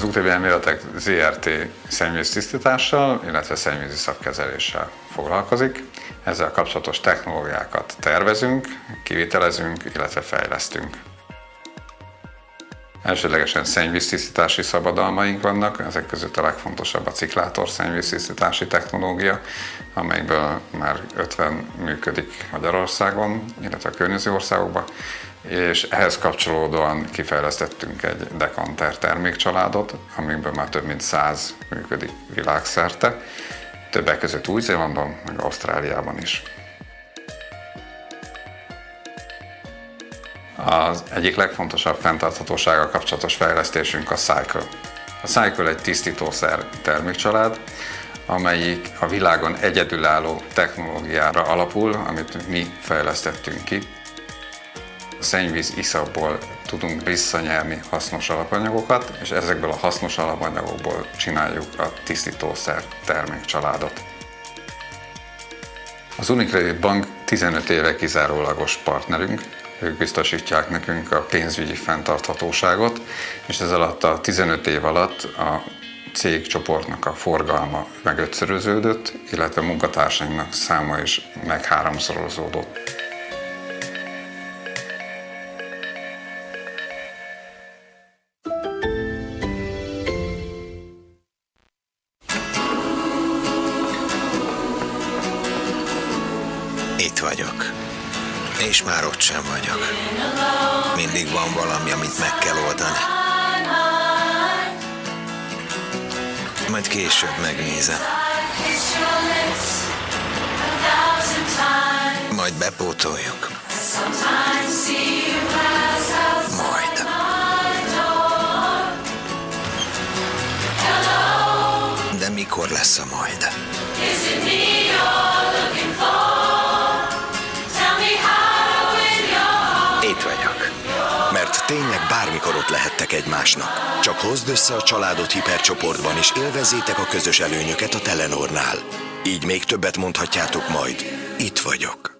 Az UTB Elméletek ZRT szennyvíz tisztítással, illetve szennyvízi szakkezeléssel foglalkozik. Ezzel kapcsolatos technológiákat tervezünk, kivitelezünk, illetve fejlesztünk. Elsődlegesen szennyvíztisztítási szabadalmaink vannak, ezek között a legfontosabb a ciklátor szennyvíztisztítási technológia, amelyikből már 50 működik Magyarországon, illetve a környező országokban, és ehhez kapcsolódóan kifejlesztettünk egy dekanter termékcsaládot, amikből már több mint 100 működik világszerte, többek között Új-Zélandon, meg Ausztráliában is. Az egyik legfontosabb fenntarthatósággal kapcsolatos fejlesztésünk a Cycle. A Cycle egy tisztítószer termékcsalád, amelyik a világon egyedülálló technológiára alapul, amit mi fejlesztettünk ki. Szennyvíz iszapból tudunk visszanyerni hasznos alapanyagokat, és ezekből a hasznos alapanyagokból csináljuk a tisztítószer termékcsaládot. Az Unicredit Bank 15 éve kizárólagos partnerünk, ők biztosítják nekünk a pénzügyi fenntarthatóságot, és ez alatt a 15 év alatt a cégcsoportnak a forgalma megötszöröződött, illetve a munkatársainknak száma is meg sem vagyok. Mindig van valami, amit meg kell oldani. Majd később megnézem. Majd bepótoljuk. Majd. De mikor lesz a majd? Is it me you're Mert tényleg bármikor ott lehettek egymásnak. Csak hozd össze a családot hipercsoportban, és élvezzétek a közös előnyöket a Telenornál. Így még többet mondhatjátok majd. Itt vagyok.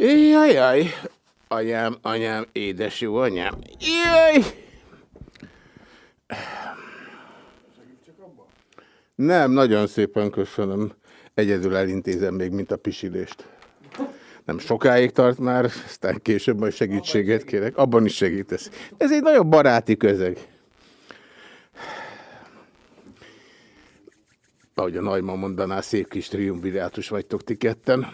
Jajjaj, anyám, anyám, édes jó anyám. Jaj! Nem, nagyon szépen köszönöm. Egyedül elintézem még, mint a pisilést. Nem sokáig tart már, aztán később majd segítséget kérek. Abban is segítesz. Ez egy nagyon baráti közeg. Ahogy a Najman mondaná, szép kis triumvirátus vagytok ti ketten.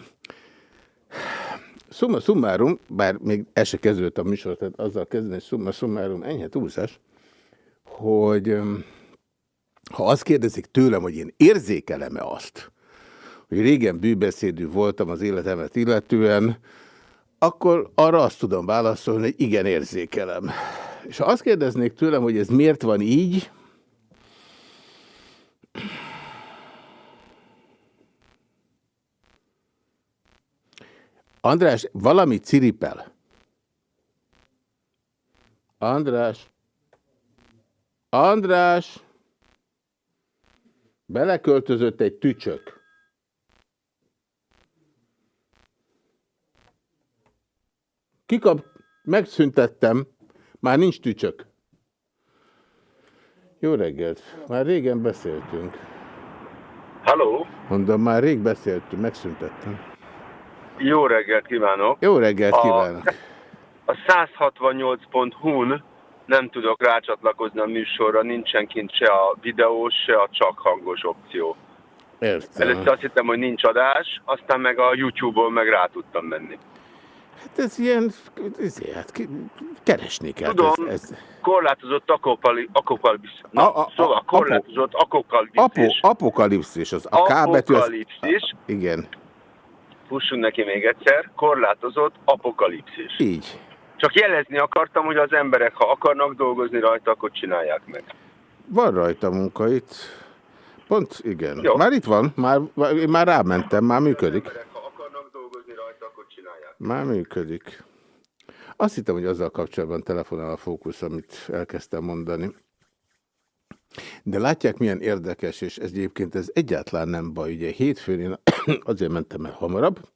Summa summarum, bár még el se kezdődött a műsor, tehát azzal kezdeni, hogy summa summarum, enyhe túlzás, hogy ha azt kérdezik tőlem, hogy én érzékelem-e azt, hogy régen bűbeszédű voltam az életemet illetően, akkor arra azt tudom válaszolni, hogy igen, érzékelem. És ha azt kérdeznék tőlem, hogy ez miért van így, András, valami ciripel. András. András. Beleköltözött egy tücsök. Kikap, megszüntettem, már nincs tücsök. Jó reggelt, már régen beszéltünk. Halló? Mondom, már rég beszéltünk, megszüntettem. Jó reggelt kívánok! Jó reggelt kívánok! A, a 168.hu-n nem tudok rácsatlakozni a műsorra, nincsen kint se a videós, se a csak hangos opció. Értem. Először azt hittem, hogy nincs adás, aztán meg a YouTube-ból meg rá tudtam menni. Hát ez ilyen, ez, hát keresni kell. Tudom, ez, ez... korlátozott apokalipszis. Na, a, a, szóval korlátozott apokalipszis. Apo, apokalipszis, az a K betű az... Apokalipszis. Igen. Fussunk neki még egyszer. Korlátozott apokalipszis. Így. Csak jelezni akartam, hogy az emberek, ha akarnak dolgozni rajta, akkor csinálják meg. Van rajta munka itt. Pont, igen. Jó. Már itt van, már, én már rámentem, már működik. Már működik. Azt hittem, hogy azzal kapcsolatban telefonál a fókusz, amit elkezdtem mondani. De látják, milyen érdekes, és ez egyébként ez egyáltalán nem baj. Ugye hétfőn én azért mentem el hamarabb,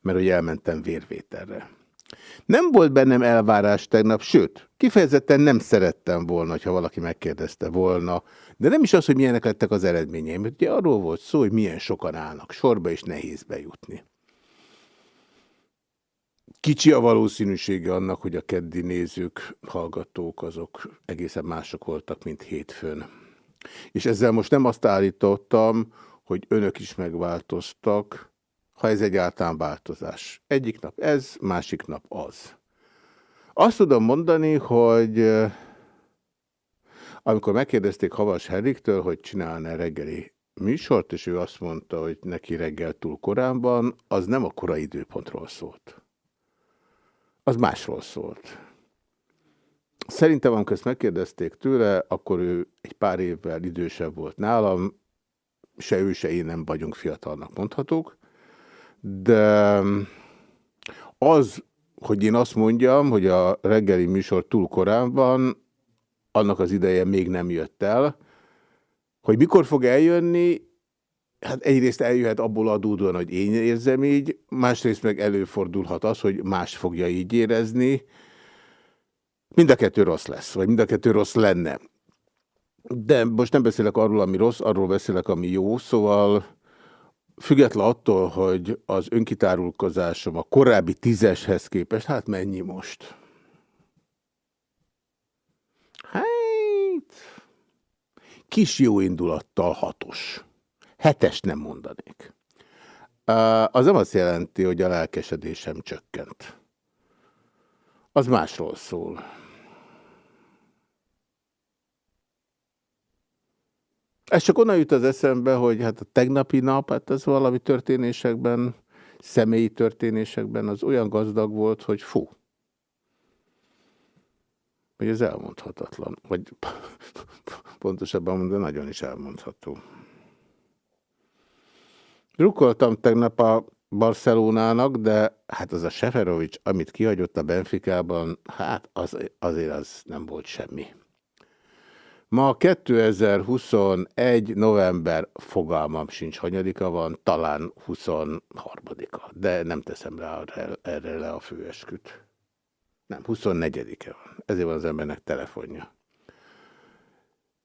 mert hogy elmentem vérvételre. Nem volt bennem elvárás tegnap, sőt, kifejezetten nem szerettem volna, ha valaki megkérdezte volna, de nem is az, hogy milyenek lettek az eredményeim, ugye arról volt szó, hogy milyen sokan állnak sorba, és nehéz bejutni. Kicsi a valószínűsége annak, hogy a keddi nézők, hallgatók azok egészen mások voltak, mint hétfőn. És ezzel most nem azt állítottam, hogy önök is megváltoztak, ha ez egyáltalán változás. Egyik nap ez, másik nap az. Azt tudom mondani, hogy eh, amikor megkérdezték Havas Henriktől, hogy csinálna reggeli műsort, és ő azt mondta, hogy neki reggel túl korán van, az nem a korai időpontról szólt az másról szólt. Szerintem, amikor ezt megkérdezték tőle, akkor ő egy pár évvel idősebb volt nálam, se ő, se én nem vagyunk fiatalnak mondhatók, de az, hogy én azt mondjam, hogy a reggeli műsor túl korán van, annak az ideje még nem jött el, hogy mikor fog eljönni, Hát egyrészt eljöhet abból adódóan, hogy én érzem így, másrészt meg előfordulhat az, hogy más fogja így érezni. Mind a kettő rossz lesz, vagy mind a kettő rossz lenne. De most nem beszélek arról, ami rossz, arról beszélek, ami jó, szóval független attól, hogy az önkitárulkozásom a korábbi tízeshez képest, hát mennyi most? Hát, kis jó indulattal hatos. Hetes nem mondanék. Az nem azt jelenti, hogy a lelkesedésem csökkent. Az másról szól. Ez csak onnan jut az eszembe, hogy hát a tegnapi nap, hát ez valami történésekben, személyi történésekben az olyan gazdag volt, hogy fú. Hogy ez elmondhatatlan. Vagy pontosabban mondva, nagyon is elmondható. Drukkoltam tegnap a Barcelonának, de hát az a Seferovics, amit kihagyott a Benficában, hát az, azért az nem volt semmi. Ma 2021. november fogalmam sincs, hanyadika van, talán 23-a, de nem teszem rá erre le a főesküt. Nem, 24-e van. Ezért van az embernek telefonja.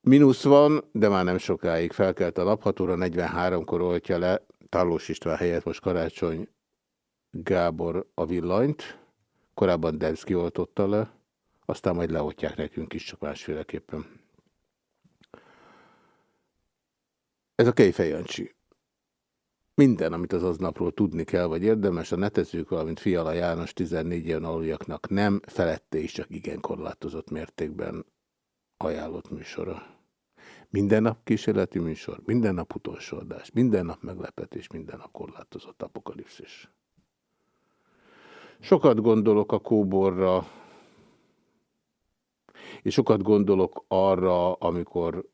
Minusz van, de már nem sokáig felkelt a nap, 6 óra 43-kor oltja le, Tálós István helyett most Karácsony Gábor a villanyt, korábban Demszki oltotta le, aztán majd leoltják nekünk is, csak másféleképpen. Ez a Kejfej Jancsi. Minden, amit az aznapról tudni kell, vagy érdemes, a netezők, valamint Fiala János 14 éven aluljaknak nem, felette is csak igen korlátozott mértékben ajánlott műsora. Minden nap kísérleti műsor, minden nap utolsó adás, minden nap meglepetés, minden nap korlátozott apokalipszis. Sokat gondolok a kóborra, és sokat gondolok arra, amikor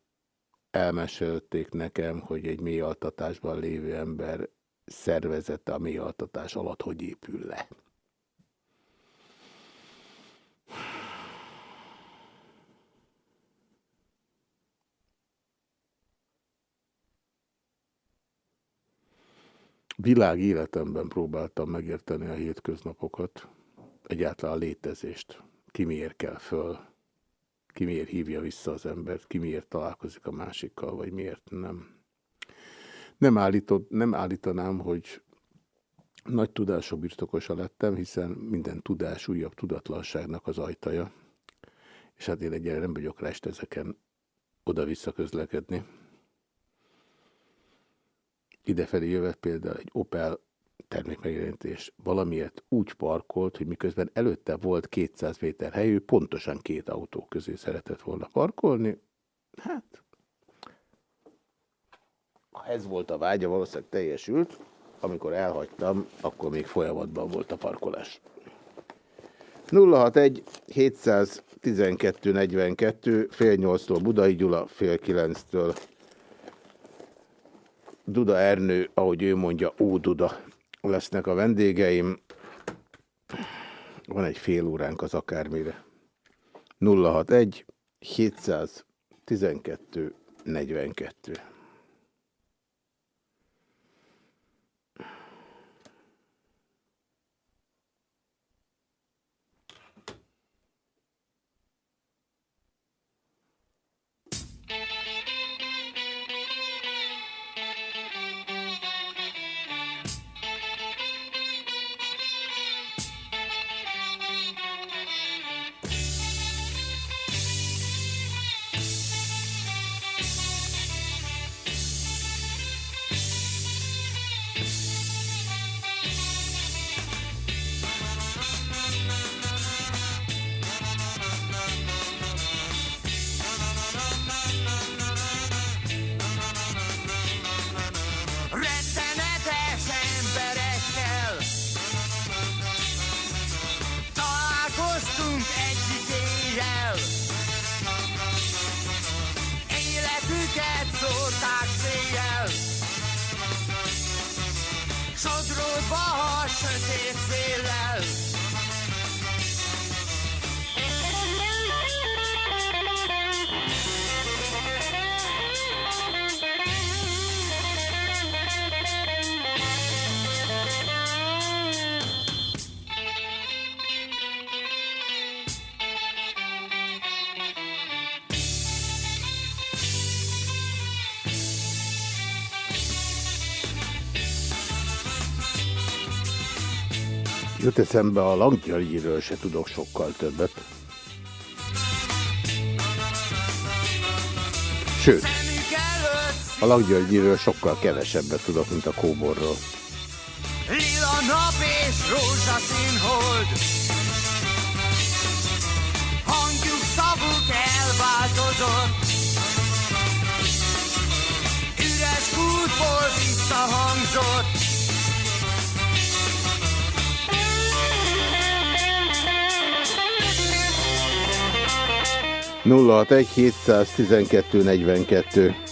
elmesélték nekem, hogy egy mélyaltatásban lévő ember szervezete a mélyaltatás alatt hogy épül le. Világ életemben próbáltam megérteni a hétköznapokat, egyáltalán a létezést, ki miért kell föl, ki miért hívja vissza az embert, ki miért találkozik a másikkal, vagy miért nem. Nem, állított, nem állítanám, hogy nagy tudások birtokosa lettem, hiszen minden tudás újabb tudatlanságnak az ajtaja, és hát én egyre nem vagyok rá ezeken oda-vissza közlekedni. Idefelé jövet például egy Opel termékmegjelenítés valamiért úgy parkolt, hogy miközben előtte volt 200 méter helyű, pontosan két autó közé szeretett volna parkolni. Hát, ha ez volt a vágya, valószínűleg teljesült. Amikor elhagytam, akkor még folyamatban volt a parkolás. 061 712 42 fél nyolctól Budai Gyula, fél kilenctől Duda Ernő, ahogy ő mondja, Ó Duda lesznek a vendégeim. Van egy fél óránk az akármire. 061 712 42 eszembe a Langgyalgyiről se tudok sokkal többet. Sőt, a Langgyalgyiről sokkal kevesebbet tudok, mint a kóborról. Lila nap és rózsaszín hold Hangjuk, szavuk elváltozott Üres kútból visszahangzott 061 712 42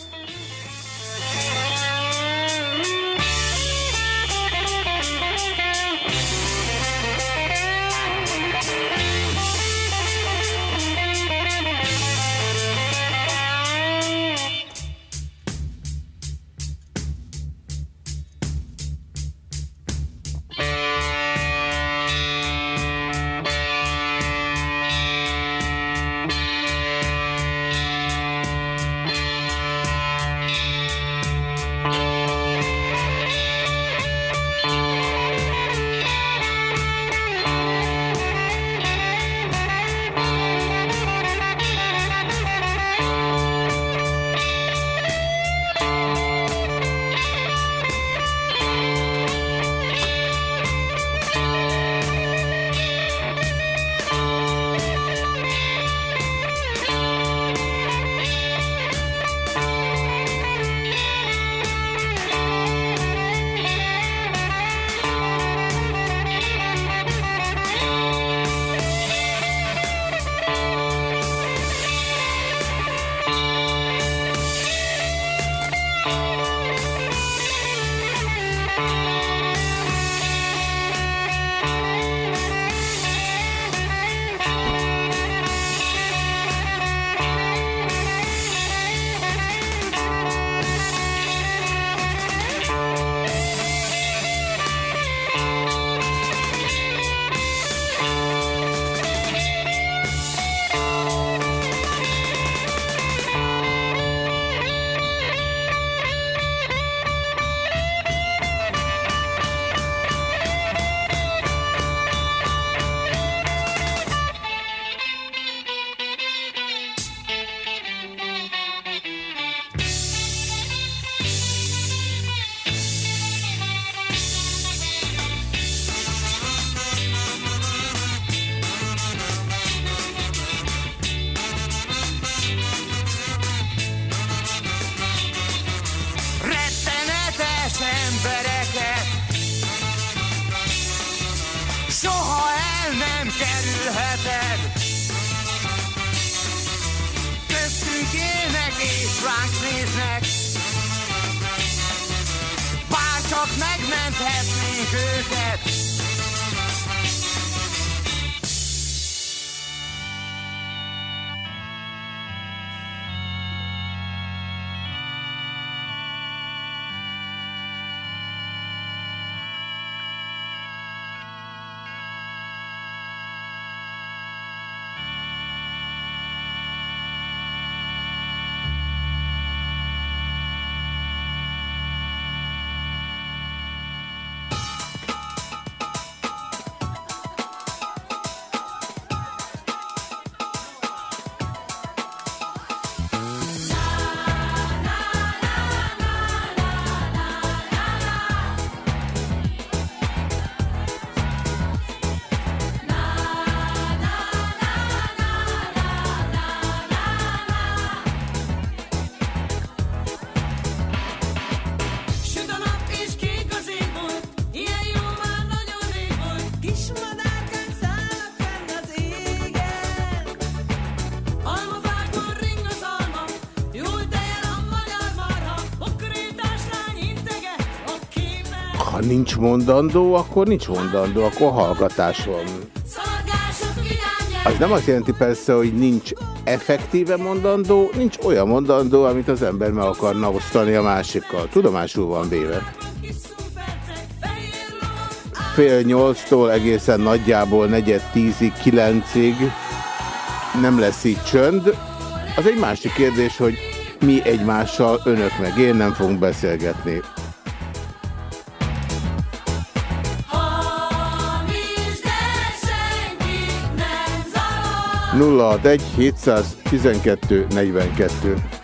mondandó, akkor nincs mondandó, akkor hallgatás van. Az nem azt jelenti persze, hogy nincs effektíve mondandó, nincs olyan mondandó, amit az ember meg akarna osztani a másikkal. Tudomásul van véve. Fél nyolctól egészen nagyjából negyed tízig, kilencig nem lesz így csönd. Az egy másik kérdés, hogy mi egymással, önök meg én nem fogunk beszélgetni. 061 712 42.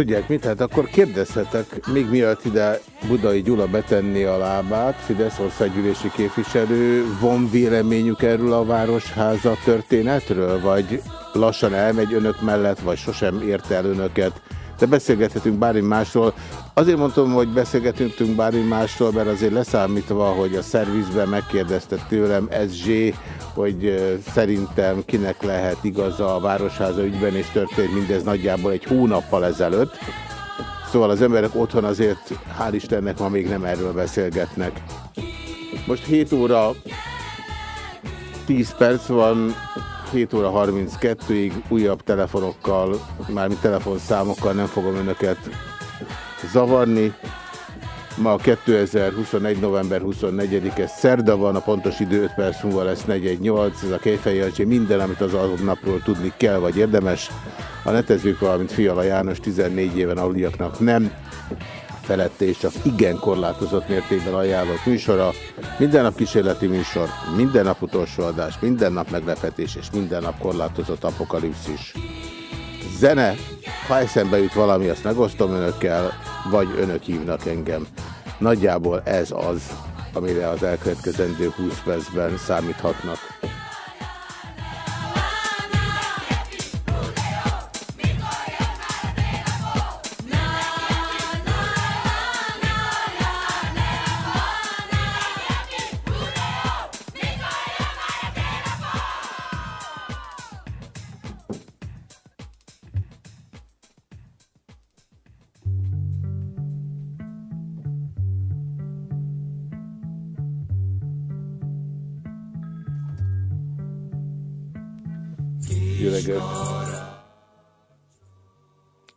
Tudják mit? Hát akkor kérdezhetek, még mielőtt ide Budai Gyula betenni a lábát, Fidesz országgyűlési képviselő, van véleményük erről a Városháza történetről, vagy lassan elmegy önök mellett, vagy sosem érte el önöket? De beszélgethetünk bármi másról. Azért mondtam, hogy beszélgetünk bármi másról, mert azért leszámítva, hogy a szervizben megkérdezte tőlem SZ, hogy szerintem kinek lehet igaza a Városháza ügyben, és történt mindez nagyjából egy hónappal ezelőtt. Szóval az emberek otthon azért, hál' Istennek, ma még nem erről beszélgetnek. Most 7 óra 10 perc van, 7 óra 32-ig újabb telefonokkal, mármint telefonszámokkal nem fogom önöket zavarni. Ma 2021. november 24-e szerda van, a pontos idő 5 perc múlva lesz 418, ez a Kejfej minden, amit az napról tudni kell, vagy érdemes. A netezők, valamint Fiala János 14 éven aluliaknak nem felette és csak igen korlátozott mértékben ajánlott műsora. Minden nap kísérleti műsor, minden nap utolsó adás, minden nap meglepetés és minden nap korlátozott apokalipszis. Zene, ha eszembe jut valami, azt megosztom önökkel, vagy önök hívnak engem. Nagyjából ez az, amire az elkövetkezendő 20 percben számíthatnak.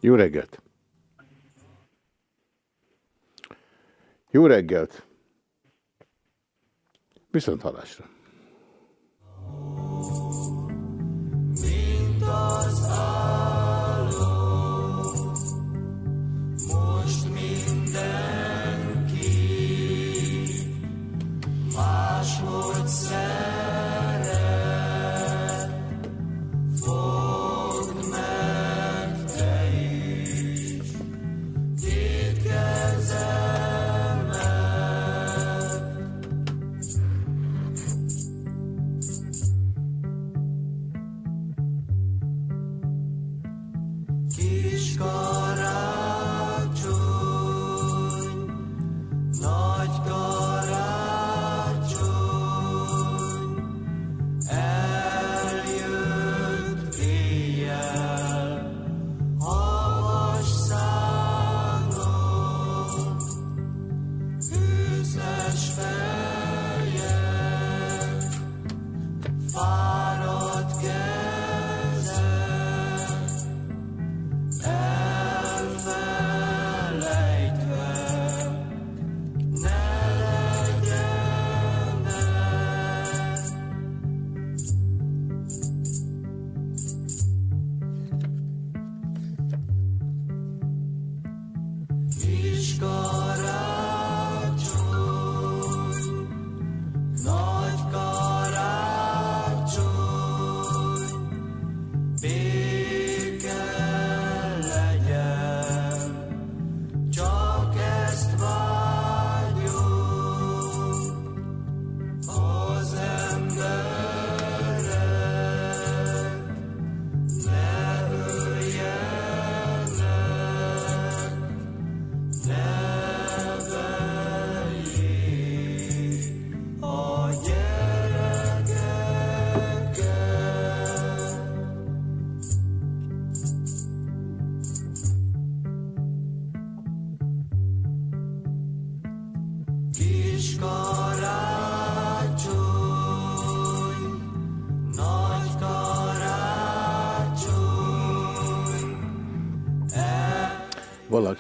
Jó reggelt! Jó reggelt! Viszont halásra! Most mindenki máshogy szem.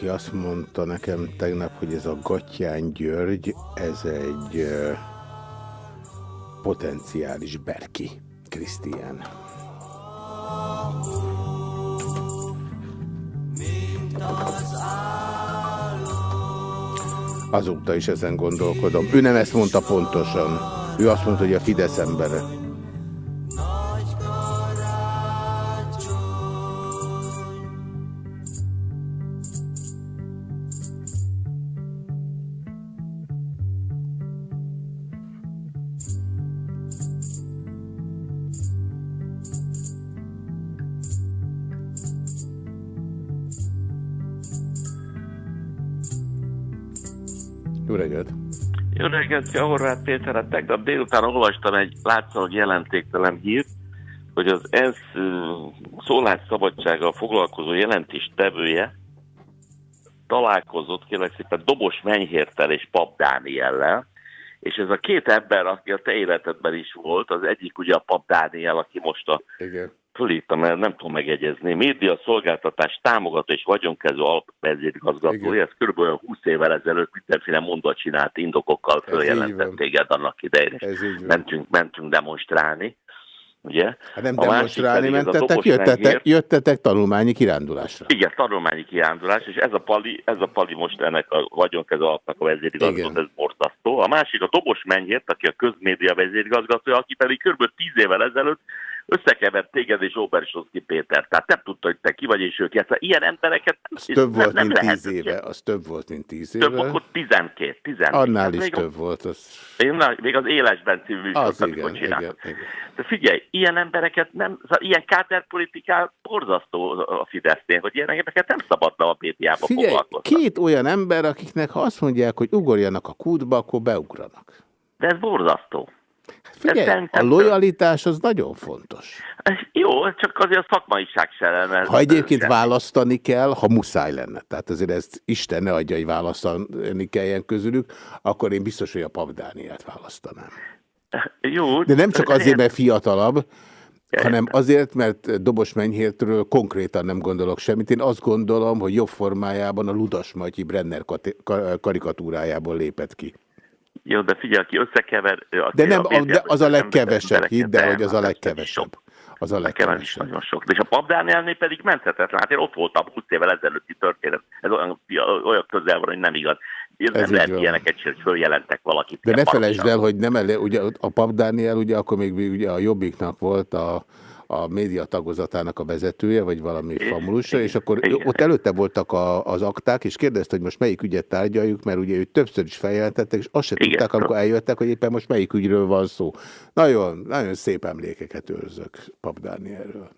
Valaki azt mondta nekem tegnap, hogy ez a Gatyán György, ez egy potenciális Berki, Krisztián. Azóta is ezen gondolkodom. Ő nem ezt mondta pontosan. Ő azt mondta, hogy a Fidesz embere. Reggelt, Horváth Péter, hát tegnap délután olvastam egy látszólag jelentéktelen hírt, hogy az ENSZ szólásszabadsággal foglalkozó jelentéstevője találkozott, kérlek szépen, Dobos Menyhértel és Pap Dániellel, és ez a két ember, aki a te életedben is volt, az egyik ugye a Pap Dániel, aki most a Igen fölírtam, mert nem tudom megegyezni. Média szolgáltatás támogató és vagyonkező alapvezérigazgatója, ez kb. 20 évvel ezelőtt mindenféle mondat csinált indokokkal följelentett téged annak idején, mentünk, mentünk demonstrálni. Ugye? Hát nem a demonstrálni mentetek, jöttetek, jöttetek tanulmányi kirándulásra. Igen, tanulmányi kirándulás, és ez a pali, ez a pali most ennek a vagyonkező alapnak a vezérigazgató, ez borzasztó. A másik a Dobos Menyhért, aki a közmédia vezérigazgatója, aki pedig kb. 10 évvel ezelőtt összekevert téged és Obersonszki Péter. Tehát nem tudta, hogy te ki vagy, és ők játszál. Ilyen embereket az nem, több volt, nem, mint tíz éve. Az több volt, mint tíz éve. Több, akkor 12. 12. Annál is több a, volt. Az... Én, na, még az Élesben című műsort, amikor csináltam. De figyelj, ilyen embereket nem, szóval ilyen káderpolitikát borzasztó a Fidesznél, hogy ilyen embereket nem szabadna a médiába Figyelj, két olyan ember, akiknek ha azt mondják, hogy ugorjanak a kútba, akkor beugranak. De ez borzasztó. Figyelj, a lojalitás az nagyon fontos. Jó, csak azért a szakmaiság se lenne. Ha egyébként sem. választani kell, ha muszáj lenne, tehát azért ezt Isten ne adja, hogy választani kelljen közülük, akkor én biztos, hogy a Pap Dánielt választanám. Jó. De nem csak azért, mert fiatalabb, hanem azért, mert Dobos Menyhértről konkrétan nem gondolok semmit. Én azt gondolom, hogy jobb formájában a Ludas Matyi Brenner karikatúrájából lépett ki. Jó, de figyelj, aki összekever... Aki de nem, a, de az a legkevesebb, hidd el, hogy az a legkevesebb. Az a legkevesebb. is nagyon sok. És a Pap Dánielnél pedig menthetetlen. Hát én ott voltam 20 évvel ezelőtti történet. Ez olyan, olyan közel van, hogy nem igaz. Ez nem lehet ilyeneket hogy följelentek valakit. De ne felejtsd el, hogy nem elé, ugye a Pap Dániel, ugye akkor még ugye a Jobbiknak volt a a média tagozatának a vezetője, vagy valami famulusa, és akkor igen. ott előtte voltak a, az akták, és kérdezte, hogy most melyik ügyet tárgyaljuk, mert ugye ő többször is feljelentettek, és azt se igen. tudták, amikor eljöttek, hogy éppen most melyik ügyről van szó. Nagyon, nagyon szép emlékeket őrzök Pap Dánielről.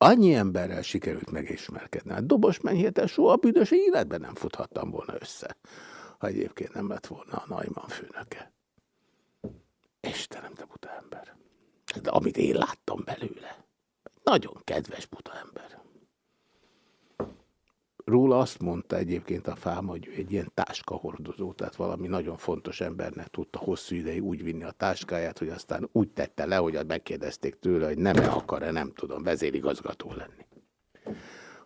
Annyi emberrel sikerült megismerkedni. Hát Dobos Menyhéten soha büdös életben nem futhattam volna össze, ha egyébként nem lett volna a Najman főnöke. Istenem, te buta ember. De amit én láttam belőle. Nagyon kedves buta ember. Róla azt mondta egyébként a fám, hogy ő egy ilyen táskahordozó, tehát valami nagyon fontos embernek tudta hosszú ideig úgy vinni a táskáját, hogy aztán úgy tette le, hogy megkérdezték tőle, hogy nem-e akar-e, nem tudom, vezérigazgató lenni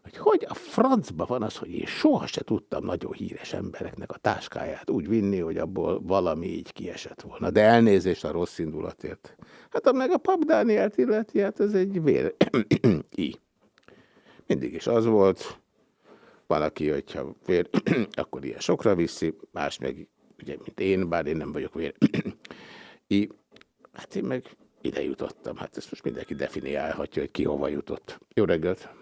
hogy hogy a francba van az, hogy én soha se tudtam nagyon híres embereknek a táskáját úgy vinni, hogy abból valami így kiesett volna. De elnézést a rossz indulatért. Hát meg a pap Dánielt illeti, hát ez egy vér... I. Mindig is az volt, van, aki, hogyha vér, akkor ilyen sokra viszi, más meg, ugye, mint én, bár én nem vagyok vér. I. Hát én meg ide jutottam. Hát ezt most mindenki definiálhatja, hogy ki hova jutott. Jó reggelt!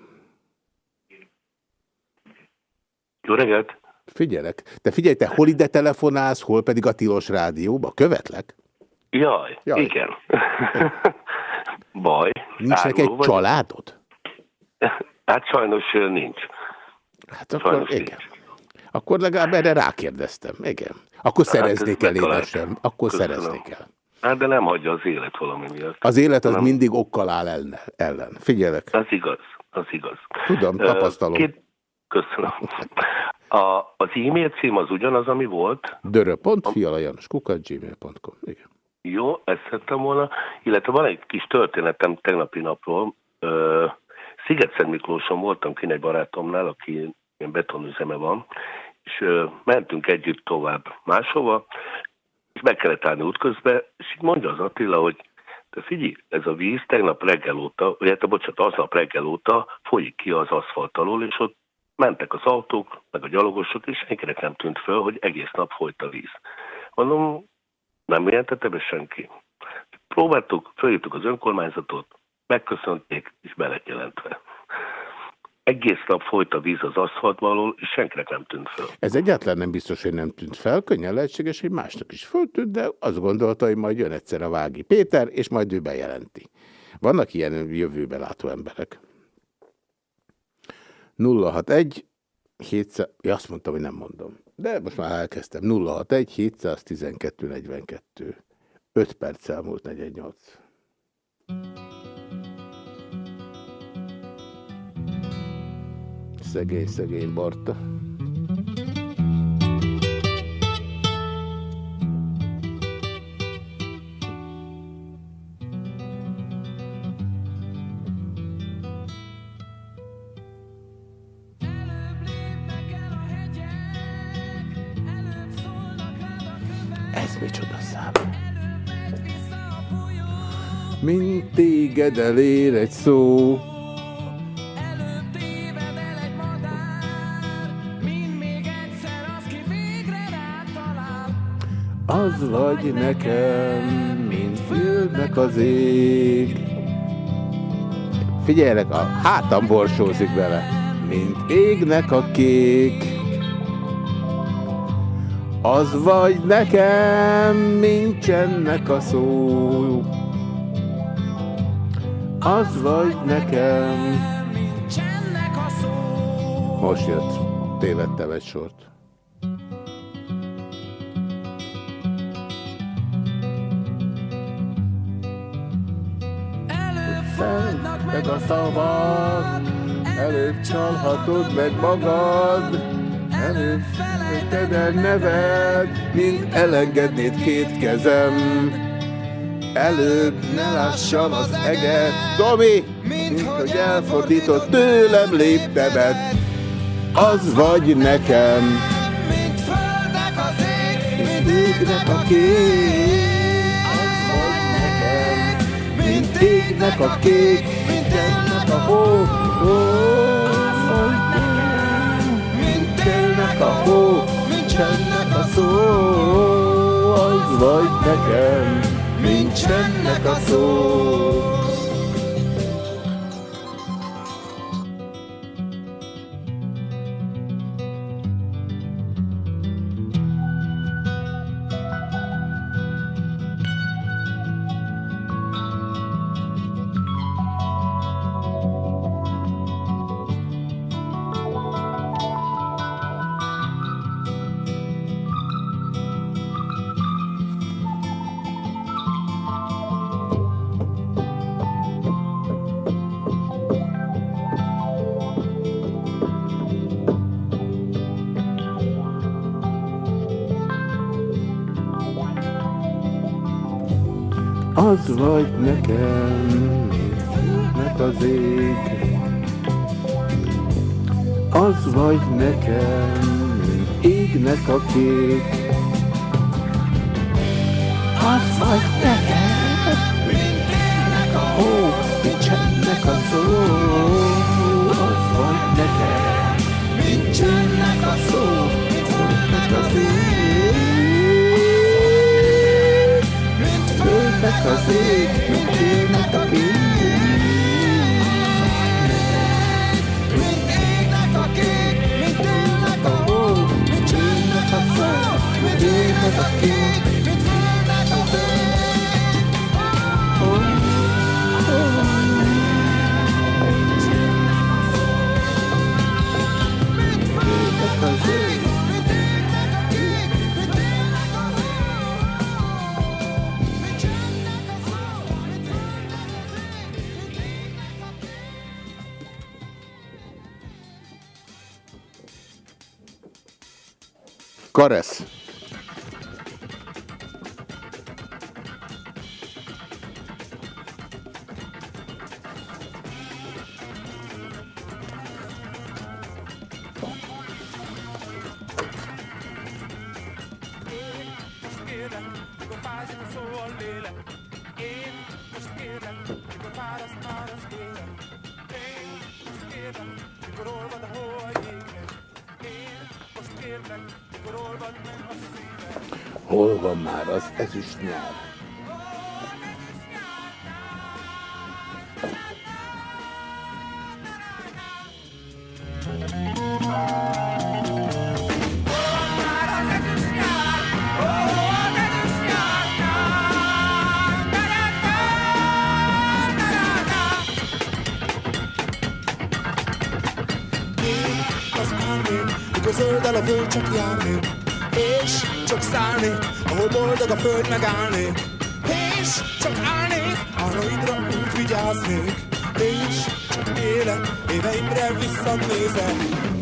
Jó reggelt! Figyelek. De figyelj, te hol ide telefonálsz, hol pedig a tilos rádióba? Követlek? Jaj, Jaj. igen. Baj. Nincs egy vagy? családod? Hát sajnos nincs. Hát akkor sajnos igen. Nincs. Akkor legalább erre rákérdeztem. Igen. Akkor hát szereznék el, édesem. Akkor Köszönöm. szereznék el. Hát de nem hagyja az élet valami miatt. Az élet az nem. mindig okkal áll ellen. Figyelek. Az igaz, az igaz. Tudom, tapasztalom. Két, Köszönöm. A, az e-mail cím az ugyanaz, ami volt? dörö.fialajanoskukat.gmail.com Igen. Jó, ezt szerettem volna. Illetve van egy kis történetem tegnapi napról. Sziget Miklóson voltam kint egy barátomnál, aki ilyen betonüzeme van, és mentünk együtt tovább máshova, és meg kellett állni útközben, és így mondja az Attila, hogy de figyelj, ez a víz tegnap reggel óta, vagy hát bocsánat, aznap reggel óta folyik ki az aszfalt alól, és ott mentek az autók, meg a gyalogosok, és senkinek nem tűnt föl, hogy egész nap folyt a víz. Mondom, nem jelentette be senki. Próbáltuk, följöttük az önkormányzatot, megköszönték, és be jelentve egész nap folyt a víz az aszfaltbalól, és senkinek nem tűnt fel. Ez egyáltalán nem biztos, hogy nem tűnt fel, könnyen lehetséges, hogy másnak is föltűnt, de azt gondolta, hogy majd jön egyszer a Vági Péter, és majd ő bejelenti. Vannak ilyen jövőbe látó emberek. 061 700, ja, azt mondtam, hogy nem mondom. De most már elkezdtem. 061 712 42. 5 perc elmúlt 48. Szegény, szegény Barta. Téged elér egy szó, Az vagy nekem, mint földnek az ég. Figyeljenek, a hátam borsózik bele, mint égnek a kék. Az vagy nekem, mint csennek a szó. Az vagy nekem. Most jött. Tévedtem egy sort. meg a szavak, előbb csalhatod meg magad, előbb felejted el neved, mint elengednéd két kezem. Előbb ne lássam az eget, Tomi, mint hogy elfordított tőlem léptemet, az vagy nekem. Mint földnek az ég, mint égnek a kép. mint égnek a kék, mint ennek a hó, hó, mint télnek a hó, mint csennek a szó, az vagy nekem, mint csennek a szó. Vagy nekem, mint égnek a kék. Az vagy nekem, mint égnek a hó, mint csendnek a szó. Az vagy nekem, mint csendnek a szó, mint földnek az ég. Földnek az ég, mint égnek a kék. Goddess. Vigyáznék És csak élek, éveimre visszanézek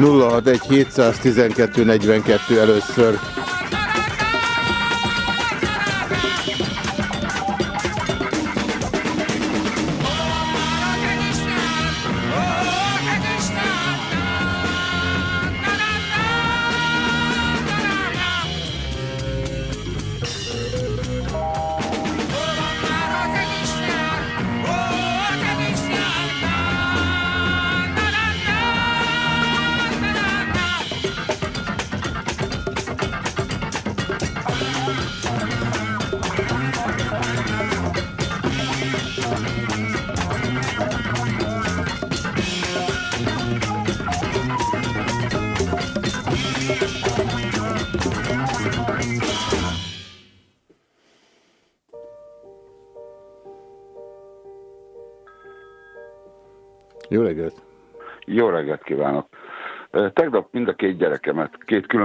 061 712 42 először.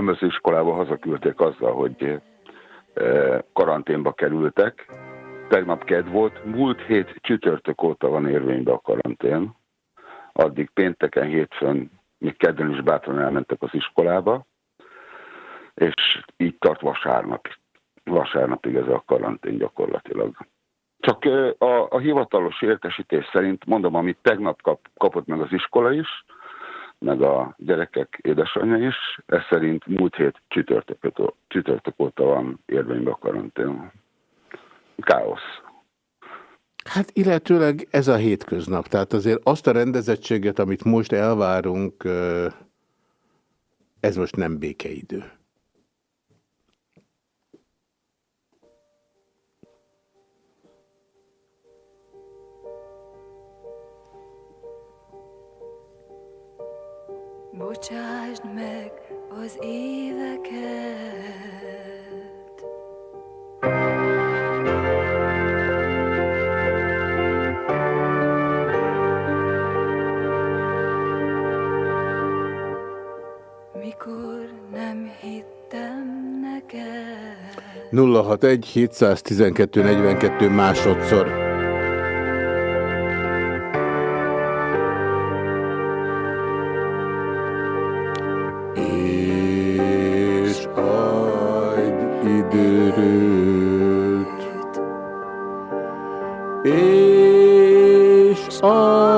Különböző iskolába hazaküldték azzal, hogy karanténba kerültek. Tegnap ked volt, múlt hét csütörtök óta van érvénybe a karantén. Addig pénteken, hétfőn, még kedden is bátran elmentek az iskolába, és így tart vasárnap. Vasárnapig ez a karantén gyakorlatilag. Csak a, a hivatalos értesítés szerint, mondom, amit tegnap kap, kapott meg az iskola is, meg a gyerekek édesanyja is, ez szerint múlt hét csütörtök, csütörtök óta van érvényben a karantén. Káosz. Hát illetőleg ez a hétköznap. Tehát azért azt a rendezettséget, amit most elvárunk, ez most nem békeidő. Bocsásd meg az éveket. Mikor nem hittem neked. 061 712 42 másodszor. Oh.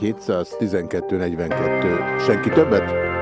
061 712 42. Senki többet?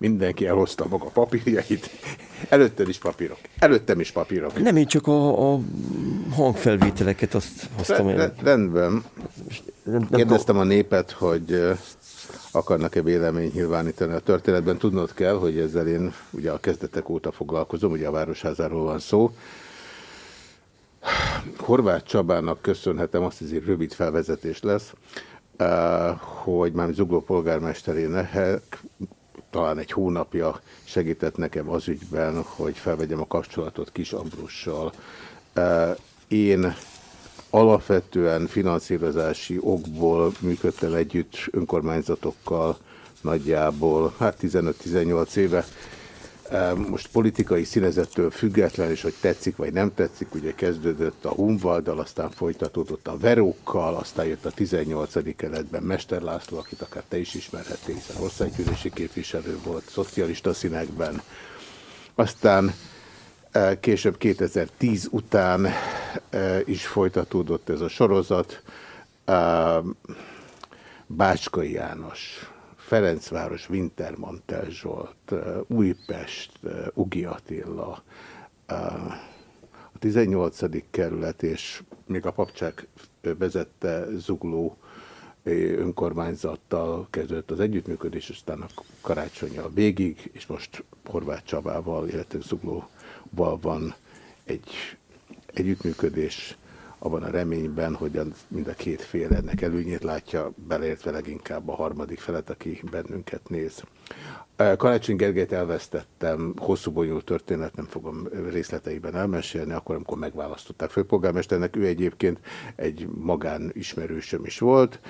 Mindenki elhozta maga papírjait. Előtted is papírok. Előttem is papírok. Nem, én csak a, a hangfelvételeket azt hoztam el. Rendben. Nem, nem Kérdeztem a népet, hogy akarnak-e vélemény nyilvánítani a történetben. Tudnod kell, hogy ezzel én ugye a kezdetek óta foglalkozom, ugye a Városházáról van szó. Horváth Csabának köszönhetem, azt azért rövid felvezetés lesz, hogy már Zugló polgármesterének talán egy hónapja segített nekem az ügyben, hogy felvegyem a kapcsolatot Kis Ambrussal. Én alapvetően finanszírozási okból működtem együtt önkormányzatokkal nagyjából, hát 15-18 éve, most politikai színezettől független, és hogy tetszik vagy nem tetszik, ugye kezdődött a Humvaldal, aztán folytatódott a Verókkal, aztán jött a 18. keletben Mester László, akit akár te is ismerhettél, hiszen országgyűlési képviselő volt, szocialista színekben. Aztán később 2010 után is folytatódott ez a sorozat. Bácskai János, Ferencváros, Wintermantel Zsolt, Újpest, Ugi Attila, a 18. kerület, és még a papcsák vezette Zugló önkormányzattal kezdődött az együttműködés, aztán a karácsonyjal végig, és most Horváth Csabával, illetve Zuglóval van egy együttműködés, abban a reményben, hogy mind a két fél ennek előnyét látja, beleértve leginkább a harmadik felet, aki bennünket néz. Karácsony Gergelyt elvesztettem, hosszú bonyolult történet, nem fogom részleteiben elmesélni, akkor, amikor megválasztották főpolgármesternek, ő egyébként egy magánismerősöm is volt,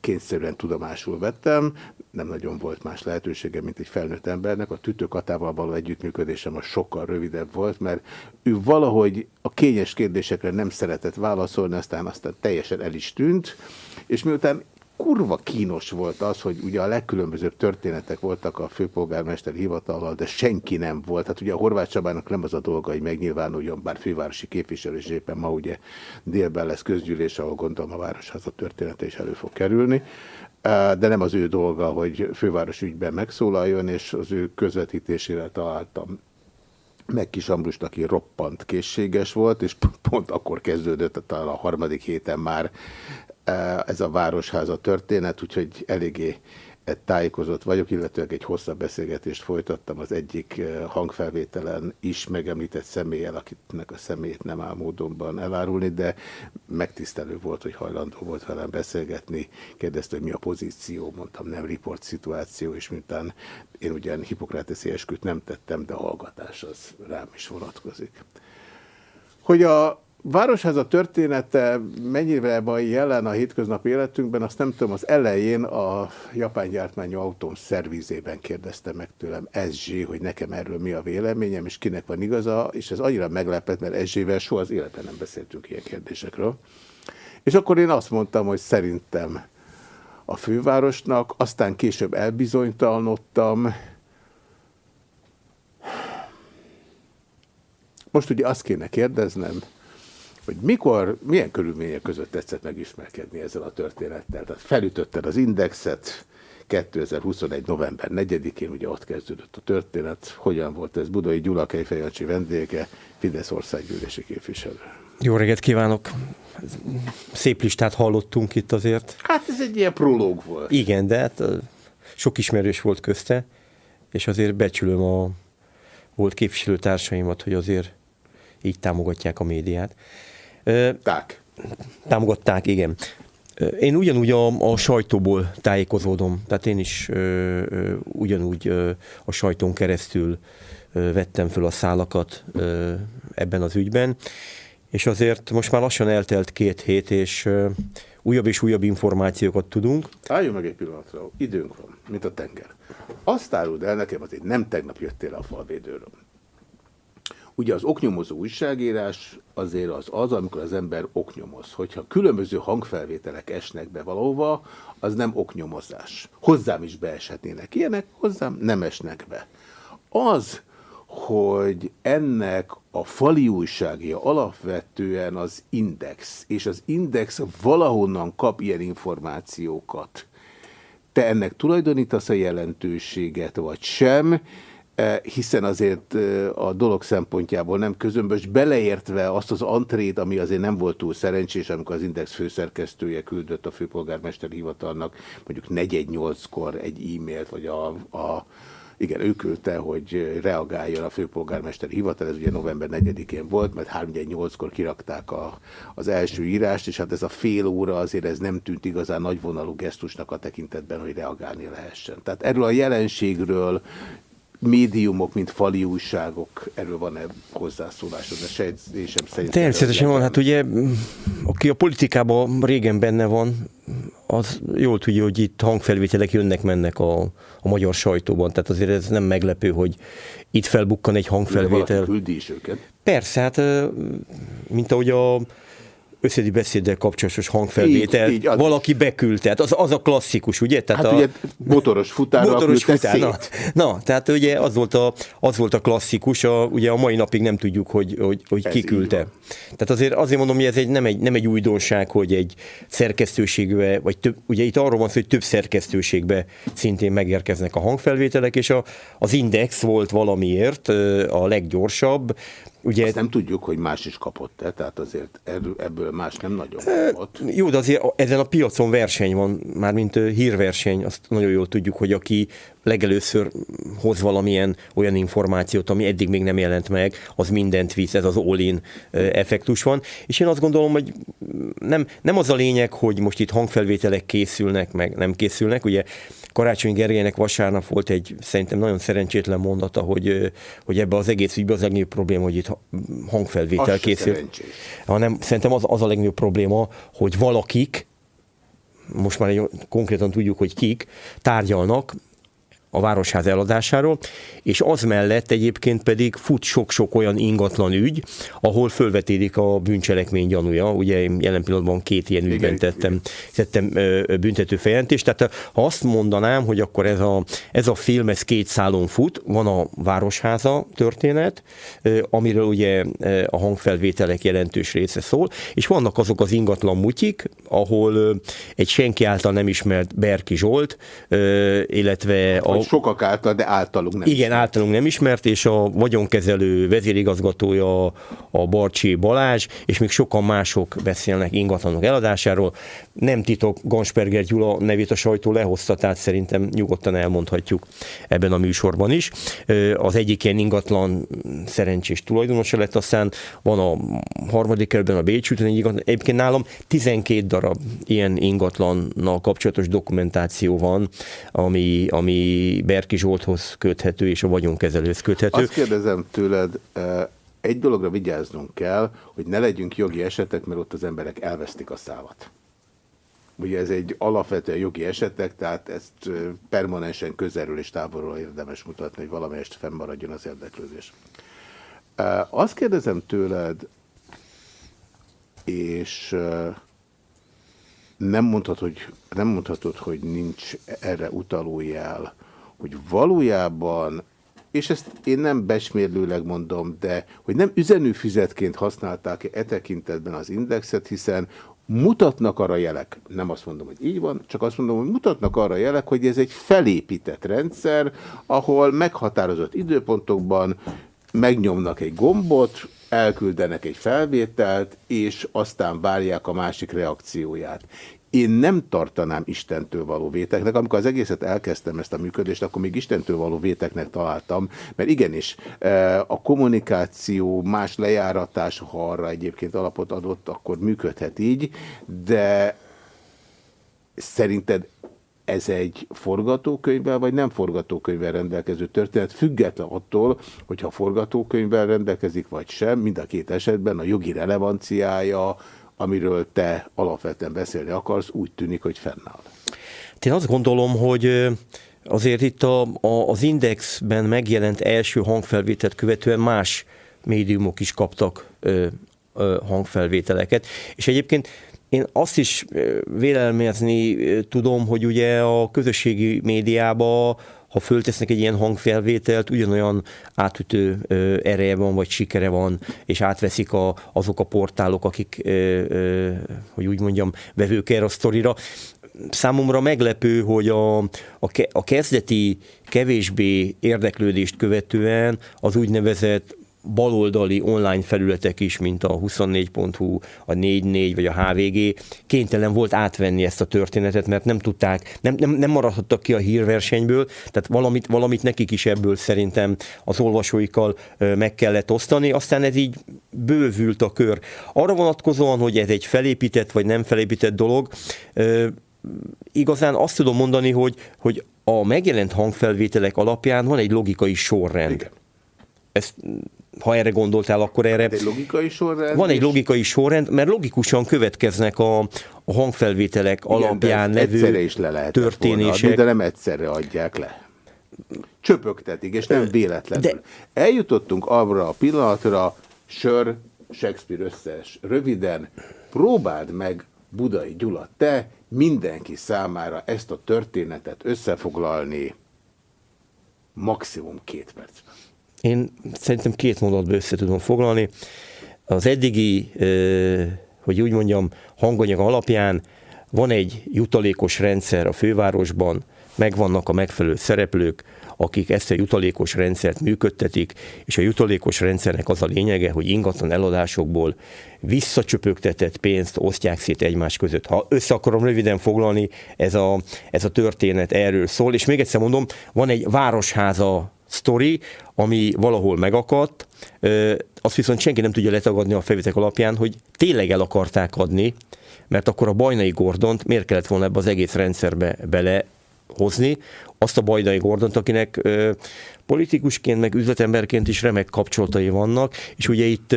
kényszerűen tudomásul vettem, nem nagyon volt más lehetősége, mint egy felnőtt embernek. A tütőkatával való együttműködésem a sokkal rövidebb volt, mert ő valahogy a kényes kérdésekre nem szeretett válaszolni, aztán aztán teljesen el is tűnt, és miután kurva kínos volt az, hogy ugye a legkülönbözőbb történetek voltak a főpolgármester hivatallal, de senki nem volt. Hát ugye a Horváth Csabának nem az a dolga, hogy megnyilvánuljon, bár fővárosi képviselő, és éppen ma ugye délben lesz közgyűlés, ahol gondolom a Városháza története is elő fog kerülni. De nem az ő dolga, hogy főváros ügyben megszólaljon, és az ő közvetítésére találtam meg Kis aki roppant készséges volt, és pont akkor kezdődött, talán a harmadik héten már ez a Városháza történet, úgyhogy eléggé tájékozott vagyok, illetőleg egy hosszabb beszélgetést folytattam az egyik eh, hangfelvételen is megemlített személlyel, akitnek a személyét nem áll módonban elárulni, de megtisztelő volt, hogy hajlandó volt velem beszélgetni. Kérdezte, hogy mi a pozíció, mondtam, nem riport szituáció, és miután én ugyan hipokráteszi esküt nem tettem, de a hallgatás az rám is vonatkozik. Hogy a Városháza története mennyire van jelen a hétköznapi életünkben, azt nem tudom, az elején a japán gyártmányú autóm szervizében kérdezte meg tőlem SG, hogy nekem erről mi a véleményem, és kinek van igaza, és ez annyira meglepett, mert SG-vel soha az életben nem beszéltünk ilyen kérdésekről. És akkor én azt mondtam, hogy szerintem a fővárosnak, aztán később elbizonytalanodtam. Most ugye azt kéne kérdeznem, hogy mikor, milyen körülmények között tetszett megismerkedni ezzel a történettel. Tehát felütötted az indexet, 2021. november 4-én, ugye ott kezdődött a történet. Hogyan volt ez? Budai Gyula Kejfejancsi vendége, Fidesz országgyűlési képviselő. Jó reggelt kívánok! Szép listát hallottunk itt azért. Hát ez egy ilyen prológ volt. Igen, de hát sok ismerős volt közte, és azért becsülöm a volt képviselőtársaimat, hogy azért így támogatják a médiát. Ták. Támogatták, igen. Én ugyanúgy a, a sajtóból tájékozódom, tehát én is ö, ö, ugyanúgy ö, a sajtón keresztül ö, vettem föl a szálakat ö, ebben az ügyben, és azért most már lassan eltelt két hét, és ö, újabb és újabb információkat tudunk. Álljunk meg egy pillanatra, időnk van, mint a tenger. Azt áruld el nekem, azért nem tegnap jöttél a falvédőről. Ugye az oknyomozó újságírás azért az az, amikor az ember oknyomoz. Hogyha különböző hangfelvételek esnek be valóva, az nem oknyomozás. Hozzám is beeshetnének ilyenek, hozzám nem esnek be. Az, hogy ennek a fali újságja alapvetően az index, és az index valahonnan kap ilyen információkat. Te ennek tulajdonítasz a jelentőséget, vagy sem, hiszen azért e, a dolog szempontjából nem közömbös, beleértve azt az antrét, ami azért nem volt túl szerencsés, amikor az Index főszerkesztője küldött a főpolgármester hivatalnak mondjuk 418-kor egy e-mailt, vagy a, a igen, ő küldte, hogy reagáljon a főpolgármester hivatal, ez ugye november 4-én volt, mert 3-8-kor kirakták a, az első írást, és hát ez a fél óra azért ez nem tűnt igazán nagyvonalú gesztusnak a tekintetben, hogy reagálni lehessen. Tehát erről a jelenségről médiumok, mint fali újságok, erről van-e hozzászólásod, de sejtésem szerint. Természetesen van, hát ugye, aki a politikában régen benne van, az jól tudja, hogy itt hangfelvételek jönnek-mennek a, a magyar sajtóban, tehát azért ez nem meglepő, hogy itt felbukkan egy hangfelvétel. küldi is őket. Persze, hát mint ahogy a összedi beszéddel kapcsolatos hangfelvétel így, így, az valaki beküldte. Tehát az, az a klasszikus, ugye? Tehát hát a, ugye motoros futárra motoros futár, na, na, tehát ugye az volt a, az volt a klasszikus, a, ugye a mai napig nem tudjuk, hogy, hogy, hogy ki küldte. Tehát azért, azért mondom, hogy ez egy, nem, egy, nem egy újdonság, hogy egy szerkesztőségbe, vagy több, ugye itt arról van szó, hogy több szerkesztőségbe szintén megérkeznek a hangfelvételek, és a, az Index volt valamiért a leggyorsabb, Ugye, Azt nem tudjuk, hogy más is kapott-e, tehát azért ebből más nem nagyon kapott. Jó, de azért ezen a piacon verseny van, mármint hírverseny, azt nagyon jól tudjuk, hogy aki legelőször hoz valamilyen olyan információt, ami eddig még nem jelent meg, az mindent visz, ez az all-in effektus van. És én azt gondolom, hogy nem, nem az a lényeg, hogy most itt hangfelvételek készülnek, meg nem készülnek. Ugye Karácsony Gergelynek vasárnap volt egy szerintem nagyon szerencsétlen mondata, hogy, hogy ebbe az egész ügyben az legnagyobb probléma, hogy itt hangfelvétel az készül. Hanem szerintem az, az a legnagyobb probléma, hogy valakik, most már egy, konkrétan tudjuk, hogy kik, tárgyalnak a Városház eladásáról, és az mellett egyébként pedig fut sok-sok olyan ingatlan ügy, ahol fölvetédik a bűncselekmény gyanúja. Ugye én jelen pillanatban két ilyen ügyben tettem, tettem büntető feljelentést. Tehát ha azt mondanám, hogy akkor ez a, ez a film, ez két szálon fut, van a Városháza történet, amiről ugye a hangfelvételek jelentős része szól, és vannak azok az ingatlan mutyik, ahol egy senki által nem ismert Berki Zsolt, illetve a sokak által, de általunk nem Igen, ismert. általunk nem ismert, és a vagyonkezelő vezérigazgatója a Barcsi Balázs, és még sokan mások beszélnek ingatlanok eladásáról. Nem titok, Gansperger Gyula nevét a sajtó lehozta, tehát szerintem nyugodtan elmondhatjuk ebben a műsorban is. Az egyik ilyen ingatlan szerencsés tulajdonosa lett, aztán van a harmadik kerületben a Bécs úton egy ingatlan. Egyébként nálam 12 darab ilyen ingatlannal kapcsolatos dokumentáció van, ami, ami Berki Zsolthoz köthető és a vagyonkezelőhöz köthető. Azt kérdezem tőled, egy dologra vigyáznunk kell, hogy ne legyünk jogi esetek, mert ott az emberek elvesztik a szávat. Ugye ez egy alapvetően jogi esetek, tehát ezt permanensen közelről és távolról érdemes mutatni, hogy valamelyest fennmaradjon az érdeklődés. Azt kérdezem tőled, és nem mondhatod, hogy, nem mondhatod, hogy nincs erre utaló jel, hogy valójában, és ezt én nem besmérlőleg mondom, de hogy nem üzenőfüzetként használták e tekintetben az indexet, hiszen mutatnak arra jelek, nem azt mondom, hogy így van, csak azt mondom, hogy mutatnak arra jelek, hogy ez egy felépített rendszer, ahol meghatározott időpontokban megnyomnak egy gombot, elküldenek egy felvételt, és aztán várják a másik reakcióját. Én nem tartanám Istentől való véteknek. Amikor az egészet elkezdtem ezt a működést, akkor még Istentől való véteknek találtam, mert igenis e, a kommunikáció más lejáratás, ha arra egyébként alapot adott, akkor működhet így, de szerinted ez egy forgatókönyvvel, vagy nem forgatókönyvvel rendelkező történet, független attól, hogyha forgatókönyvvel rendelkezik, vagy sem, mind a két esetben a jogi relevanciája, amiről te alapvetően beszélni akarsz, úgy tűnik, hogy fennáll. Én azt gondolom, hogy azért itt a, a, az Indexben megjelent első hangfelvételt követően más médiumok is kaptak ö, ö, hangfelvételeket, és egyébként én azt is vélelmezni tudom, hogy ugye a közösségi médiában ha föltesznek egy ilyen hangfelvételt, ugyanolyan átütő ereje van, vagy sikere van, és átveszik a, azok a portálok, akik, hogy úgy mondjam, vevők erre a sztorira. Számomra meglepő, hogy a, a, a kezdeti kevésbé érdeklődést követően az úgynevezett baloldali online felületek is, mint a 24.hu, a 44 vagy a HVG kénytelen volt átvenni ezt a történetet, mert nem tudták, nem, nem, nem maradhattak ki a hírversenyből, tehát valamit, valamit nekik is ebből szerintem az olvasóikkal meg kellett osztani, aztán ez így bővült a kör. Arra vonatkozóan, hogy ez egy felépített vagy nem felépített dolog, igazán azt tudom mondani, hogy, hogy a megjelent hangfelvételek alapján van egy logikai sorrend. Igen. Ezt ha erre gondoltál, akkor erre... Egy logikai sorrend? Van egy logikai sorrend, mert logikusan következnek a, a hangfelvételek Igen, alapján levő is le történések. Volna, de nem egyszerre adják le. Csöpögtetik, és nem véletlenül. De... Eljutottunk arra a pillanatra, sör, Shakespeare összes, röviden, próbáld meg, Budai Gyula, te mindenki számára ezt a történetet összefoglalni maximum két percben. Én szerintem két mondatba össze tudom foglalni. Az eddigi, hogy úgy mondjam, hanganyag alapján van egy jutalékos rendszer a fővárosban, megvannak a megfelelő szereplők, akik ezt a jutalékos rendszert működtetik, és a jutalékos rendszernek az a lényege, hogy ingatlan eladásokból visszacsöpögtetett pénzt osztják szét egymás között. Ha össze akarom röviden foglalni, ez a, ez a történet erről szól, és még egyszer mondom, van egy városháza sztori, ami valahol megakadt, azt viszont senki nem tudja letagadni a felvétek alapján, hogy tényleg el akarták adni, mert akkor a Bajnai Gordont miért kellett volna ebbe az egész rendszerbe belehozni, azt a Bajnai Gordont, akinek politikusként, meg üzletemberként is remek kapcsolatai vannak, és ugye itt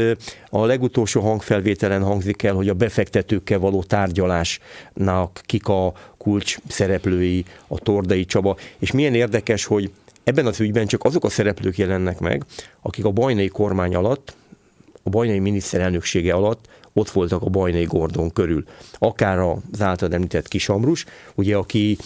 a legutolsó hangfelvételen hangzik el, hogy a befektetőkkel való tárgyalásnak kik a kulcs szereplői, a Tordai Csaba, és milyen érdekes, hogy Ebben az ügyben csak azok a szereplők jelennek meg, akik a bajnai kormány alatt, a bajnai miniszterelnöksége alatt ott voltak a bajnai Gordon körül. Akár az által említett Kisamrus, ugye, aki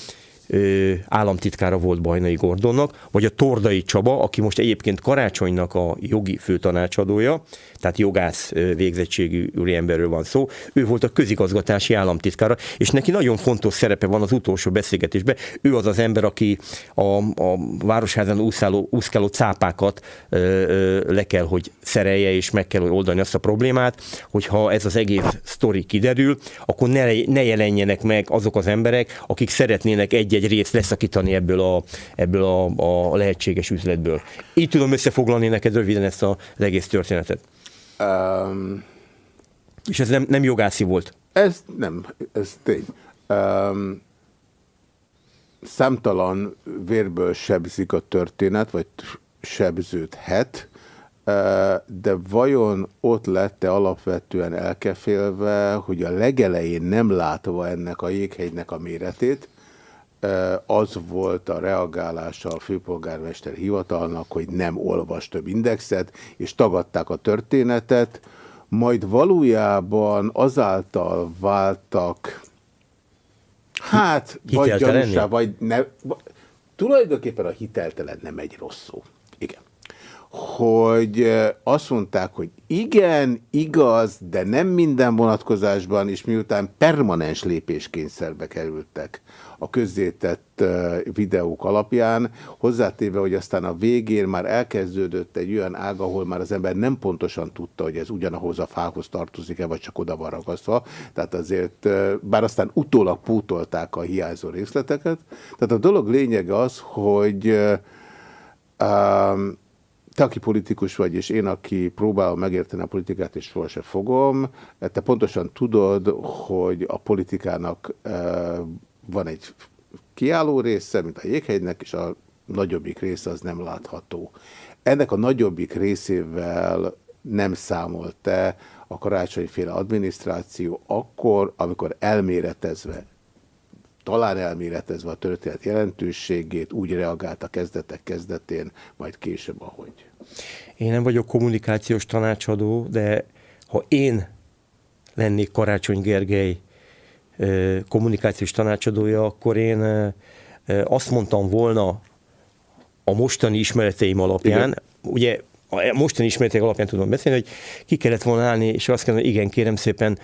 államtitkára volt Bajnai Gordonnak, vagy a Tordai Csaba, aki most egyébként Karácsonynak a jogi főtanácsadója, tehát jogász végzettségű úriemberről van szó, ő volt a közigazgatási államtitkára, és neki nagyon fontos szerepe van az utolsó beszélgetésben. Ő az az ember, aki a, a városházán úszáló, úszkáló cápákat ö, ö, le kell, hogy szerelje, és meg kell, oldani azt a problémát, hogyha ez az egész sztori kiderül, akkor ne, ne jelenjenek meg azok az emberek, akik szeretnének egy-egy részt leszakítani ebből a, ebből a, a lehetséges üzletből. Így tudom összefoglalni neked röviden ezt az egész történetet. Um, És ez nem, nem jogászi volt? Ez nem, ez tény. Um, számtalan vérből sebzik a történet, vagy sebződhet. de vajon ott lette alapvetően elkefélve, hogy a legelején nem látva ennek a jéghegynek a méretét, az volt a reagálása a főpolgármester hivatalnak, hogy nem olvas több indexet, és tagadták a történetet, majd valójában azáltal váltak, hát, vagy gyanúsá, vagy ne, tulajdonképpen a hiteltelen nem egy rossz szó. Igen. Hogy azt mondták, hogy igen, igaz, de nem minden vonatkozásban, és miután permanens lépéskényszerbe kerültek a közzétett videók alapján, hozzátéve, hogy aztán a végén már elkezdődött egy olyan ág, ahol már az ember nem pontosan tudta, hogy ez ugyanahoz a fához tartozik-e, vagy csak oda van ragasztva. Tehát azért, bár aztán utólag pótolták a hiányzó részleteket. Tehát a dolog lényege az, hogy um, te, aki politikus vagy, és én, aki próbálom megérteni a politikát, és sohasem fogom, te pontosan tudod, hogy a politikának van egy kiálló része, mint a jéghegynek, és a nagyobbik része az nem látható. Ennek a nagyobbik részével nem számolt te a karácsonyféle adminisztráció akkor, amikor elméretezve, talán elméretezve a történet jelentőségét, úgy reagált a kezdetek kezdetén, majd később, ahogy. Én nem vagyok kommunikációs tanácsadó, de ha én lennék Karácsony Gergely kommunikációs tanácsadója, akkor én azt mondtam volna a mostani ismereteim alapján, Igen. ugye a mostani ismereteim alapján tudom beszélni, hogy ki kellett volna állni, és azt kellene, hogy igen, kérem szépen,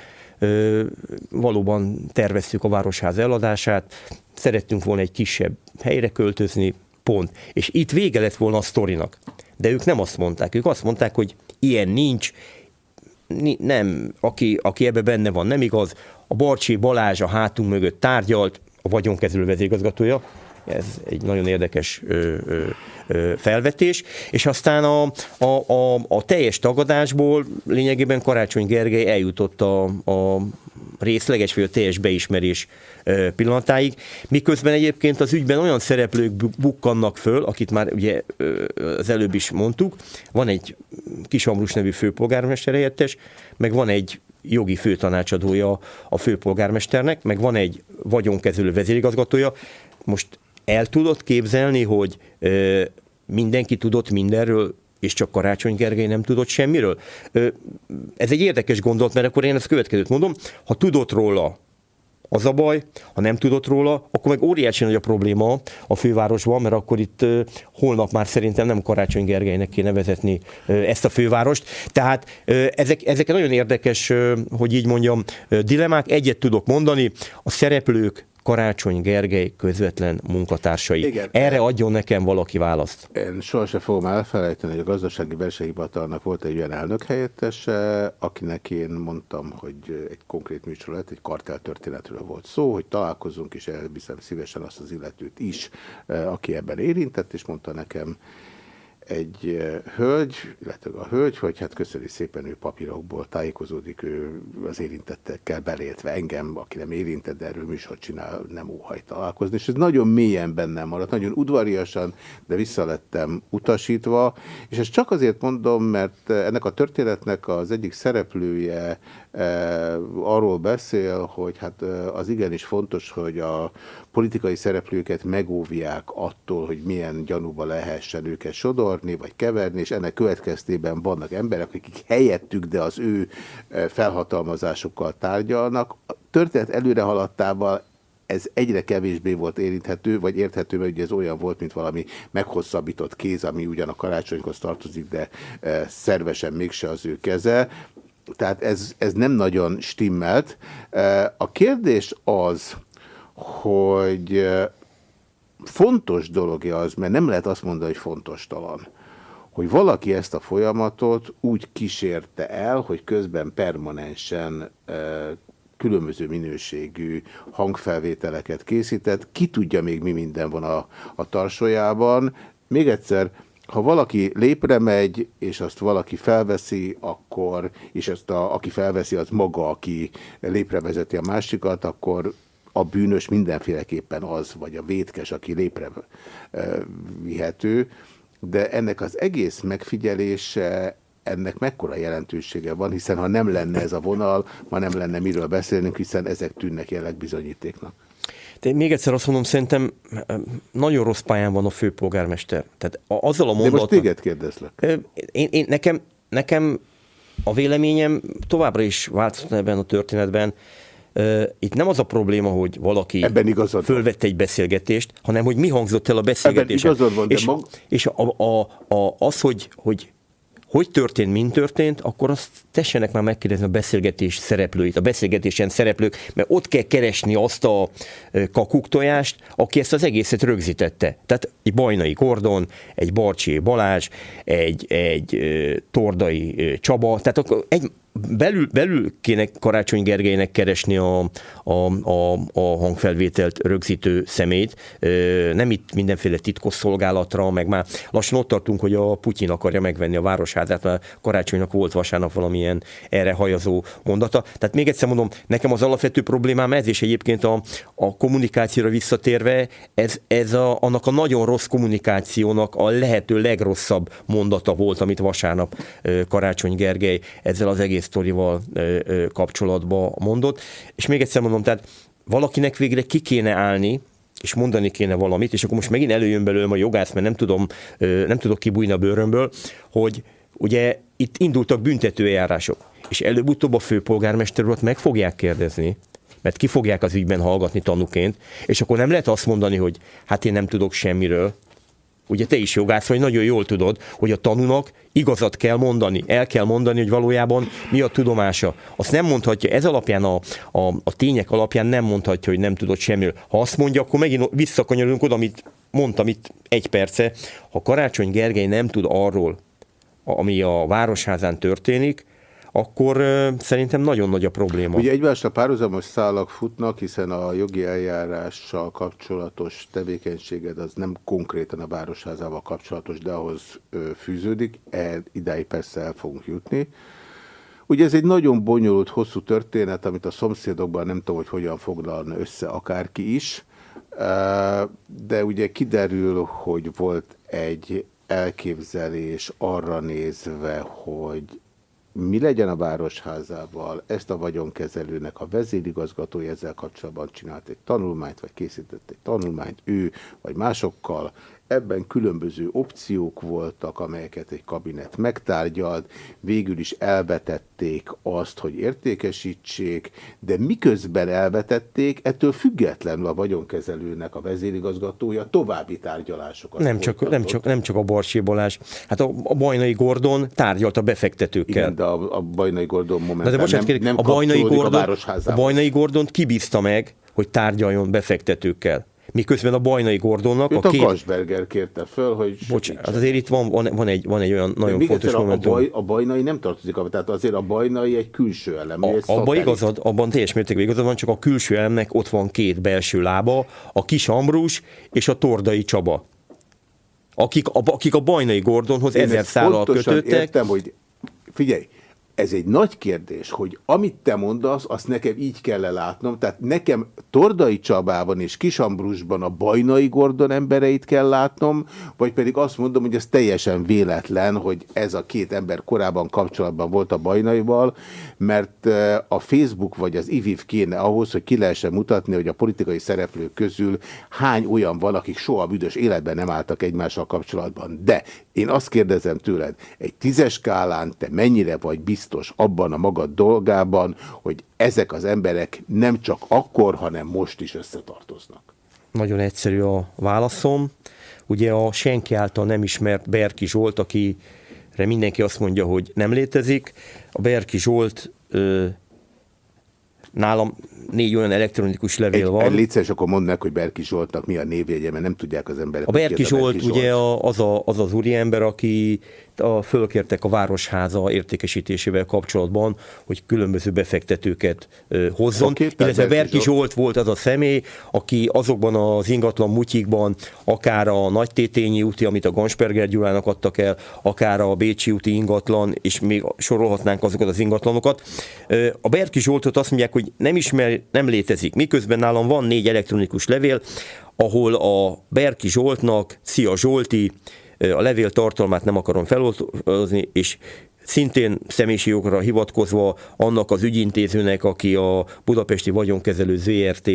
valóban terveztük a városház eladását, szerettünk volna egy kisebb helyre költözni, pont. És itt vége lett volna a sztorinak. De ők nem azt mondták, ők azt mondták, hogy ilyen nincs, nem, aki, aki ebbe benne van, nem igaz. A Barcsi Balázs a hátunk mögött tárgyalt, a vagyonkezelő vezérigazgatója, ez egy nagyon érdekes ö, ö, ö, felvetés, és aztán a, a, a, a teljes tagadásból lényegében Karácsony Gergely eljutott a, a részleges vagy a teljes beismerés pillanatáig, miközben egyébként az ügyben olyan szereplők bukkannak föl, akit már ugye az előbb is mondtuk, van egy Kis Ambrus nevű főpolgármester helyettes, meg van egy jogi főtanácsadója a főpolgármesternek, meg van egy vagyonkezelő vezérigazgatója. Most el tudod képzelni, hogy ö, mindenki tudott mindenről, és csak Karácsony Gergely nem tudott semmiről? Ö, ez egy érdekes gondolat, mert akkor én ezt következőt mondom, ha tudott róla az a baj, ha nem tudott róla, akkor meg óriási nagy a probléma a fővárosban, mert akkor itt holnap már szerintem nem Karácsony Gergelynek kéne vezetni ezt a fővárost. Tehát ezek, ezek nagyon érdekes, hogy így mondjam, dilemák. Egyet tudok mondani, a szereplők Karácsony Gergely közvetlen munkatársai. Igen. Erre adjon nekem valaki választ. Én sohasem fogom elfelejteni, hogy a gazdasági versenyhivatalnak volt egy olyan elnök helyettese, akinek én mondtam, hogy egy konkrét műsor lett, egy karteltörténetről volt szó, hogy találkozunk, és elviszem szívesen azt az illetőt is, eh, aki ebben érintett, és mondta nekem, egy eh, hölgy, illetve a hölgy, hogy hát köszöni szépen, ő papírokból tájékozódik, ő az érintettekkel beléltve engem, aki nem érintett, de erről műsort csinál, nem óhaj találkozni, és ez nagyon mélyen bennem maradt, nagyon udvariasan, de visszalettem utasítva, és ezt csak azért mondom, mert ennek a történetnek az egyik szereplője arról beszél, hogy hát az igenis fontos, hogy a politikai szereplőket megóvják attól, hogy milyen gyanúba lehessen őket sodorni, vagy keverni, és ennek következtében vannak emberek, akik helyettük, de az ő felhatalmazásokkal tárgyalnak. A történet előre haladtával ez egyre kevésbé volt érinthető, vagy érthető, mert ugye ez olyan volt, mint valami meghosszabbított kéz, ami ugyan a karácsonyhoz tartozik, de szervesen mégse az ő keze. Tehát ez, ez nem nagyon stimmelt. A kérdés az, hogy fontos dologja az, mert nem lehet azt mondani, hogy fontos talan, hogy valaki ezt a folyamatot úgy kísérte el, hogy közben permanensen különböző minőségű hangfelvételeket készített. Ki tudja még mi minden van a, a tarsójában. Még egyszer, ha valaki lépre megy, és azt valaki felveszi, akkor, és ezt a, aki felveszi, az maga, aki lépre vezeti a másikat, akkor a bűnös mindenféleképpen az, vagy a vétkes, aki lépre vihető. de ennek az egész megfigyelése ennek mekkora jelentősége van, hiszen ha nem lenne ez a vonal, ma nem lenne miről beszélnünk, hiszen ezek tűnnek jelleg bizonyítéknak. De még egyszer azt mondom, szerintem nagyon rossz pályán van a főpolgármester. Tehát azzal a mondattal... De most téged kérdezlek. Én, én, nekem, nekem a véleményem továbbra is változott ebben a történetben. Itt nem az a probléma, hogy valaki Ebben fölvette egy beszélgetést, hanem hogy mi hangzott el a beszélgetésen. Ebben igazad van, és, mag... és a, a, a, az, hogy, hogy hogy történt, mint történt, akkor azt tessenek már megkérdezni a beszélgetés szereplőit, a beszélgetésen szereplők, mert ott kell keresni azt a kakuktojást, aki ezt az egészet rögzítette. Tehát egy Bajnai Gordon, egy Barcsi Balázs, egy, egy Tordai Csaba, tehát akkor egy, belül, belül kéne Karácsony Gergelynek keresni a, a, a, a hangfelvételt rögzítő szemét, nem itt mindenféle titkosszolgálatra, meg már lassan ott tartunk, hogy a Putyin akarja megvenni a városházát, mert Karácsonynak volt vasárnap valamilyen erre hajazó mondata. Tehát még egyszer mondom, nekem az alapvető problémám ez, és egyébként a, a kommunikációra visszatérve, ez, ez a, annak a nagyon rossz kommunikációnak a lehető legrosszabb mondata volt, amit vasárnap Karácsony Gergely ezzel az egész sztorival kapcsolatba mondott. És még egyszer mondom, tehát valakinek végre ki kéne állni, és mondani kéne valamit, és akkor most megint előjön belőlem a jogász, mert nem, tudom, nem tudok kibújni a bőrömből, hogy ugye itt indultak büntetőjárások, és előbb-utóbb a főpolgármester urat meg fogják kérdezni, mert ki fogják az ügyben hallgatni tanúként, és akkor nem lehet azt mondani, hogy hát én nem tudok semmiről, ugye te is jogász vagy, nagyon jól tudod, hogy a tanúnak igazat kell mondani, el kell mondani, hogy valójában mi a tudomása. Azt nem mondhatja, ez alapján, a, a, a tények alapján nem mondhatja, hogy nem tudod semmiről. Ha azt mondja, akkor megint visszakanyarulunk oda, amit mondtam itt egy perce. Ha Karácsony Gergely nem tud arról, ami a Városházán történik, akkor szerintem nagyon nagy a probléma. Ugye egymásra párhuzamos szálak futnak, hiszen a jogi eljárással kapcsolatos tevékenységed az nem konkrétan a városházával kapcsolatos, de ahhoz fűződik, e, idáig persze el fogunk jutni. Ugye ez egy nagyon bonyolult, hosszú történet, amit a szomszédokban nem tudom, hogy hogyan foglalna össze akárki is, de ugye kiderül, hogy volt egy elképzelés arra nézve, hogy mi legyen a városházával, ezt a vagyonkezelőnek a vezérigazgatója ezzel kapcsolatban csinált egy tanulmányt, vagy készített egy tanulmányt ő, vagy másokkal, Ebben különböző opciók voltak, amelyeket egy kabinet megtárgyalt, végül is elvetették azt, hogy értékesítsék, de miközben elvetették, ettől függetlenül a vagyonkezelőnek a vezérigazgatója további tárgyalásokat nem csak, nem, csak, nem csak a Balsé Hát a, a Bajnai Gordon tárgyalt a befektetőkkel. Igen, de a, a Bajnai Gordon momentán de bocsánat, nem, nem a Bajnai Gordon, a, a Bajnai Gordont kibízta meg, hogy tárgyaljon befektetőkkel miközben a Bajnai Gordonnak... Őt a, két... Kasberger kérte föl, hogy Bocsánat, hát azért itt van, van, van, egy, van egy olyan nagyon Még fontos momentum. A, baj, a Bajnai nem tartozik, tehát azért a Bajnai egy külső elem. A, abban igazad, abban teljes mértékben igazad van, csak a külső elemnek ott van két belső lába, a Kis Ambrus és a Tordai Csaba. Akik a, akik a Bajnai Gordonhoz Én ezer szállal kötöttek. értem, hogy figyelj, ez egy nagy kérdés, hogy amit te mondasz, azt nekem így kell látnom. Tehát nekem Tordai Csabában és Kisambrusban a Bajnai Gordon embereit kell látnom, vagy pedig azt mondom, hogy ez teljesen véletlen, hogy ez a két ember korábban kapcsolatban volt a Bajnaival, mert a Facebook vagy az IVIV kéne ahhoz, hogy ki lehessen mutatni, hogy a politikai szereplők közül hány olyan van, akik soha büdös életben nem álltak egymással kapcsolatban. De én azt kérdezem tőled, egy tízes skálán te mennyire vagy biztos abban a magad dolgában, hogy ezek az emberek nem csak akkor, hanem most is összetartoznak? Nagyon egyszerű a válaszom. Ugye a senki által nem ismert Berki Zsolt, akire mindenki azt mondja, hogy nem létezik. A Berki Zsolt ö, nálam négy olyan elektronikus levél egy, van. Egy létszeres, akkor mondd meg, hogy Berki Zsoltnak mi a névjegye, mert nem tudják az emberek. A Berki Zsolt, Berki Zsolt ugye az, a, az az úriember, aki a, fölkértek a Városháza értékesítésével kapcsolatban, hogy különböző befektetőket ö, hozzon. Okay, illetve Berki Zsolt. Zsolt volt az a személy, aki azokban az ingatlan mutyikban, akár a Nagy Tétényi úti, amit a Gansperger Gyulának adtak el, akár a Bécsi úti ingatlan, és még sorolhatnánk azokat az ingatlanokat. A Berki Zsoltot azt mondják, hogy nem ismer, nem létezik. Miközben nálam van négy elektronikus levél, ahol a Berki Zsoltnak, Szia Zsolti, a levél tartalmát nem akarom feloldozni, és szintén személyiségokra hivatkozva annak az ügyintézőnek, aki a Budapesti Vagyonkezelő ZRT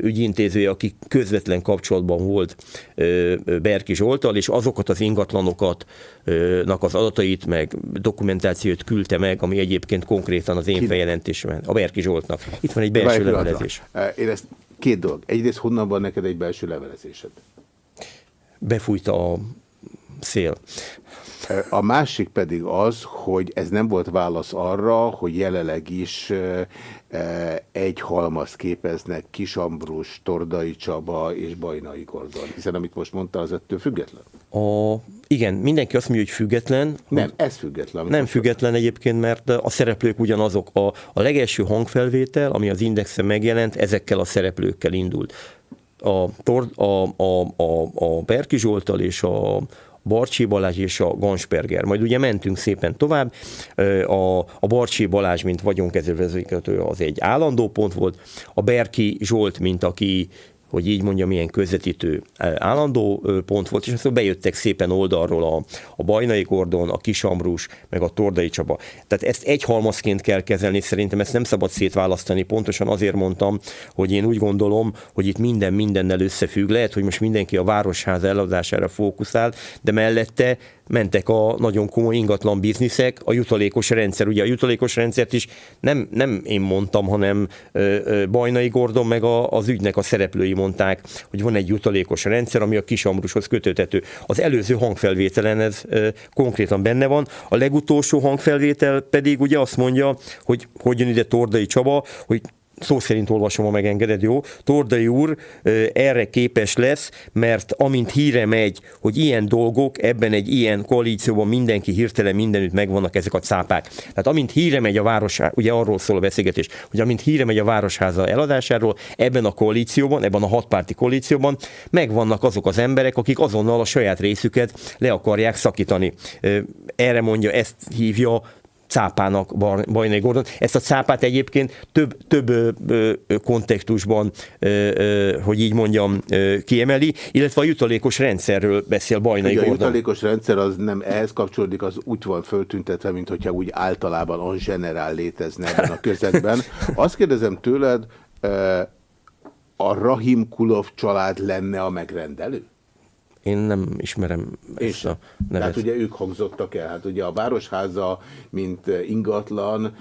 ügyintézője, aki közvetlen kapcsolatban volt Berki Zsoltal, és azokat az ingatlanokat, az adatait, meg dokumentációt küldte meg, ami egyébként konkrétan az én feljelentésem, a Berki Zsoltnak. Itt van egy belső levelezés. Én ezt két dolog. Egyrészt honnan van neked egy belső levelezésed? Befújta a szél. A másik pedig az, hogy ez nem volt válasz arra, hogy jelenleg is egy halmaz képeznek Kisambrus, Tordai Csaba és Bajnai Gordon. Hiszen amit most mondta, az ettől független? A, igen, mindenki azt mondja, hogy független. Nem, ez független. Nem független egyébként, mert a szereplők ugyanazok. A, a legelső hangfelvétel, ami az Indexen megjelent, ezekkel a szereplőkkel indult. A, a, a, a, a Berki Zsoltal és a, Barcsi Balázs és a Gansperger. Majd ugye mentünk szépen tovább, a, a Barcsi Balázs, mint vagyonkezelővezérető, az egy állandó pont volt, a Berki Zsolt, mint aki hogy így mondjam, milyen közvetítő e, állandó pont volt, és aztán bejöttek szépen oldalról a, a Bajnai Gordon, a Kisambrus, meg a Tordai Csaba. Tehát ezt egy halmazként kell kezelni, szerintem ezt nem szabad szétválasztani, pontosan azért mondtam, hogy én úgy gondolom, hogy itt minden mindennel összefügg. Lehet, hogy most mindenki a városház eladására fókuszál, de mellette mentek a nagyon komoly ingatlan bizniszek, a jutalékos rendszer, ugye a jutalékos rendszert is nem, nem én mondtam, hanem Bajnai Gordon meg a, az ügynek a szereplői mondták, hogy van egy jutalékos rendszer, ami a kisambrushoz kötőtető. Az előző hangfelvételen ez konkrétan benne van, a legutolsó hangfelvétel pedig ugye azt mondja, hogy hogy jön ide Tordai Csaba, hogy szó szerint olvasom, ha megengeded, jó? Tordai úr erre képes lesz, mert amint híre megy, hogy ilyen dolgok, ebben egy ilyen koalícióban mindenki hirtelen mindenütt megvannak ezek a cápák. Tehát amint híre megy a város, ugye arról szól a beszélgetés, hogy amint híre megy a városháza eladásáról, ebben a koalícióban, ebben a hatpárti koalícióban megvannak azok az emberek, akik azonnal a saját részüket le akarják szakítani. Erre mondja, ezt hívja cápának Bajnai Gordon. Ezt a cápát egyébként több, több kontextusban, hogy így mondjam, kiemeli, illetve a jutalékos rendszerről beszél Bajnai Ugye Gordon. A jutalékos rendszer az nem ehhez kapcsolódik, az úgy van föltüntetve, mint hogyha úgy általában on generál létezne ebben a közegben. Azt kérdezem tőled, a Rahim Kulov család lenne a megrendelő? Én nem ismerem és ezt a nevet. Hát ugye ők hangzottak el. Hát ugye a Városháza, mint ingatlan,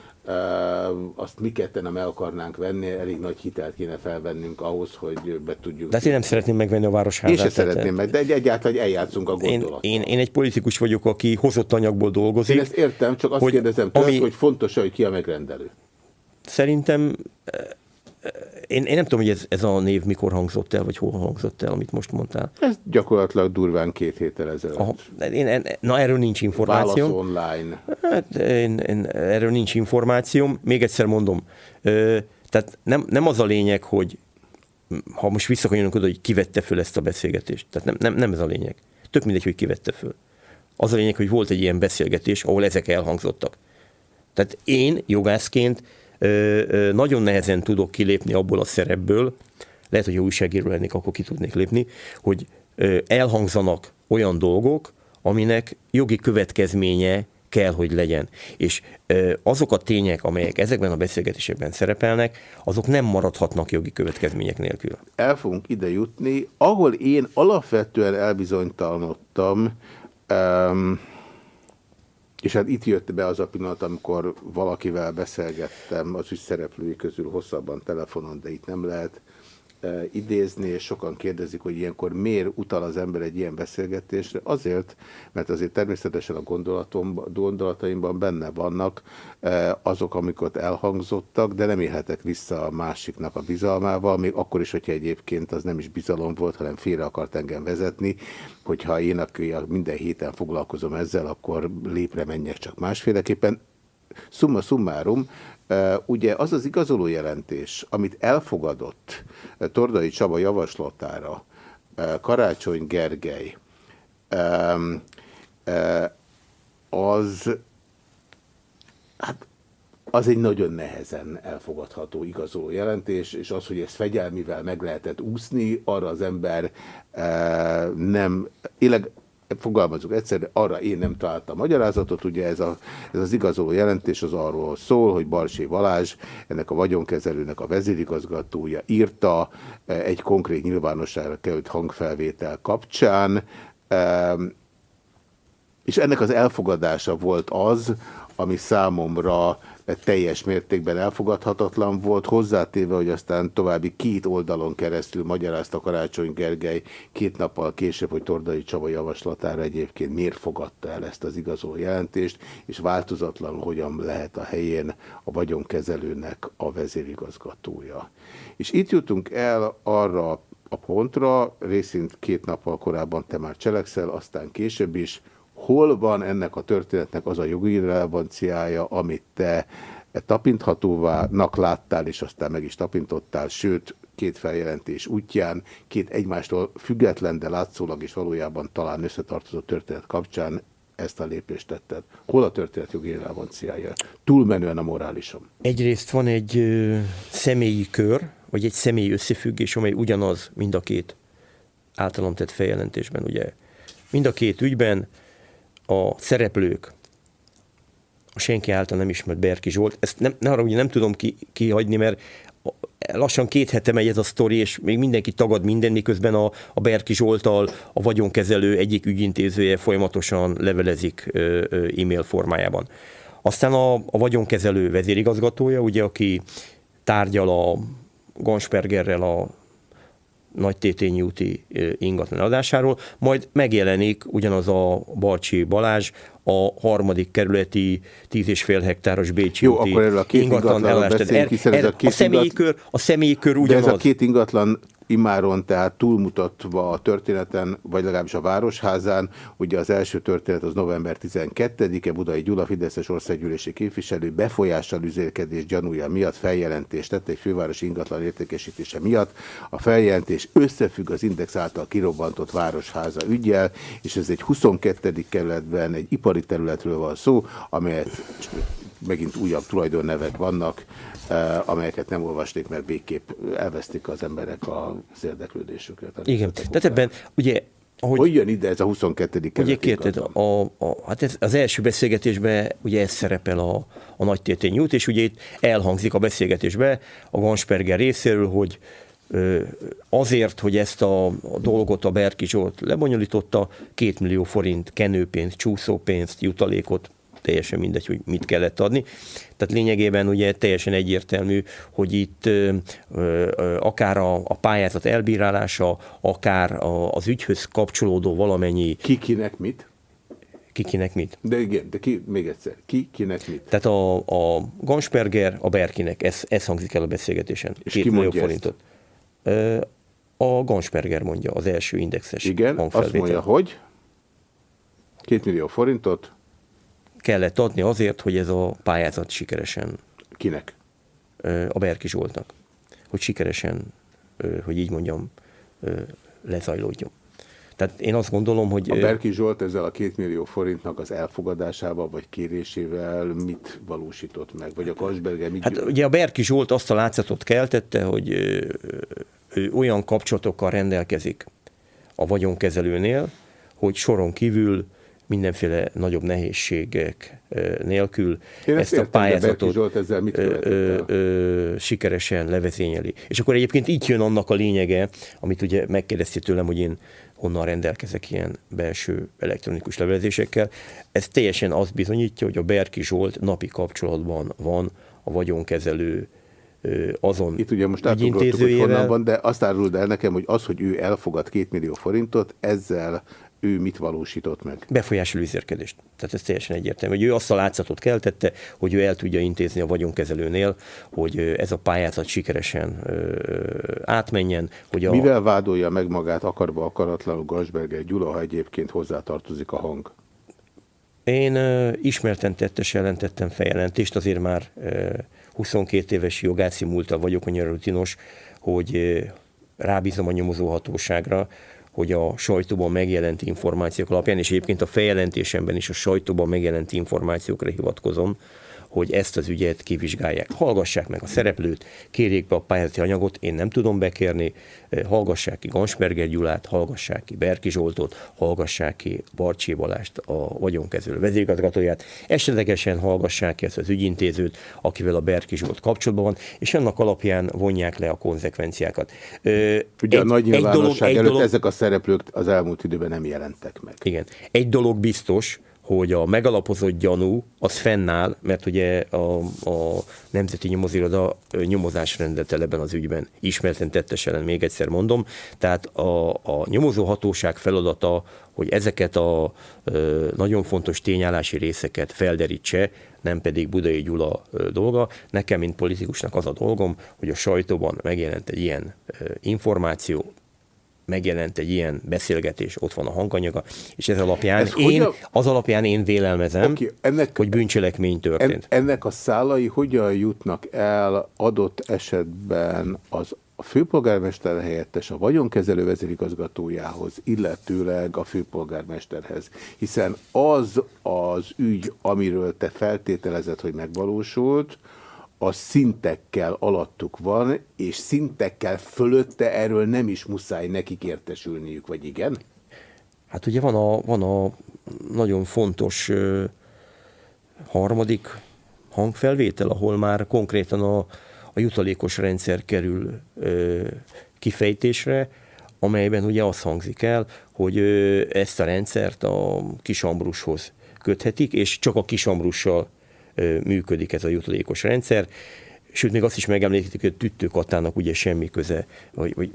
azt mi ketten nem el akarnánk venni, elég nagy hitelt kéne felvennünk ahhoz, hogy be tudjuk. De hát én nem szeretném megvenni a Városházát. Én sem szeretném meg, de egyáltalán eljátszunk a gondolat. Én, én, én egy politikus vagyok, aki hozott anyagból dolgozik. Én ezt értem, csak azt hogy, kérdezem tőled, ami... hogy fontos, hogy ki a megrendelő. Szerintem én, én nem tudom, hogy ez, ez a név mikor hangzott el, vagy hol hangzott el, amit most mondtál. Ez gyakorlatilag durván két héttel ezelőtt. Aha, én, én, na, erről nincs információ. Válasz online. Hát, én, én, erről nincs információm. Még egyszer mondom, ö, tehát nem, nem az a lényeg, hogy ha most visszakanyolunk oda, hogy kivette föl ezt a beszélgetést. Tehát nem, nem, nem ez a lényeg. Tök mindegy, hogy kivette föl. Az a lényeg, hogy volt egy ilyen beszélgetés, ahol ezek elhangzottak. Tehát én jogászként nagyon nehezen tudok kilépni abból a szerepből, lehet, hogy újságíró lennék, akkor ki tudnék lépni, hogy elhangzanak olyan dolgok, aminek jogi következménye kell, hogy legyen. És azok a tények, amelyek ezekben a beszélgetésekben szerepelnek, azok nem maradhatnak jogi következmények nélkül. El fogunk ide jutni. Ahol én alapvetően elbizonytalanodtam, um, és hát itt jött be az a pillanat, amikor valakivel beszélgettem az ügy szereplői közül hosszabban telefonon, de itt nem lehet idézni, és sokan kérdezik, hogy ilyenkor miért utal az ember egy ilyen beszélgetésre. Azért, mert azért természetesen a gondolataimban benne vannak azok, amiket elhangzottak, de nem élhetek vissza a másiknak a bizalmával, még akkor is, hogyha egyébként az nem is bizalom volt, hanem félre akart engem vezetni, hogyha én, minden héten foglalkozom ezzel, akkor lépre menjek csak másféleképpen. Summa summarum, ugye az az igazoló jelentés, amit elfogadott Tordai Csaba javaslatára Karácsony Gergely, az hát az egy nagyon nehezen elfogadható igazoló jelentés, és az, hogy ezt fegyelmivel meg lehetett úszni, arra az ember nem, éleg fogalmazunk egyszerűen, arra én nem találtam magyarázatot, ugye ez, a, ez az igazoló jelentés az arról szól, hogy Balsé Valázs, ennek a vagyonkezelőnek a vezérigazgatója írta egy konkrét nyilvánosságra került hangfelvétel kapcsán, és ennek az elfogadása volt az, ami számomra teljes mértékben elfogadhatatlan volt, hozzátéve, hogy aztán további két oldalon keresztül magyarázta Karácsony Gergely két nappal később, hogy Tordai Csaba javaslatára egyébként miért fogadta el ezt az igazoló jelentést, és változatlan hogyan lehet a helyén a vagyonkezelőnek a vezérigazgatója. És itt jutunk el arra a pontra, részint két nappal korábban te már cselekszel, aztán később is, hol van ennek a történetnek az a jogi relevanciája, amit te tapinthatóvának láttál, és aztán meg is tapintottál, sőt, két feljelentés útján, két egymástól független, de látszólag is valójában talán összetartozó történet kapcsán ezt a lépést tetted. Hol a történet jogi relevanciája? Túlmenően a morálisom. Egyrészt van egy ö, személyi kör, vagy egy személyi összefüggés, amely ugyanaz mind a két általam tett feljelentésben. Ugye mind a két ügyben a szereplők, a senki által nem ismert Berki Zsolt, ezt nem, ne arra, hogy nem tudom ki, kihagyni, mert lassan két hete megy ez a sztori, és még mindenki tagad minden, miközben a, a Berki Zsoltal a vagyonkezelő egyik ügyintézője folyamatosan levelezik e-mail formájában. Aztán a, a vagyonkezelő vezérigazgatója, ugye, aki tárgyal a Ganspergerrel a nagy tétényi úti ingatlan adásáról, majd megjelenik ugyanaz a Balcsi Balázs, a harmadik kerületi 10,5 hektáros Bécsi Jó, úti akkor erről a két ingatlan beszélünk, hiszen ez a a személyi kör, a személyi kör ugyanaz. De ez a két ingatlan imáron tehát túlmutatva a történeten, vagy legalábbis a Városházán, ugye az első történet az november 12-e, Budai Gyula, Fideszes országgyűlési képviselő befolyással üzélkedés gyanúja miatt feljelentést tett egy fővárosi ingatlan értékesítése miatt. A feljelentés összefügg az Index által kirobbantott Városháza ügyjel, és ez egy 22. kerületben egy ipari területről van szó, amelyet megint újabb tulajdonnevek vannak, Eh, amelyeket nem olvasték, mert végképp elvesztik az emberek az érdeklődésüket. Igen, tehát ebben ugye ahogy, hogy jön ide ez a 22. Ugye kérted, a, a, hát ez, az első beszélgetésben ugye ez szerepel a, a nagy tétény út, és ugye itt elhangzik a beszélgetésbe a Gansperger részéről, hogy azért, hogy ezt a, a dolgot a Berki Zsolt lebonyolította, két millió forint kenőpénzt, csúszópénzt, jutalékot teljesen mindegy, hogy mit kellett adni. Tehát lényegében ugye teljesen egyértelmű, hogy itt ö, ö, akár a, a pályázat elbírálása, akár a, az ügyhöz kapcsolódó valamennyi... Kikinek mit? Kikinek mit? De igen, de ki, még egyszer, ki, kinek mit? Tehát a, a Gansperger, a Berkinek, ez, ez hangzik el a beszélgetésen. És Két ki mondja forintot. Ezt? A Gansperger mondja, az első indexes Igen, azt mondja, hogy két millió forintot kellett adni azért, hogy ez a pályázat sikeresen... Kinek? A Berki Zsoltnak. Hogy sikeresen, hogy így mondjam, lezajlódjon. Tehát én azt gondolom, hogy... A Berki Zsolt ezzel a két millió forintnak az elfogadásával vagy kérésével mit valósított meg? Vagy a Kasberge mit... Hát ugye a Berki Zsolt azt a látszatot keltette, hogy ő olyan kapcsolatokkal rendelkezik a vagyonkezelőnél, hogy soron kívül mindenféle nagyobb nehézségek nélkül Én ezt, ezt a pályázatot Zsolt ezzel mit ö, ö, ö, sikeresen levezényeli. És akkor egyébként így jön annak a lényege, amit ugye megkérdeztél tőlem, hogy én honnan rendelkezek ilyen belső elektronikus levelezésekkel. Ez teljesen azt bizonyítja, hogy a Berki Zsolt napi kapcsolatban van a vagyonkezelő azon Itt ugye most átugrottuk, hogy honnan van, de azt áruld el nekem, hogy az, hogy ő elfogad két millió forintot, ezzel ő mit valósított meg? Befolyásoló üzérkedést. Tehát ez teljesen egyértelmű, hogy ő azt a látszatot keltette, hogy ő el tudja intézni a vagyonkezelőnél, hogy ez a pályázat sikeresen átmenjen. Hogy a... Mivel vádolja meg magát akarba akaratlanul Gasberger Gyula, ha egyébként hozzátartozik a hang? Én uh, ismerten tettes jelentettem feljelentést, azért már uh, 22 éves jogászi múlta vagyok annyira rutinos, hogy rábízom a nyomozóhatóságra, hogy a sajtóban megjelent információk alapján, és egyébként a feljelentésemben is a sajtóban megjelent információkra hivatkozom, hogy ezt az ügyet kivizsgálják. Hallgassák meg a szereplőt, kérjék be a pályázati anyagot, én nem tudom bekérni, hallgassák ki Gansberger Gyulát, hallgassák ki Berki Zsoltot, hallgassák ki Barcsi Balást, a vagyonkezelő vezérigazgatóját, esetlegesen hallgassák ki ezt az ügyintézőt, akivel a Berki Zsolt kapcsolatban van, és annak alapján vonják le a konzekvenciákat. Ugye egy, a nagy nyilvánosság egy dolog, előtt egy dolog, ezek a szereplők az elmúlt időben nem jelentek meg. Igen. Egy dolog biztos, hogy a megalapozott gyanú az fennáll, mert ugye a, a Nemzeti Nyomozíroda nyomozás rendelt el ebben az ügyben, ismerten tettes ellen, még egyszer mondom. Tehát a, a nyomozó feladata, hogy ezeket a ö, nagyon fontos tényállási részeket felderítse, nem pedig Budai Gyula ö, dolga. Nekem, mint politikusnak az a dolgom, hogy a sajtóban megjelent egy ilyen ö, információ, megjelent egy ilyen beszélgetés, ott van a hanganyaga, és ez alapján ez én, hogyan... az alapján én vélelmezem, okay, ennek, hogy bűncselekmény történt. En, ennek a szálai hogyan jutnak el adott esetben az a főpolgármester helyettes a vagyonkezelő vezérigazgatójához, illetőleg a főpolgármesterhez. Hiszen az az ügy, amiről te feltételezed, hogy megvalósult, a szintekkel alattuk van, és szintekkel fölötte erről nem is muszáj nekik értesülniük, vagy igen? Hát ugye van a, van a nagyon fontos ö, harmadik hangfelvétel, ahol már konkrétan a, a jutalékos rendszer kerül ö, kifejtésre, amelyben ugye az hangzik el, hogy ö, ezt a rendszert a kisambrushoz köthetik, és csak a kisambrussal működik ez a jutalékos rendszer. Sőt, még azt is megemlítik, hogy a tüttőkatának ugye semmi köze, vagy, vagy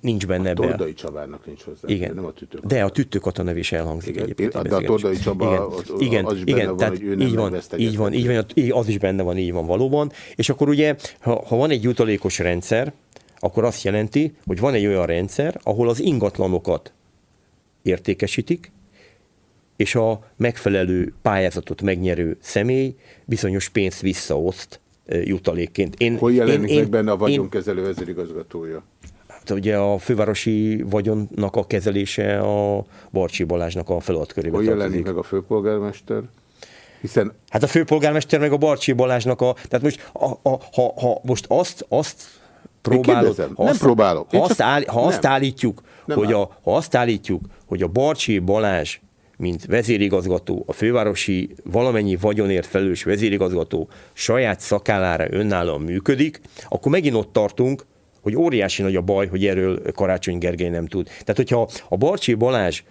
nincs benne a Tordai Csabának nincs hozzá, igen. nem a tüttőkata. De a tüttőkata nev is elhangzik igen. egyébként. De a Tordai Csaba igen. Az, igen. az is benne igen. van, Tehát hogy ő nem így van, így van, így van, az is benne van, így van valóban. És akkor ugye, ha, ha van egy jutalékos rendszer, akkor azt jelenti, hogy van egy olyan rendszer, ahol az ingatlanokat értékesítik, és a megfelelő pályázatot megnyerő személy bizonyos pénzt visszaoszt jutalékként. Én, Hol jelenik én, meg én, benne a vagyonkezelő vezérigazgatója? Hát ugye a fővárosi vagyonnak a kezelése a Barcsi Balázsnak a feladatkörébe Hol jelenik tartozik. meg a főpolgármester? Hiszen... Hát a főpolgármester meg a Barcsi Balázsnak a... Tehát most, a, a, ha, ha most azt, azt próbálod... Ha nem azt, próbálok. Ha, azt, áll, ha azt állítjuk, nem hogy a, ha azt állítjuk, hogy a Barcsi Balázs mint vezérigazgató, a fővárosi valamennyi vagyonért felelős vezérigazgató saját szakállára önállóan működik, akkor megint ott tartunk, hogy óriási nagy a baj, hogy erről Karácsony Gergely nem tud. Tehát, hogyha a Barcsi Balázs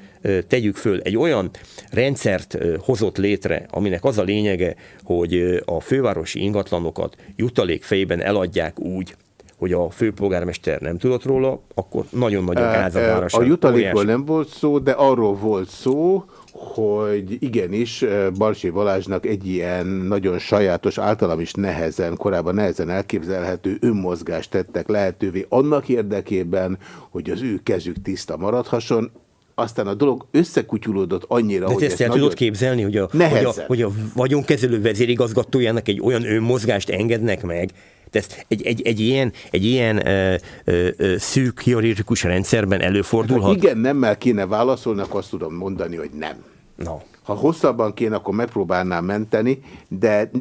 tegyük föl, egy olyan rendszert hozott létre, aminek az a lényege, hogy a fővárosi ingatlanokat jutalék fejében eladják úgy, hogy a főpolgármester nem tudott róla, akkor nagyon nagy a gáz a városának. A jutalékból nem volt szó, de arról volt szó, hogy igenis Barsi Balázsnak egy ilyen nagyon sajátos, általam is nehezen, korábban nehezen elképzelhető önmozgást tettek lehetővé annak érdekében, hogy az ő kezük tiszta maradhasson, aztán a dolog összekutyulódott annyira, De hogy ezt el nagyon... tudod képzelni, hogy a, hogy, a, hogy a vagyonkezelő vezérigazgatójának egy olyan önmozgást engednek meg, de ezt egy, egy, egy ilyen, egy ilyen ö, ö, ö, szűk hierarchikus rendszerben előfordulhat? Hát, igen, nemmel kéne válaszolni, akkor azt tudom mondani, hogy nem. No. Ha hosszabban kéne, akkor megpróbálnám menteni, de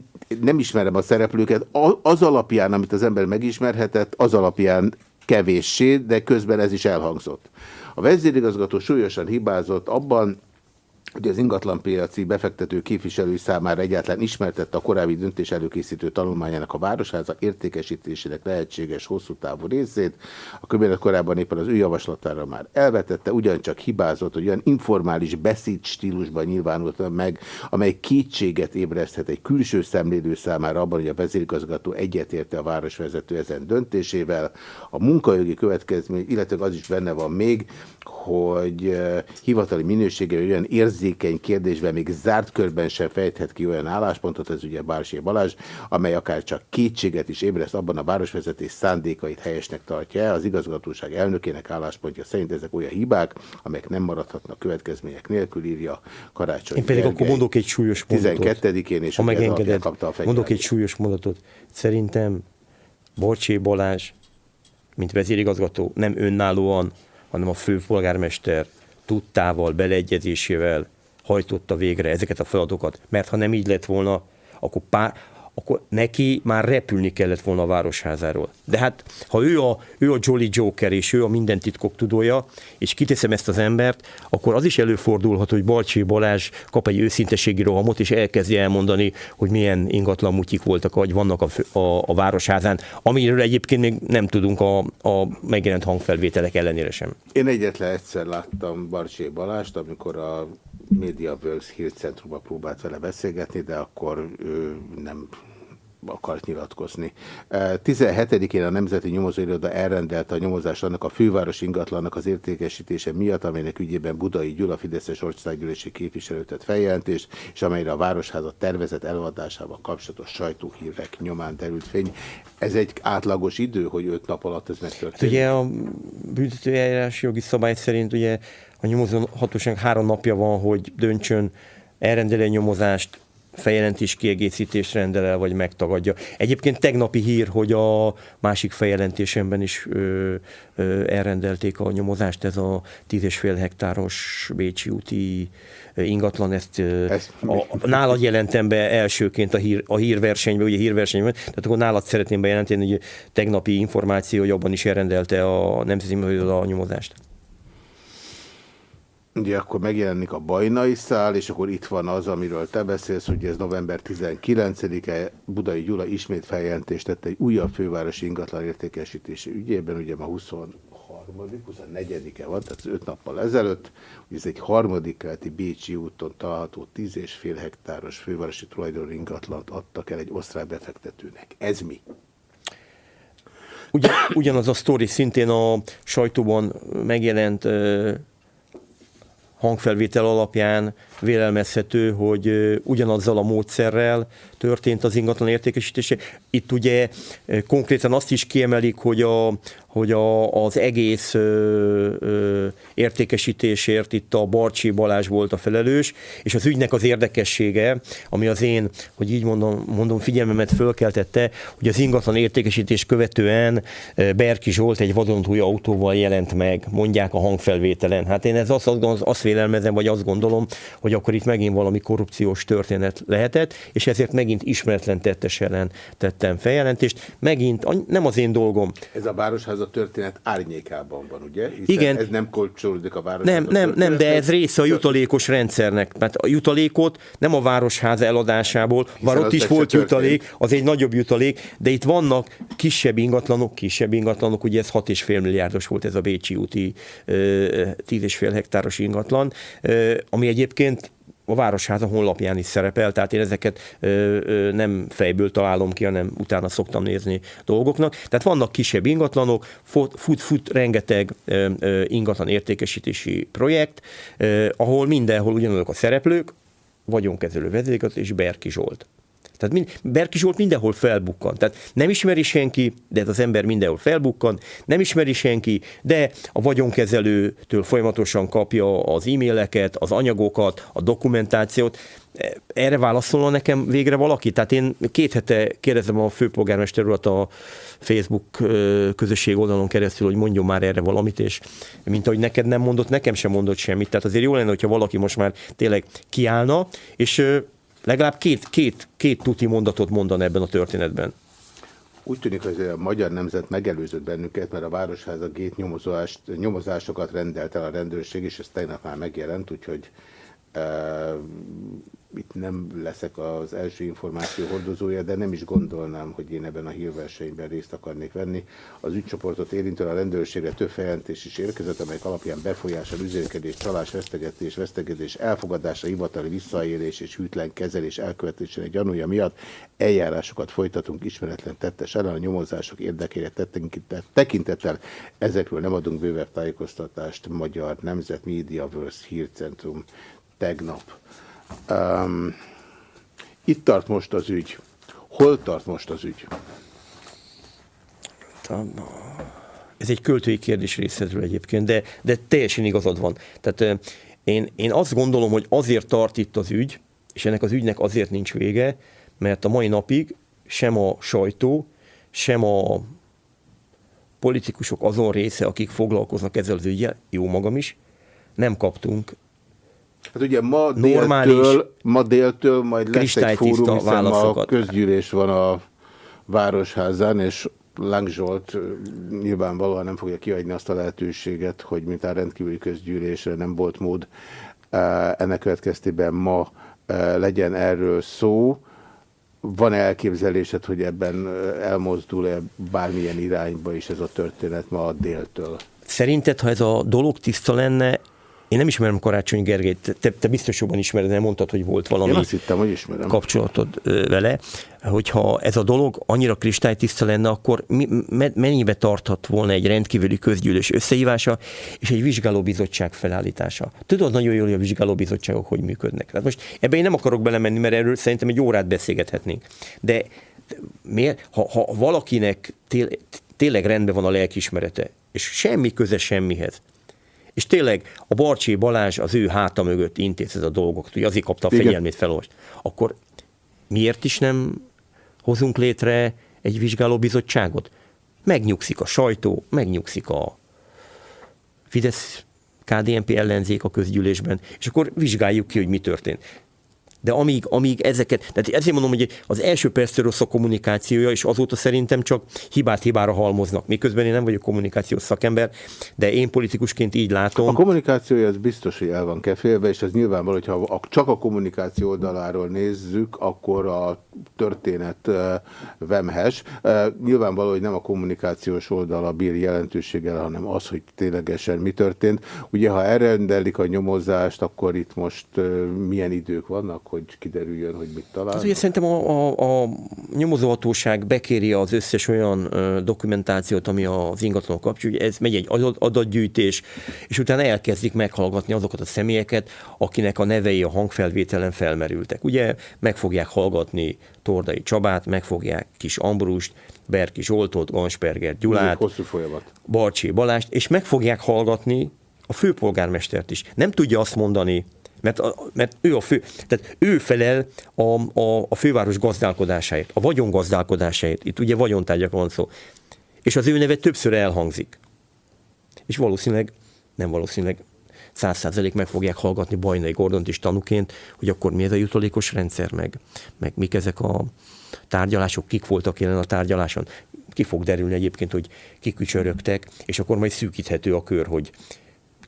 nem ismerem a szereplőket. Az alapján, amit az ember megismerhetett, az alapján kevéssé, de közben ez is elhangzott. A vezérigazgató súlyosan hibázott abban, hogy az ingatlanpiaci befektető képviselő számára egyáltalán ismertette a korábbi döntés előkészítő tanulmányának a városháza értékesítésének lehetséges hosszú távú részét. A köbélet korábban éppen az ő javaslatára már elvetette, ugyancsak hibázott, hogy olyan informális beszéd stílusban nyilvánult meg, amely kétséget ébreszthet egy külső szemlélő számára abban, hogy a vezérigazgató egyetérte a városvezető ezen döntésével. A munkajogi következmény, illetve az is benne van még, hogy hivatali minősége olyan érzékeny kérdésben még zárt körben sem fejthet ki olyan álláspontot, ez ugye Bársé Balázs, amely akár csak kétséget is ébreszt abban a városvezetés szándékait helyesnek tartja el. Az igazgatóság elnökének álláspontja szerint ezek olyan hibák, amelyek nem maradhatnak következmények nélkül, írja Karácsony Én pedig Gergely. akkor mondok egy súlyos mondatot. 12-én, és ha megengeded, kapta a mondok egy súlyos mondatot. Szerintem Borcsé Balázs, mint vezérigazgató, nem önállóan hanem a főpolgármester tudtával, beleegyezésével hajtotta végre ezeket a feladatokat. Mert ha nem így lett volna, akkor pár, akkor neki már repülni kellett volna a városházáról. De hát, ha ő a, ő a Jolly Joker, és ő a minden titkok tudója, és kiteszem ezt az embert, akkor az is előfordulhat, hogy Balcsi Balázs kap egy őszinteségi rohamot, és elkezdi elmondani, hogy milyen ingatlan mutyik voltak, vagy vannak a, a, a városházán, amiről egyébként még nem tudunk a, a megjelent hangfelvételek ellenére sem. Én egyetlen egyszer láttam Balcsi Balást, amikor a Media Works hírcentrumban próbált vele beszélgetni, de akkor ő nem akart nyilatkozni. 17-én a Nemzeti Nyomozóiroda elrendelte a nyomozást annak a főváros ingatlannak az értékesítése miatt, amelynek ügyében Budai Gyula Fideszes országgyűlési képviselőtet feljelentést, és amelyre a Városháza tervezett elvadásával kapcsolatos sajtóhírek nyomán derült fény. Ez egy átlagos idő, hogy öt nap alatt ez megtörtént? Hát ugye a büntetőeljárás jogi szabály szerint ugye a nyomozó hatóság három napja van, hogy döntsön, elrendeli a nyomozást, feljelentés kiegészítés rendel el, vagy megtagadja. Egyébként tegnapi hír, hogy a másik feljelentésemben is ö, ö, elrendelték a nyomozást, ez a 10,5 hektáros Bécsi úti ingatlan, ezt, ezt a, nálad jelentem be elsőként a, hír, a hírversenyben, ugye hírversenyben, tehát akkor nálad szeretném bejelenteni, hogy tegnapi információ, hogy abban is elrendelte a Nemzeti a nyomozást. Ugye akkor megjelenik a bajnai szál, és akkor itt van az, amiről te beszélsz, hogy ez november 19-e Budai Gyula ismét feljelentést tette egy újabb fővárosi ingatlan értékesítési ügyében, ugye ma 23 24-e van, tehát 5 nappal ezelőtt, hogy ez egy harmadik keleti Bécsi úton található 10,5 hektáros fővárosi tulajdon ingatlant adtak el egy osztrák befektetőnek. Ez mi? Ugyan, ugyanaz a sztori szintén a sajtóban megjelent hangfelvétel alapján vélelmezhető, hogy ugyanazzal a módszerrel történt az ingatlan értékesítése. Itt ugye konkrétan azt is kiemelik, hogy, a, hogy a, az egész ö, ö, értékesítésért itt a Barcsi Balázs volt a felelős, és az ügynek az érdekessége, ami az én, hogy így mondom, mondom figyelmemet fölkeltette, hogy az ingatlan értékesítés követően Berki Zsolt egy vadonatúj autóval jelent meg, mondják a hangfelvételen. Hát én ez azt, azt vélelmezem, vagy azt gondolom, hogy akkor itt megint valami korrupciós történet lehetett, és ezért megint ismeretlen tettes ellen tettem feljelentést. Megint nem az én dolgom. Ez a Városháza történet árnyékában van, ugye? Hiszen Igen. Ez nem kapcsolódik a Városháza Nem, nem, nem, de ez része a jutalékos rendszernek. Mert a jutalékot nem a Városháza eladásából, bár ott is volt jutalék, az egy nagyobb jutalék, de itt vannak kisebb ingatlanok, kisebb ingatlanok, ugye ez 6,5 milliárdos volt ez a Bécsi úti 10,5 hektáros ingatlan, ami egyébként a Városháza honlapján is szerepel, tehát én ezeket ö, ö, nem fejből találom ki, hanem utána szoktam nézni dolgoknak. Tehát vannak kisebb ingatlanok, fut, fut, fut rengeteg ö, ö, ingatlan értékesítési projekt, ö, ahol mindenhol ugyanazok a szereplők, vagyonkezelő vezérigazgató és Berki Zsolt. Tehát mind, Berki Zsolt mindenhol felbukkan. Tehát nem ismeri senki, de ez az ember mindenhol felbukkan, nem ismeri senki, de a vagyonkezelőtől folyamatosan kapja az e-maileket, az anyagokat, a dokumentációt. Erre válaszolna nekem végre valaki? Tehát én két hete kérdezem a főpolgármester urat a Facebook közösség oldalon keresztül, hogy mondjon már erre valamit, és mint ahogy neked nem mondott, nekem sem mondott semmit. Tehát azért jó lenne, hogyha valaki most már tényleg kiállna, és legalább két, két, két tuti mondatot mondan ebben a történetben. Úgy tűnik, hogy a magyar nemzet megelőzött bennünket, mert a Városháza gét nyomozásokat rendelt el a rendőrség, és ez tegnap már megjelent, úgyhogy itt nem leszek az első információ hordozója, de nem is gondolnám, hogy én ebben a hírversenyben részt akarnék venni. Az ügycsoportot érintő a rendőrségre több feljelentés is érkezett, amelyek alapján befolyással, üzélkedés, csalás, vesztegetés, vesztegedés, elfogadása, hivatali visszaélés és hűtlen kezelés elkövetésének gyanúja miatt eljárásokat folytatunk ismeretlen tettes ellen a nyomozások érdekére tekintettel. Ezekről nem adunk bővebb tájékoztatást Magyar Nemzet Media Verse Hírcentrum tegnap. Um, itt tart most az ügy. Hol tart most az ügy? Ez egy költői kérdés részedről egyébként, de, de teljesen igazad van. Tehát én, én azt gondolom, hogy azért tart itt az ügy, és ennek az ügynek azért nincs vége, mert a mai napig sem a sajtó, sem a politikusok azon része, akik foglalkoznak ezzel az ügyel, jó magam is, nem kaptunk Hát ugye ma déltől, ma déltől majd lesz egy fórum, hiszen a közgyűlés van a Városházán, és Lang Zsolt nyilvánvalóan nem fogja kiadni azt a lehetőséget, hogy mintán rendkívüli közgyűlésre nem volt mód ennek következtében ma legyen erről szó. Van -e elképzelésed, hogy ebben elmozdul-e bármilyen irányba is ez a történet ma a déltől? Szerinted, ha ez a dolog tiszta lenne, én nem ismerem Karácsony Gergelyt, te, te biztos jobban ismered, nem mondtad, hogy volt valami Én azt hittem, hogy ismerem. kapcsolatod vele, hogyha ez a dolog annyira kristálytiszta lenne, akkor mi, mennyibe tarthat volna egy rendkívüli közgyűlés összehívása és egy vizsgálóbizottság felállítása? Tudod nagyon jól, hogy a vizsgálóbizottságok hogy működnek. Hát most ebben én nem akarok belemenni, mert erről szerintem egy órát beszélgethetnénk. De miért, ha, ha valakinek tél, tényleg rendben van a lelkismerete, és semmi köze semmihez, és tényleg a Barcsé Balázs az ő háta mögött intéz ez a dolgokat, hogy azért kapta a fegyelmét felolvast. Akkor miért is nem hozunk létre egy vizsgálóbizottságot? Megnyugszik a sajtó, megnyugszik a Fidesz KDNP ellenzék a közgyűlésben, és akkor vizsgáljuk ki, hogy mi történt. De amíg, amíg ezeket, tehát ezért mondom, hogy az első perctől rossz a kommunikációja, és azóta szerintem csak hibát hibára halmoznak. Miközben én nem vagyok kommunikációs szakember, de én politikusként így látom. A kommunikációja az biztos, hogy el van kefélve, és ez nyilvánvaló, hogyha csak a kommunikáció oldaláról nézzük, akkor a történet vemhes. Nyilvánvaló, hogy nem a kommunikációs oldala bír jelentőséggel, hanem az, hogy ténylegesen mi történt. Ugye, ha elrendelik a nyomozást, akkor itt most milyen idők vannak, hogy kiderüljön, hogy mit talál. Az ugye szerintem a, a, a nyomozóhatóság bekéri az összes olyan dokumentációt, ami az ingatlanok kapcsolatban, ez megy egy adatgyűjtés, és utána elkezdik meghallgatni azokat a személyeket, akinek a nevei a hangfelvételen felmerültek. Ugye meg fogják hallgatni Tordai Csabát, megfogják Kis Ambrust, Berki Zsoltot, Gansperger Gyulát. Barcsi Balást, és meg fogják hallgatni a főpolgármestert is. Nem tudja azt mondani, mert, a, mert ő a fő, tehát ő felel a, a, a főváros gazdálkodásáért, a vagyon gazdálkodásáért. Itt ugye vagyontárgyak van szó. És az ő neve többször elhangzik. És valószínűleg, nem valószínűleg, száz százalék meg fogják hallgatni Bajnai Gordont is tanúként, hogy akkor mi ez a jutalékos rendszer, meg, meg mik ezek a tárgyalások, kik voltak jelen a tárgyaláson. Ki fog derülni egyébként, hogy kik és akkor majd szűkíthető a kör, hogy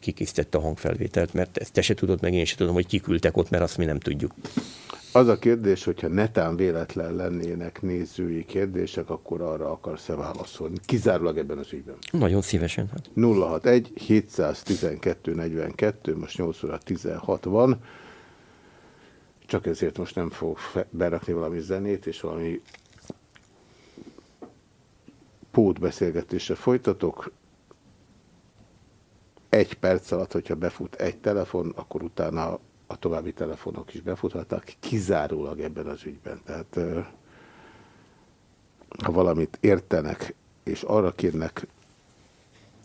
kikisztette a hangfelvételt, mert ezt te se tudod, meg én se tudom, hogy kiküldtek ott, mert azt mi nem tudjuk. Az a kérdés, hogyha netán véletlen lennének nézői kérdések, akkor arra akarsz-e válaszolni? Kizárólag ebben az ügyben. Nagyon szívesen. Hát. 061 712 42, most 8 óra 16 van. Csak ezért most nem fogok berakni valami zenét, és valami pótbeszélgetésre folytatok. Egy perc alatt, hogyha befut egy telefon, akkor utána a további telefonok is befuthatnak, kizárólag ebben az ügyben. Tehát ha valamit értenek, és arra kérnek,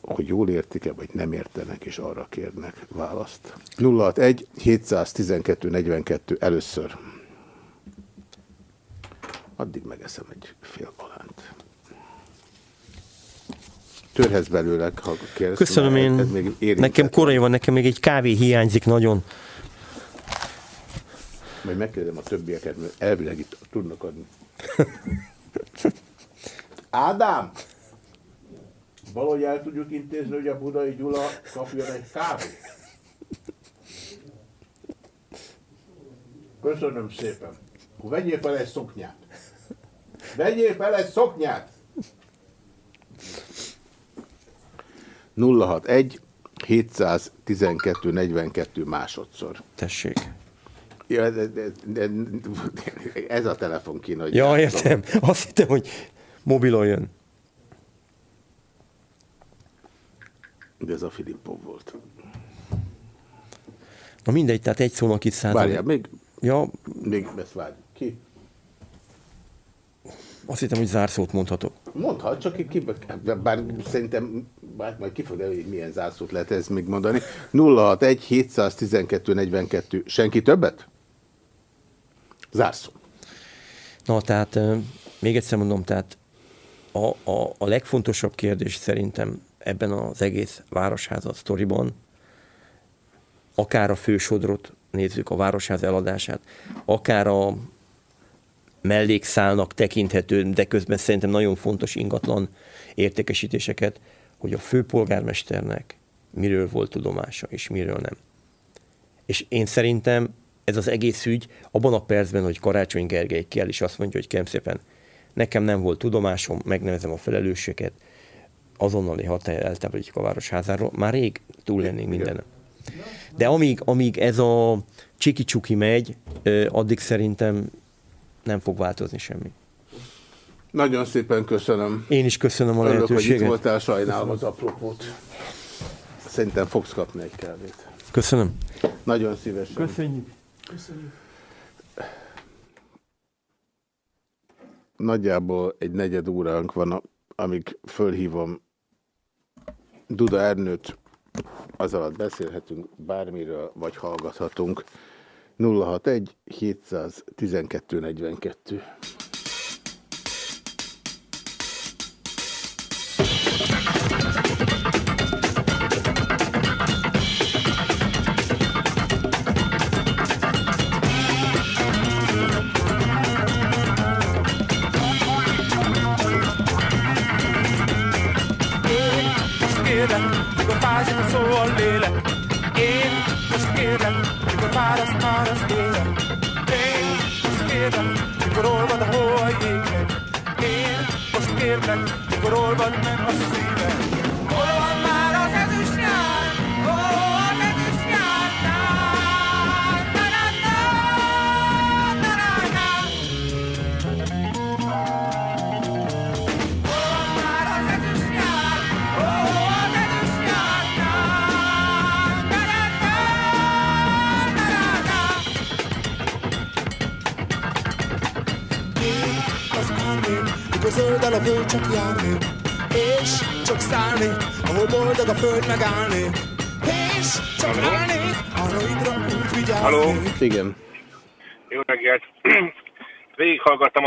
hogy jól értik-e, vagy nem értenek, és arra kérnek választ. 061 712 42 először. Addig megeszem egy fél balánt. Törhez belőle, ha kérsz. Köszönöm én. még nekem korai van, nekem még egy kávé hiányzik nagyon. Majd megkérdem a többieket, mert elvileg itt tudnak adni. Ádám! Valahogy el tudjuk intézni, hogy a Budai Gyula kapjon egy kávét? Köszönöm szépen. Vegyél fel egy szoknyát. Vegyél fel egy szoknyát! 061 712 42 másodszor. Tessék. Ja, de, de, de, ez a telefon hogy... Ja, értem. Azt hittem, hogy mobilon jön. De ez a Filippov volt. Na mindegy, tehát egy szónak itt százalék. Várjál, még, ja. még ezt várj. Ki? Azt hittem, hogy zárszót mondhatok. Mondhat, csak ki, bár szerintem bár majd ki fog elő, hogy milyen zárszót lehet ez még mondani. 061 712 42. Senki többet? Zárszó. Na, tehát még egyszer mondom, tehát a, a, a legfontosabb kérdés szerintem ebben az egész városháza sztoriban, akár a fősodrot nézzük a városház eladását, akár a mellékszálnak tekinthető, de közben szerintem nagyon fontos ingatlan értékesítéseket, hogy a főpolgármesternek miről volt tudomása, és miről nem. És én szerintem ez az egész ügy abban a percben, hogy Karácsony Gergely kell, és azt mondja, hogy kérem szépen, nekem nem volt tudomásom, megnevezem a felelősséget, azonnali hatály eltávolítjuk a városházáról, már rég túl lennénk minden. De amíg, amíg ez a csiki-csuki megy, addig szerintem nem fog változni semmi. Nagyon szépen köszönöm. Én is köszönöm a Örülök, lehetőséget. hogy itt voltál, sajnálom az apropót. Szerintem fogsz kapni egy kávét. Köszönöm. Nagyon szívesen. Köszönjük. Köszönjük. Nagyjából egy negyed óránk van, amíg fölhívom Duda Ernőt, az alatt beszélhetünk bármiről, vagy hallgathatunk. 061 712 42.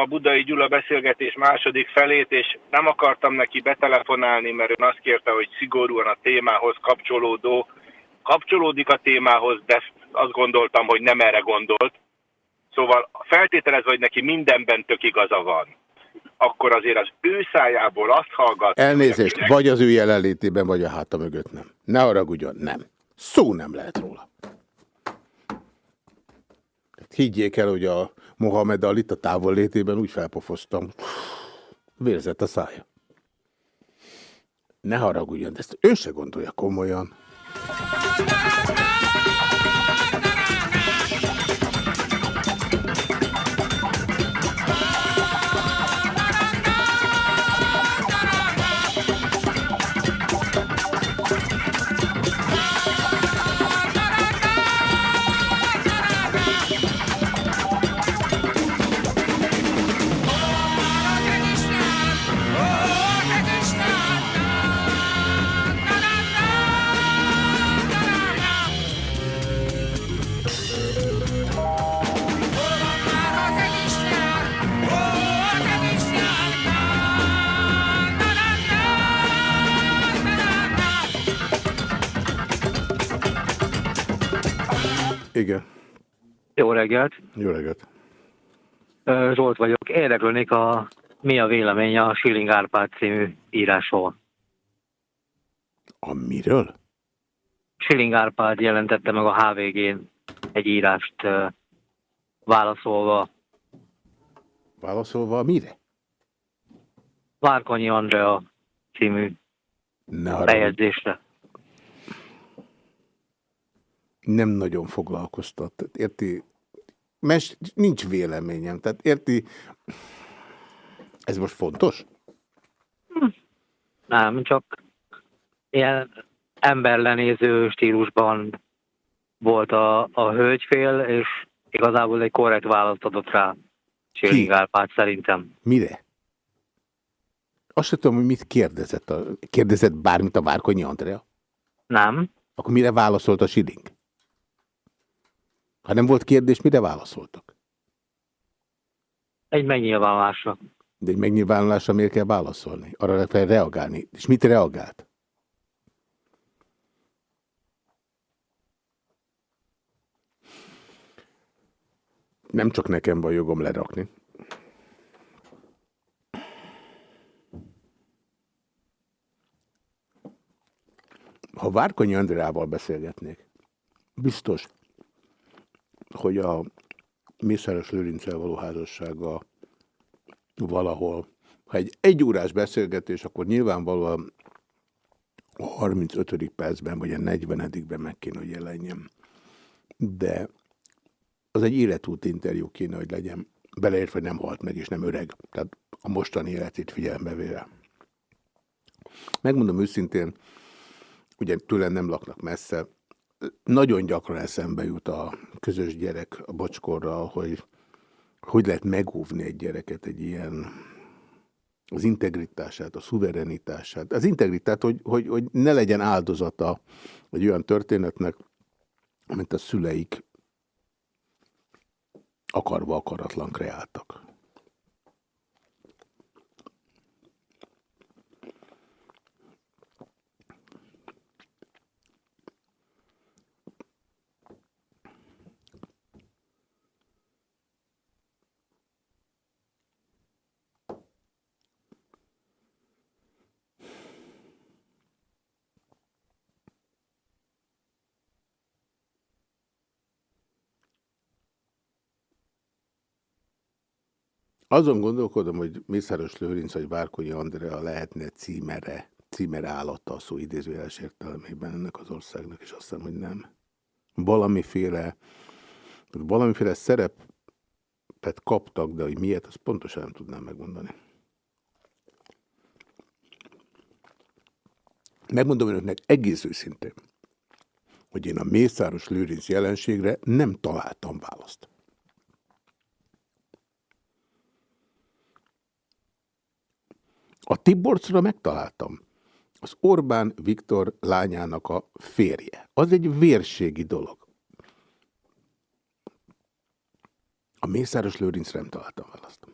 Budai Gyula beszélgetés második felét, és nem akartam neki betelefonálni, mert ön azt kérte, hogy szigorúan a témához kapcsolódó. Kapcsolódik a témához, de azt gondoltam, hogy nem erre gondolt. Szóval feltételezve, hogy neki mindenben tök igaza van, akkor azért az ő szájából azt hallgat. Elnézést, vagy az ő jelenlétében, vagy a háta mögött nem. Ne haragudjon, nem. Szó nem lehet róla. Higgyék el, hogy a Mohamed Alit a távol létében úgy felpofoztam. Vérzett a szája. Ne haragudjon, de ezt ő se gondolja komolyan. Igen. Jó reggelt! Jó reggelt! Zsolt vagyok. Érdeklődnék a mi a vélemény a Schilling Árpád című írásról. A miről? Schilling Árpád jelentette meg a HVG-n egy írást válaszolva Válaszolva mire? Várkonyi Andrea című Ne bejegyzésre. nem nagyon foglalkoztat. Érti, mes, nincs véleményem. Tehát érti, ez most fontos? Nem, csak ilyen emberlenéző stílusban volt a, a hölgyfél, és igazából egy korrekt választ adott rá Schilling Árpád szerintem. Mire? Azt sem tudom, hogy mit kérdezett. A, kérdezett bármit a Várkonyi Andrea? Nem. Akkor mire válaszolt a Schilling? Ha nem volt kérdés, mire válaszoltak? Egy megnyilvánulásra. De egy megnyilvánulásra miért kell válaszolni? Arra kell reagálni. És mit reagált? Nem csak nekem van jogom lerakni. Ha Várkonyi Andrával beszélgetnék, biztos, hogy a Mészáros Lőrinccel való házassága valahol, ha egy egyórás beszélgetés, akkor nyilvánvalóan a 35. percben, vagy a 40 ben meg kéne, hogy jelenjem. De az egy életút interjú kéne, hogy legyen. Beleértve, hogy nem halt meg, és nem öreg. Tehát a mostani életét figyelembe véve. Megmondom őszintén, ugye tőlem nem laknak messze, nagyon gyakran eszembe jut a közös gyerek a bocskorral, hogy hogy lehet megóvni egy gyereket egy ilyen az integritását, a szuverenitását. Az integritát, hogy, hogy, hogy ne legyen áldozata egy olyan történetnek, amit a szüleik akarva akaratlan kreáltak. Azon gondolkodom, hogy Mészáros Lőrinc vagy Várkonyi Andrea lehetne címere, címere állata a szó idézőjeles értelmében ennek az országnak, és azt hiszem, hogy nem. Valamiféle, valamiféle szerepet kaptak, de hogy miért, azt pontosan nem tudnám megmondani. Megmondom önöknek egész őszintén, hogy én a Mészáros Lőrinc jelenségre nem találtam választ. A Tiborcra megtaláltam. Az Orbán Viktor lányának a férje. Az egy vérségi dolog. A Mészáros Lőrincre nem találtam választ.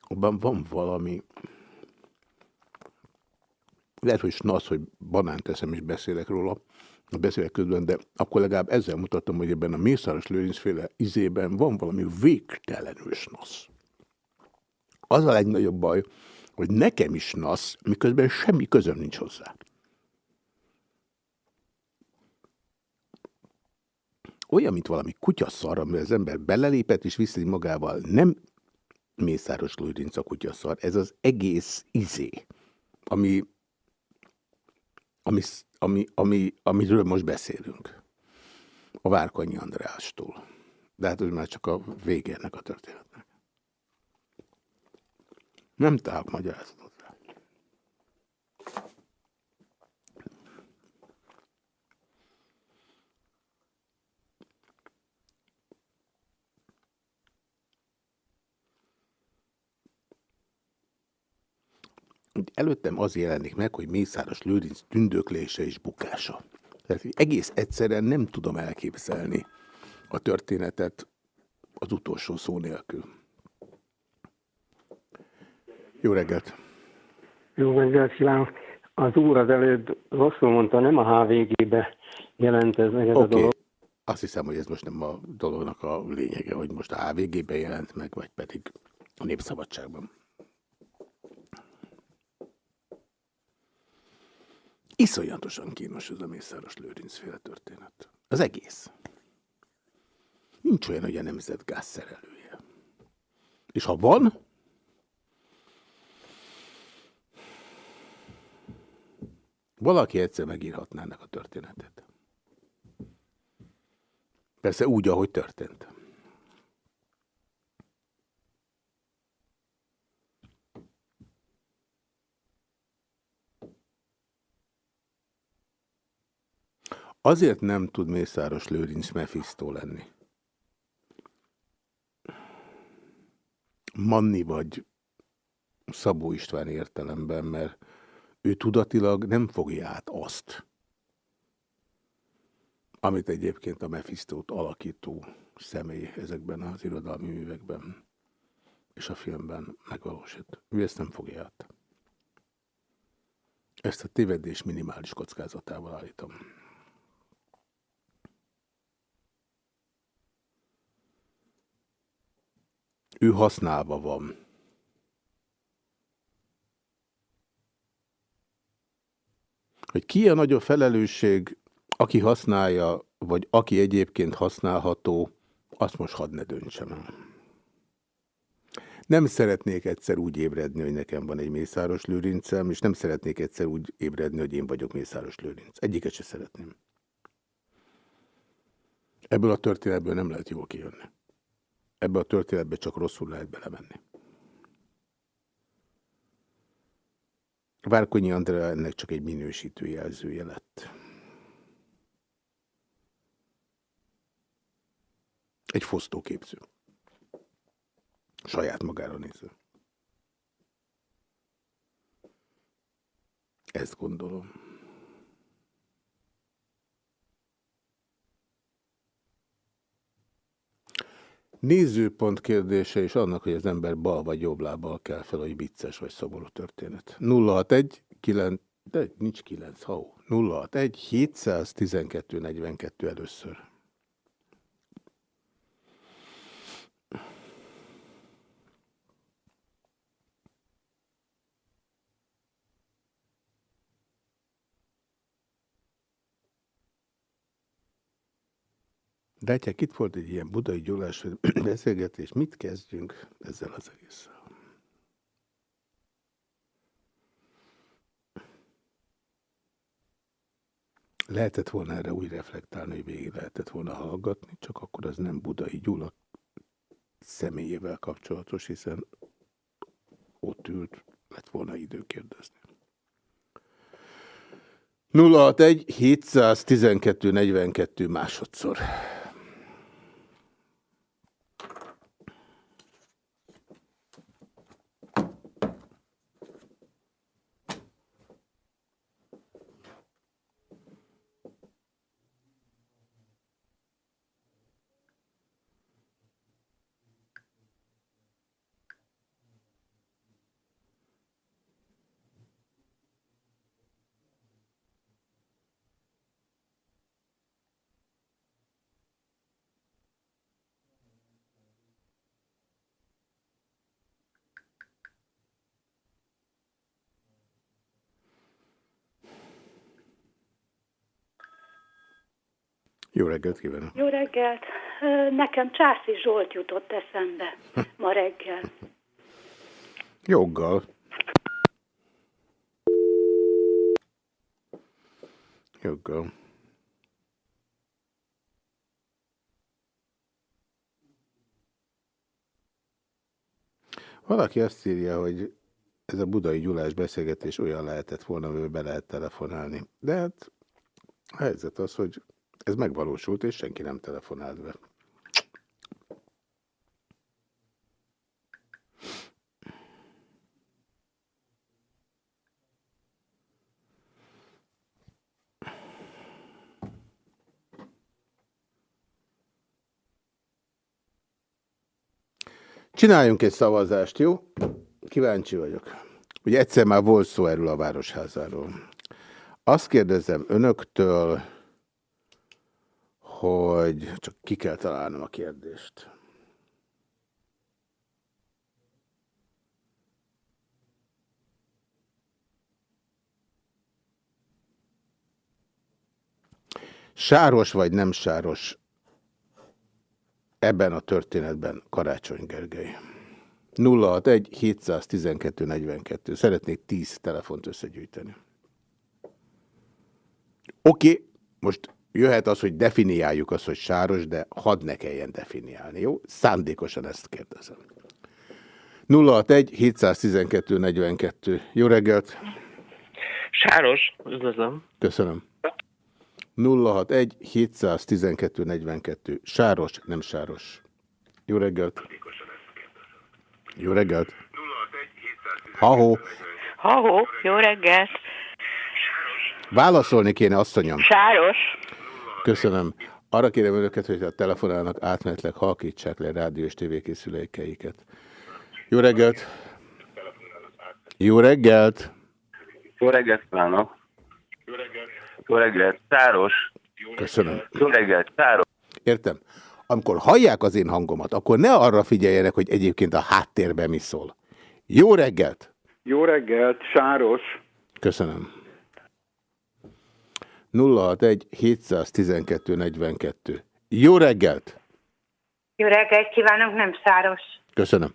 Abban van valami... Lehet, hogy snasz, hogy banánt teszem és beszélek róla a beszélek közben, de akkor legalább ezzel mutattam, hogy ebben a Mészáros Lőrincféle izében van valami végtelenül nasz. Az a legnagyobb baj, hogy nekem is nasz, miközben semmi közöm nincs hozzá. Olyan, mint valami kutyaszar, amivel az ember belelépett és viszi magával. Nem Mészáros Lőrinc a kutyaszar, ez az egész izé, ami, ami ami, ami, amiről most beszélünk. A Várkonyi Andrástól. De hát ez már csak a vége ennek a történetnek. Nem találok magyarázatot rá. előttem az jelenik meg, hogy Mészáros Lőrinc tündöklése és bukása. Tehát egész egyszerűen nem tudom elképzelni a történetet az utolsó szó nélkül. Jó reggelt! Jó reggelt kívánok! Az úr az előtt rosszul mondta, nem a HVG-be jelent ez meg ez okay. a dolog. Azt hiszem, hogy ez most nem a dolognak a lényege, hogy most a HVG-be jelent meg, vagy pedig a Népszabadságban. Iszonyatosan kínos ez a Mészáros Lőrincféle történet. Az egész. Nincs olyan, hogy a nemzetgáz szerelője. És ha van, valaki egyszer megírhatná ennek a történetet. Persze úgy, ahogy történt. Azért nem tud Mészáros Lőrinc Mephisto lenni. Manni vagy Szabó István értelemben, mert ő tudatilag nem fogja át azt, amit egyébként a Mephistót alakító személy ezekben az irodalmi művekben és a filmben megvalósít. Ő ezt nem fogja át. Ezt a tévedés minimális kockázatával állítom. Ő használva van. Hogy ki a nagyobb felelősség, aki használja, vagy aki egyébként használható, azt most hadd ne döntsem. Nem szeretnék egyszer úgy ébredni, hogy nekem van egy Mészáros lőrincem, és nem szeretnék egyszer úgy ébredni, hogy én vagyok Mészáros lőrinc. Egyiket se szeretném. Ebből a történetből nem lehet jól kijönni. Ebből a történetbe csak rosszul lehet belemenni. Várkonyi Andrea ennek csak egy minősítő jelzője lett. Egy fosztóképző. Saját magára néző. Ezt gondolom. Nézőpont kérdése is annak, hogy az ember bal vagy jobb lábbal kell fel, hogy vicces vagy szomorú történet. 061 9, de nincs 9, ha 061 712 42 először. De hát itt volt egy ilyen budai gyulás beszélgetés, mit kezdjünk ezzel az egésszel? Lehetett volna erre úgy reflektálni, hogy végig lehetett volna hallgatni, csak akkor az nem Budai Gyula személyével kapcsolatos, hiszen ott ült, lett volna idő kérdezni. 061 712 42 másodszor. Jó reggelt kívánok! Jó reggelt! Nekem Császi Zsolt jutott eszembe ma reggel. Joggal. Joggal. Valaki azt írja, hogy ez a budai gyulás beszélgetés olyan lehetett volna, amivel be lehet telefonálni. De hát a helyzet az, hogy ez megvalósult, és senki nem telefonált be. Csináljunk egy szavazást, jó? Kíváncsi vagyok. Ugye egyszer már volt szó erről a városházáról. Azt kérdezem önöktől, hogy csak ki kell találnom a kérdést. Sáros vagy nem sáros ebben a történetben Karácsony Gergely. 061 712 42. Szeretnék 10 telefont összegyűjteni. Oké, okay, most jöhet az, hogy definiáljuk azt, hogy sáros, de hadd ne kelljen definiálni, jó? Szándékosan ezt kérdezem. 061 712 42. Jó reggelt! Sáros, üdvözlöm. Köszönöm. 061 712 42. Sáros, nem sáros. Jó reggelt! Jó reggelt! Ha-ho! Ha-ho, jó reggelt! Válaszolni kéne, asszonyom. Sáros. Köszönöm. Arra kérem önöket, hogy a telefonálnak átmenetleg halkítsák le rádió és tévékészülékeiket. Jó reggelt! Jó reggelt! Jó reggelt kívánok! Jó reggelt, Száros! Köszönöm. Jó reggelt, Száros! Értem. Amikor hallják az én hangomat, akkor ne arra figyeljenek, hogy egyébként a háttérben mi szól. Jó reggelt! Jó reggelt, Sáros! Köszönöm. 061 712 42. Jó reggelt! Jó reggelt kívánok, nem száros. Köszönöm.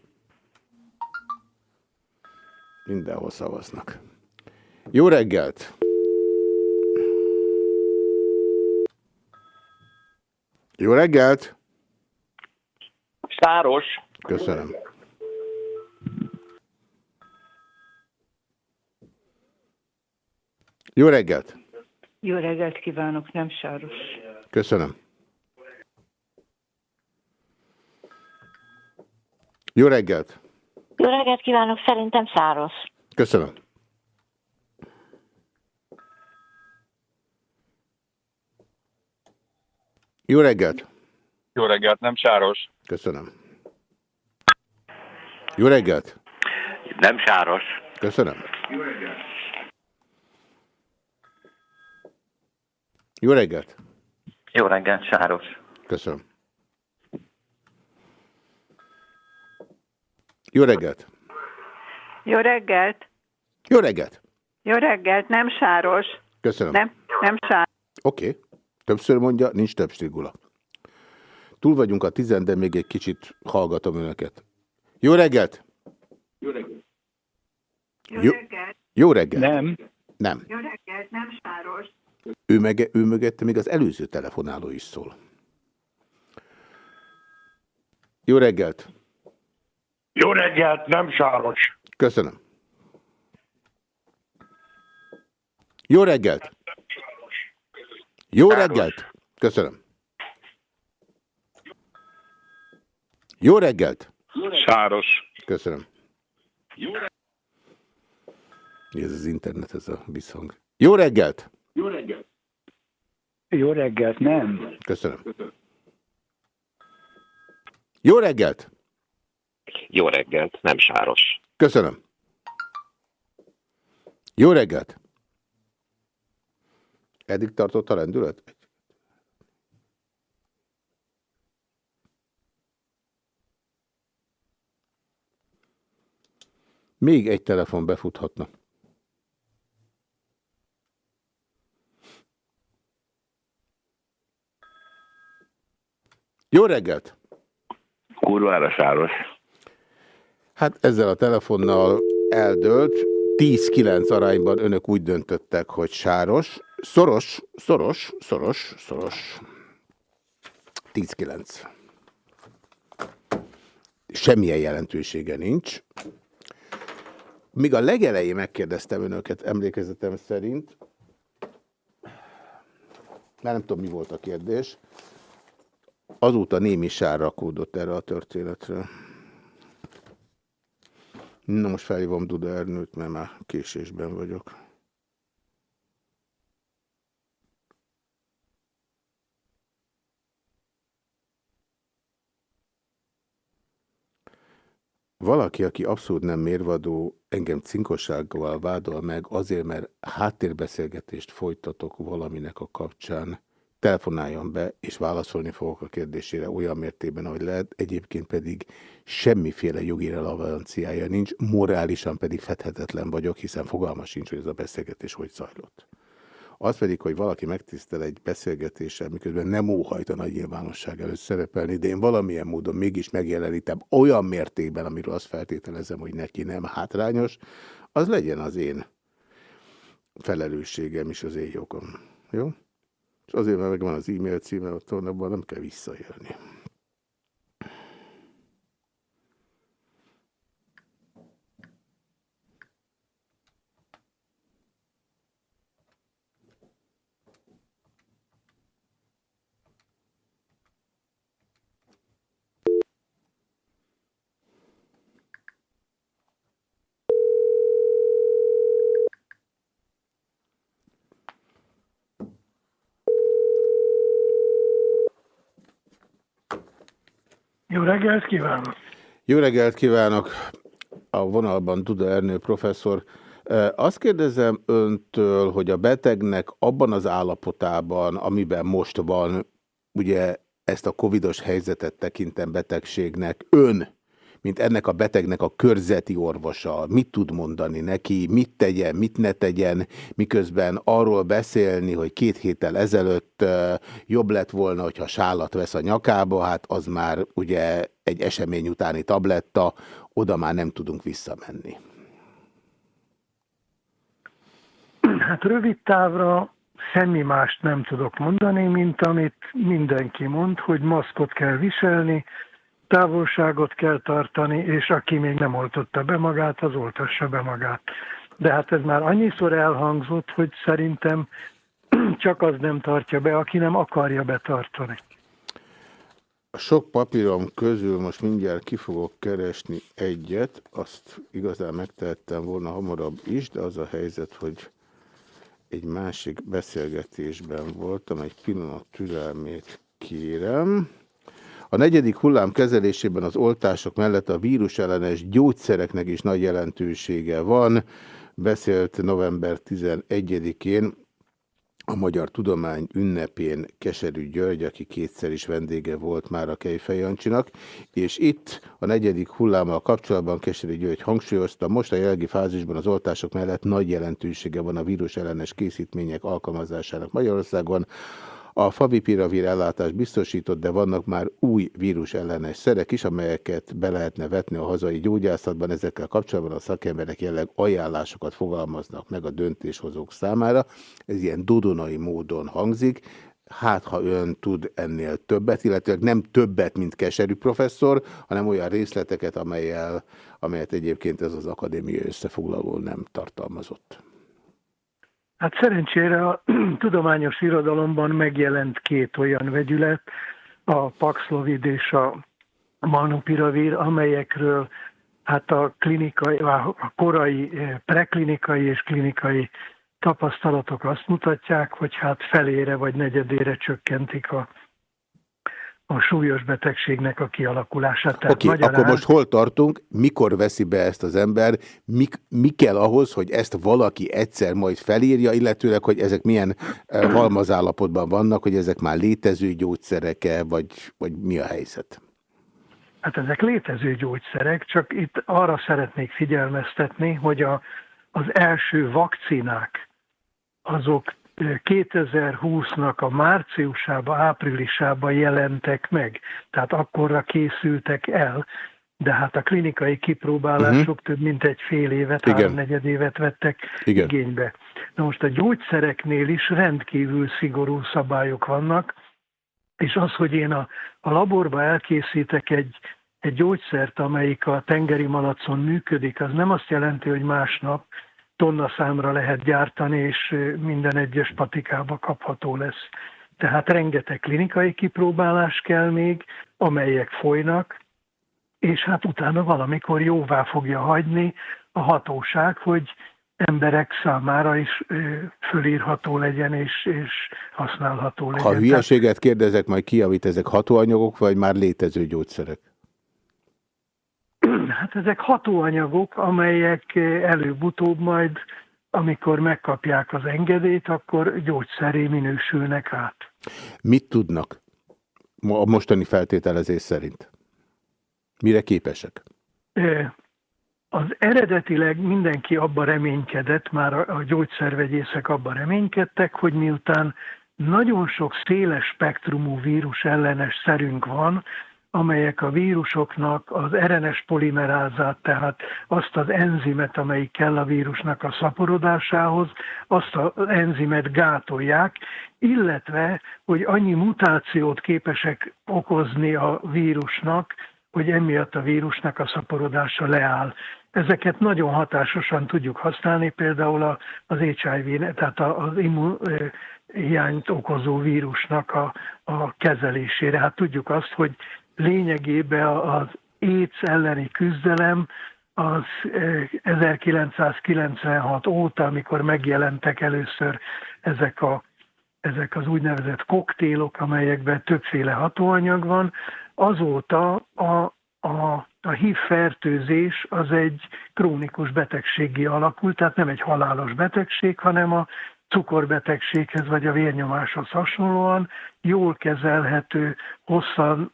Mindenhol szavaznak. Jó reggelt! Jó reggelt! Sáros. Köszönöm. Jó reggelt! Jó reggelt kívánok, nem sáros. Köszönöm. Jó reggelt! Jó reggelt kívánok, szerintem száros. Köszönöm. Jó reggelt! Jó reggelt, nem sáros. Köszönöm. Jó reggelt! Nem sáros. Köszönöm. Jó reggelt! Jó reggelt, sáros. Köszönöm. Jó reggelt! Jó reggelt. Jó reggelt! Jó reggelt, nem sáros. Köszönöm. Nem, nem sáros. Oké. Okay. Többször mondja, nincs több strigula. Túl vagyunk a tizen, de még egy kicsit hallgatom önöket. Jó reggelt! Jó reggelt. Jó Jó- reggelt. Jó reggelt! Nem. Nem. Jó reggelt, nem sáros. Ő, mege, ő mögötte még az előző telefonáló is szól. Jó reggelt! Jó reggelt, nem sáros. Köszönöm. Jó reggelt! Jó reggelt! Köszönöm. Jó reggelt! Sáros. Köszönöm. Mi ez az internet, ez a visszhang. Jó reggelt! Jó reggelt. Jó reggelt, nem. Köszönöm. Jó reggelt! Jó reggelt, nem sáros. Köszönöm. Jó reggelt! Eddig tartott a lendület? Még egy telefon befuthatna. Jó reggelt! Kurvára sáros. Hát ezzel a telefonnal eldőlt. 10-9 arányban önök úgy döntöttek, hogy sáros. Szoros, szoros, szoros, szoros. 10-9. Semmilyen jelentősége nincs. Míg a legelején megkérdeztem önöket emlékezetem szerint, már nem tudom, mi volt a kérdés, azóta némi sár rakódott erre a történetre. Na most felhívom Duda Ernőt, mert már késésben vagyok. Valaki, aki abszolút nem mérvadó, engem cinkossággal vádol meg azért, mert háttérbeszélgetést folytatok valaminek a kapcsán, telefonáljon be, és válaszolni fogok a kérdésére olyan mértékben, ahogy lehet, egyébként pedig semmiféle jogi relevanciája nincs, morálisan pedig fedhetetlen vagyok, hiszen fogalma sincs, hogy ez a beszélgetés hogy zajlott. Az pedig, hogy valaki megtisztel egy beszélgetéssel, miközben nem óhajt a nagy nyilvánosság előtt szerepelni, de én valamilyen módon mégis megjelenítem olyan mértékben, amiről azt feltételezem, hogy neki nem hátrányos, az legyen az én felelősségem és az én jogom. Jó? És azért, mert megvan az e-mail címe, ott abban nem kell visszaélni. Jó reggelt kívánok. Jó reggelt kívánok! A vonalban Duda Ernő professzor. Azt kérdezem öntől, hogy a betegnek abban az állapotában, amiben most van, ugye ezt a covidos helyzetet tekintem betegségnek, ön mint ennek a betegnek a körzeti orvosa, mit tud mondani neki, mit tegyen, mit ne tegyen, miközben arról beszélni, hogy két héttel ezelőtt jobb lett volna, hogyha sálat vesz a nyakába, hát az már ugye egy esemény utáni tabletta, oda már nem tudunk visszamenni. Hát rövid távra semmi mást nem tudok mondani, mint amit mindenki mond, hogy maszkot kell viselni, távolságot kell tartani, és aki még nem oltotta be magát, az oltassa be magát. De hát ez már annyiszor elhangzott, hogy szerintem csak az nem tartja be, aki nem akarja betartani. A sok papírom közül most mindjárt ki fogok keresni egyet, azt igazán megtehettem volna hamarabb is, de az a helyzet, hogy egy másik beszélgetésben voltam, egy pillanat türelmét kérem. A negyedik hullám kezelésében az oltások mellett a vírusellenes gyógyszereknek is nagy jelentősége van. Beszélt november 11-én a Magyar Tudomány ünnepén Keserű György, aki kétszer is vendége volt már a Kejfej Jancsinak, és itt a negyedik hullámmal kapcsolatban Keserű György hangsúlyozta, most a jelenlegi fázisban az oltások mellett nagy jelentősége van a vírus ellenes készítmények alkalmazásának Magyarországon, a favipiravir ellátás biztosított, de vannak már új vírus ellenes szerek is, amelyeket be lehetne vetni a hazai gyógyászatban. Ezekkel kapcsolatban a szakemberek jelleg ajánlásokat fogalmaznak meg a döntéshozók számára. Ez ilyen dudonai módon hangzik. Hát, ha ön tud ennél többet, illetve nem többet, mint keserű professzor, hanem olyan részleteket, amelyel, amelyet egyébként ez az akadémia összefoglaló nem tartalmazott. Hát szerencsére a tudományos irodalomban megjelent két olyan vegyület, a Paxlovid és a Manupiravir, amelyekről hát a, klinikai, a korai eh, preklinikai és klinikai tapasztalatok azt mutatják, hogy hát felére vagy negyedére csökkentik a a súlyos betegségnek a kialakulását. Oké, okay, magyarán... akkor most hol tartunk, mikor veszi be ezt az ember, mi, mi kell ahhoz, hogy ezt valaki egyszer majd felírja, illetőleg, hogy ezek milyen uh, halmazállapotban vannak, hogy ezek már létező gyógyszerek-e, vagy, vagy mi a helyzet? Hát ezek létező gyógyszerek, csak itt arra szeretnék figyelmeztetni, hogy a, az első vakcinák azok 2020-nak a márciusába, áprilisába jelentek meg, tehát akkorra készültek el, de hát a klinikai kipróbálások uh-huh. több mint egy fél évet, három negyed évet vettek Igen. igénybe. Na most a gyógyszereknél is rendkívül szigorú szabályok vannak, és az, hogy én a, a laborba elkészítek egy, egy gyógyszert, amelyik a tengeri malacon működik, az nem azt jelenti, hogy másnap tonna számra lehet gyártani, és minden egyes patikába kapható lesz. Tehát rengeteg klinikai kipróbálás kell még, amelyek folynak, és hát utána valamikor jóvá fogja hagyni a hatóság, hogy emberek számára is fölírható legyen és, és használható legyen. Ha hülyeséget kérdezek, majd kiavít, ezek hatóanyagok, vagy már létező gyógyszerek? Hát ezek hatóanyagok, amelyek előbb-utóbb majd, amikor megkapják az engedélyt, akkor gyógyszeré minősülnek át. Mit tudnak a mostani feltételezés szerint? Mire képesek? Az eredetileg mindenki abba reménykedett, már a gyógyszervegyészek abba reménykedtek, hogy miután nagyon sok széles spektrumú vírus ellenes szerünk van, amelyek a vírusoknak az RNS polimerázát, tehát azt az enzimet, amelyik kell a vírusnak a szaporodásához, azt az enzimet gátolják, illetve, hogy annyi mutációt képesek okozni a vírusnak, hogy emiatt a vírusnak a szaporodása leáll. Ezeket nagyon hatásosan tudjuk használni, például az HIV, tehát az immun hiányt okozó vírusnak a, a kezelésére. Hát tudjuk azt, hogy lényegében az AIDS elleni küzdelem az 1996 eh, óta, amikor megjelentek először ezek, a, ezek az úgynevezett koktélok, amelyekben többféle hatóanyag van, azóta a, a a HIV fertőzés az egy krónikus betegségi alakul, tehát nem egy halálos betegség, hanem a cukorbetegséghez vagy a vérnyomáshoz hasonlóan jól kezelhető, hosszan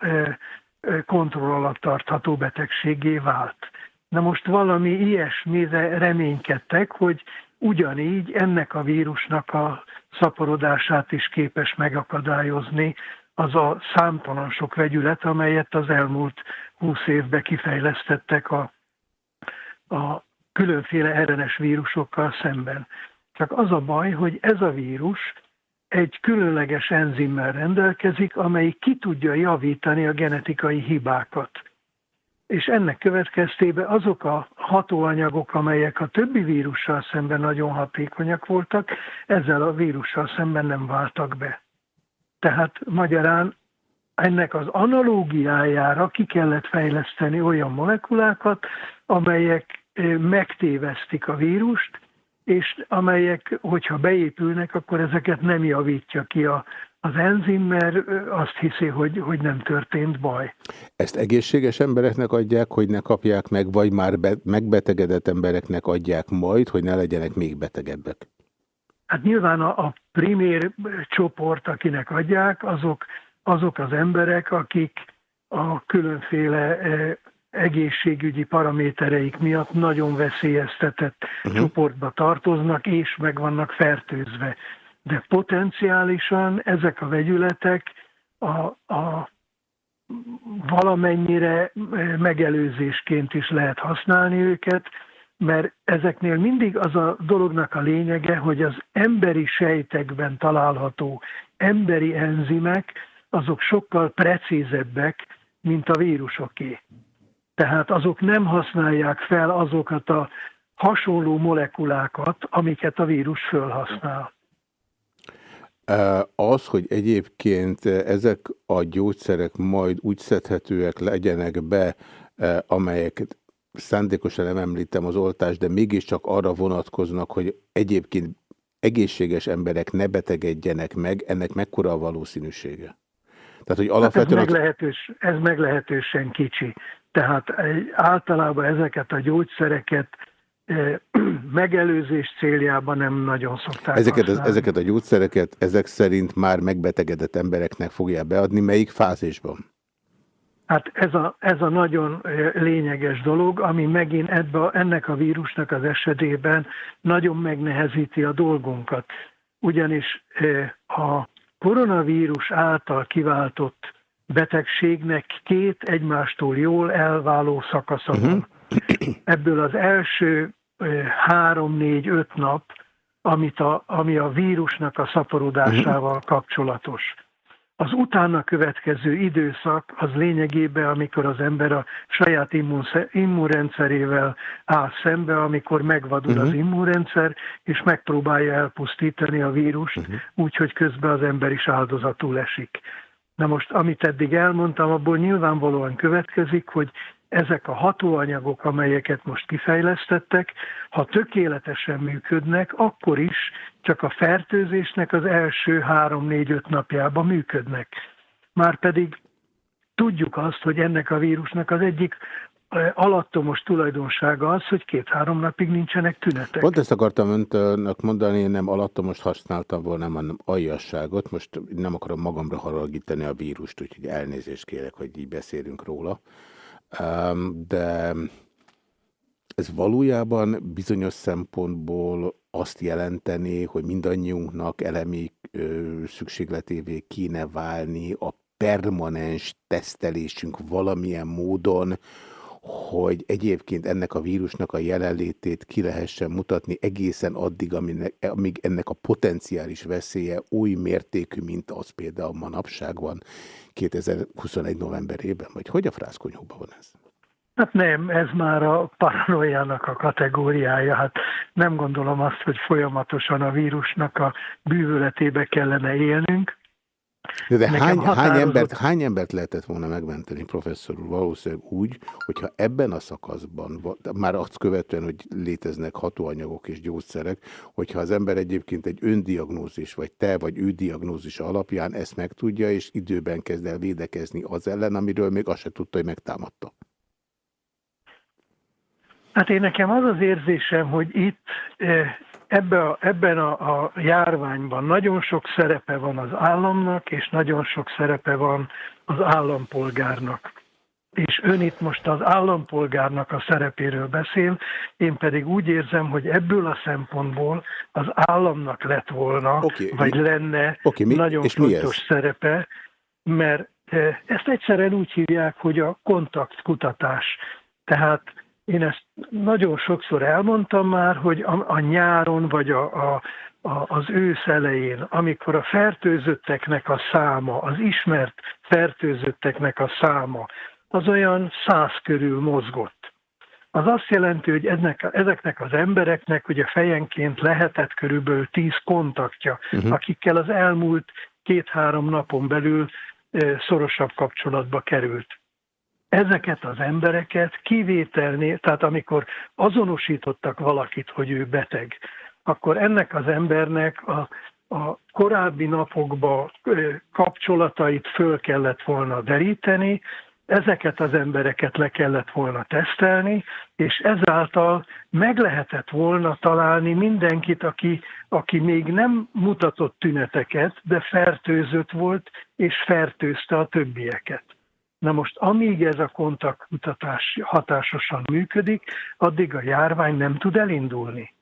kontroll alatt tartható betegségé vált. Na most valami ilyesmire reménykedtek, hogy ugyanígy ennek a vírusnak a szaporodását is képes megakadályozni az a számtalan sok vegyület, amelyet az elmúlt húsz évben kifejlesztettek a, a különféle RNS vírusokkal szemben. Csak az a baj, hogy ez a vírus egy különleges enzimmel rendelkezik, amely ki tudja javítani a genetikai hibákat. És ennek következtében azok a hatóanyagok, amelyek a többi vírussal szemben nagyon hatékonyak voltak, ezzel a vírussal szemben nem váltak be. Tehát magyarán ennek az analógiájára ki kellett fejleszteni olyan molekulákat, amelyek eh, megtévesztik a vírust, és amelyek, hogyha beépülnek, akkor ezeket nem javítja ki a, az enzim, mert azt hiszi, hogy, hogy nem történt baj. Ezt egészséges embereknek adják, hogy ne kapják meg, vagy már be, megbetegedett embereknek adják majd, hogy ne legyenek még betegebbek? Hát nyilván a, a primér csoport, akinek adják, azok, azok az emberek, akik a különféle egészségügyi paramétereik miatt nagyon veszélyeztetett uh-huh. csoportba tartoznak, és meg vannak fertőzve. De potenciálisan ezek a vegyületek a, a valamennyire megelőzésként is lehet használni őket, mert ezeknél mindig az a dolognak a lényege, hogy az emberi sejtekben található emberi enzimek, azok sokkal precízebbek, mint a vírusoké tehát azok nem használják fel azokat a hasonló molekulákat, amiket a vírus fölhasznál. Az, hogy egyébként ezek a gyógyszerek majd úgy szedhetőek legyenek be, amelyeket szándékosan nem említem az oltást, de mégiscsak arra vonatkoznak, hogy egyébként egészséges emberek ne betegedjenek meg, ennek mekkora a valószínűsége? Tehát, hogy alapvetően... Hát ez, meglehetős, ez meglehetősen kicsi. Tehát általában ezeket a gyógyszereket megelőzés céljában nem nagyon szokták ezeket, az, ezeket a gyógyszereket ezek szerint már megbetegedett embereknek fogják beadni. Melyik fázisban? Hát ez a, ez a nagyon lényeges dolog, ami megint ebbe, ennek a vírusnak az esetében nagyon megnehezíti a dolgunkat. Ugyanis a koronavírus által kiváltott betegségnek két egymástól jól elváló szakasza van. Uh-huh. Ebből az első három, négy, öt nap, amit a, ami a vírusnak a szaporodásával uh-huh. kapcsolatos. Az utána következő időszak az lényegében, amikor az ember a saját immunrendszerével áll szembe, amikor megvadul uh-huh. az immunrendszer, és megpróbálja elpusztítani a vírust, uh-huh. úgyhogy közben az ember is áldozatul esik. Na most, amit eddig elmondtam, abból nyilvánvalóan következik, hogy ezek a hatóanyagok, amelyeket most kifejlesztettek, ha tökéletesen működnek, akkor is csak a fertőzésnek az első három-négy-öt napjában működnek. Márpedig tudjuk azt, hogy ennek a vírusnak az egyik alattomos tulajdonsága az, hogy két-három napig nincsenek tünetek. Pont ezt akartam öntnek mondani, én nem alattomos használtam volna, hanem aljasságot. Most nem akarom magamra haragítani a vírust, úgyhogy elnézést kérek, hogy így beszélünk róla. De ez valójában bizonyos szempontból azt jelenteni, hogy mindannyiunknak elemi szükségletévé kéne válni a permanens tesztelésünk valamilyen módon, hogy egyébként ennek a vírusnak a jelenlétét ki lehessen mutatni egészen addig, amíg ennek a potenciális veszélye oly mértékű, mint az például manapság van 2021 novemberében, vagy hogy a frászkonyhóban van ez? Hát nem, ez már a paranoiának a kategóriája. Hát nem gondolom azt, hogy folyamatosan a vírusnak a bűvöletébe kellene élnünk. De, de hány, határozott... hány, embert, hány embert lehetett volna megmenteni, professzor úr? Valószínűleg úgy, hogyha ebben a szakaszban, már azt követően, hogy léteznek hatóanyagok és gyógyszerek, hogyha az ember egyébként egy öndiagnózis, vagy te, vagy ő diagnózis alapján ezt megtudja, és időben kezd el védekezni az ellen, amiről még azt se tudta, hogy megtámadta. Hát én nekem az az érzésem, hogy itt ebbe a, ebben a, a járványban nagyon sok szerepe van az államnak, és nagyon sok szerepe van az állampolgárnak. És ön itt most az állampolgárnak a szerepéről beszél, én pedig úgy érzem, hogy ebből a szempontból az államnak lett volna, okay, vagy mi? lenne okay, mi? nagyon és fontos szerepe, mert ezt egyszerűen úgy hívják, hogy a kontaktkutatás. Tehát én ezt nagyon sokszor elmondtam már, hogy a, a nyáron vagy a, a, a, az ősz elején, amikor a fertőzötteknek a száma, az ismert fertőzötteknek a száma, az olyan száz körül mozgott. Az azt jelenti, hogy ennek, ezeknek az embereknek ugye fejenként lehetett körülbelül tíz kontaktja, uh-huh. akikkel az elmúlt két-három napon belül szorosabb kapcsolatba került ezeket az embereket kivételni, tehát amikor azonosítottak valakit, hogy ő beteg, akkor ennek az embernek a, a korábbi napokban kapcsolatait föl kellett volna deríteni, ezeket az embereket le kellett volna tesztelni, és ezáltal meg lehetett volna találni mindenkit, aki, aki még nem mutatott tüneteket, de fertőzött volt, és fertőzte a többieket. Na most amíg ez a kontaktkutatás hatásosan működik, addig a járvány nem tud elindulni.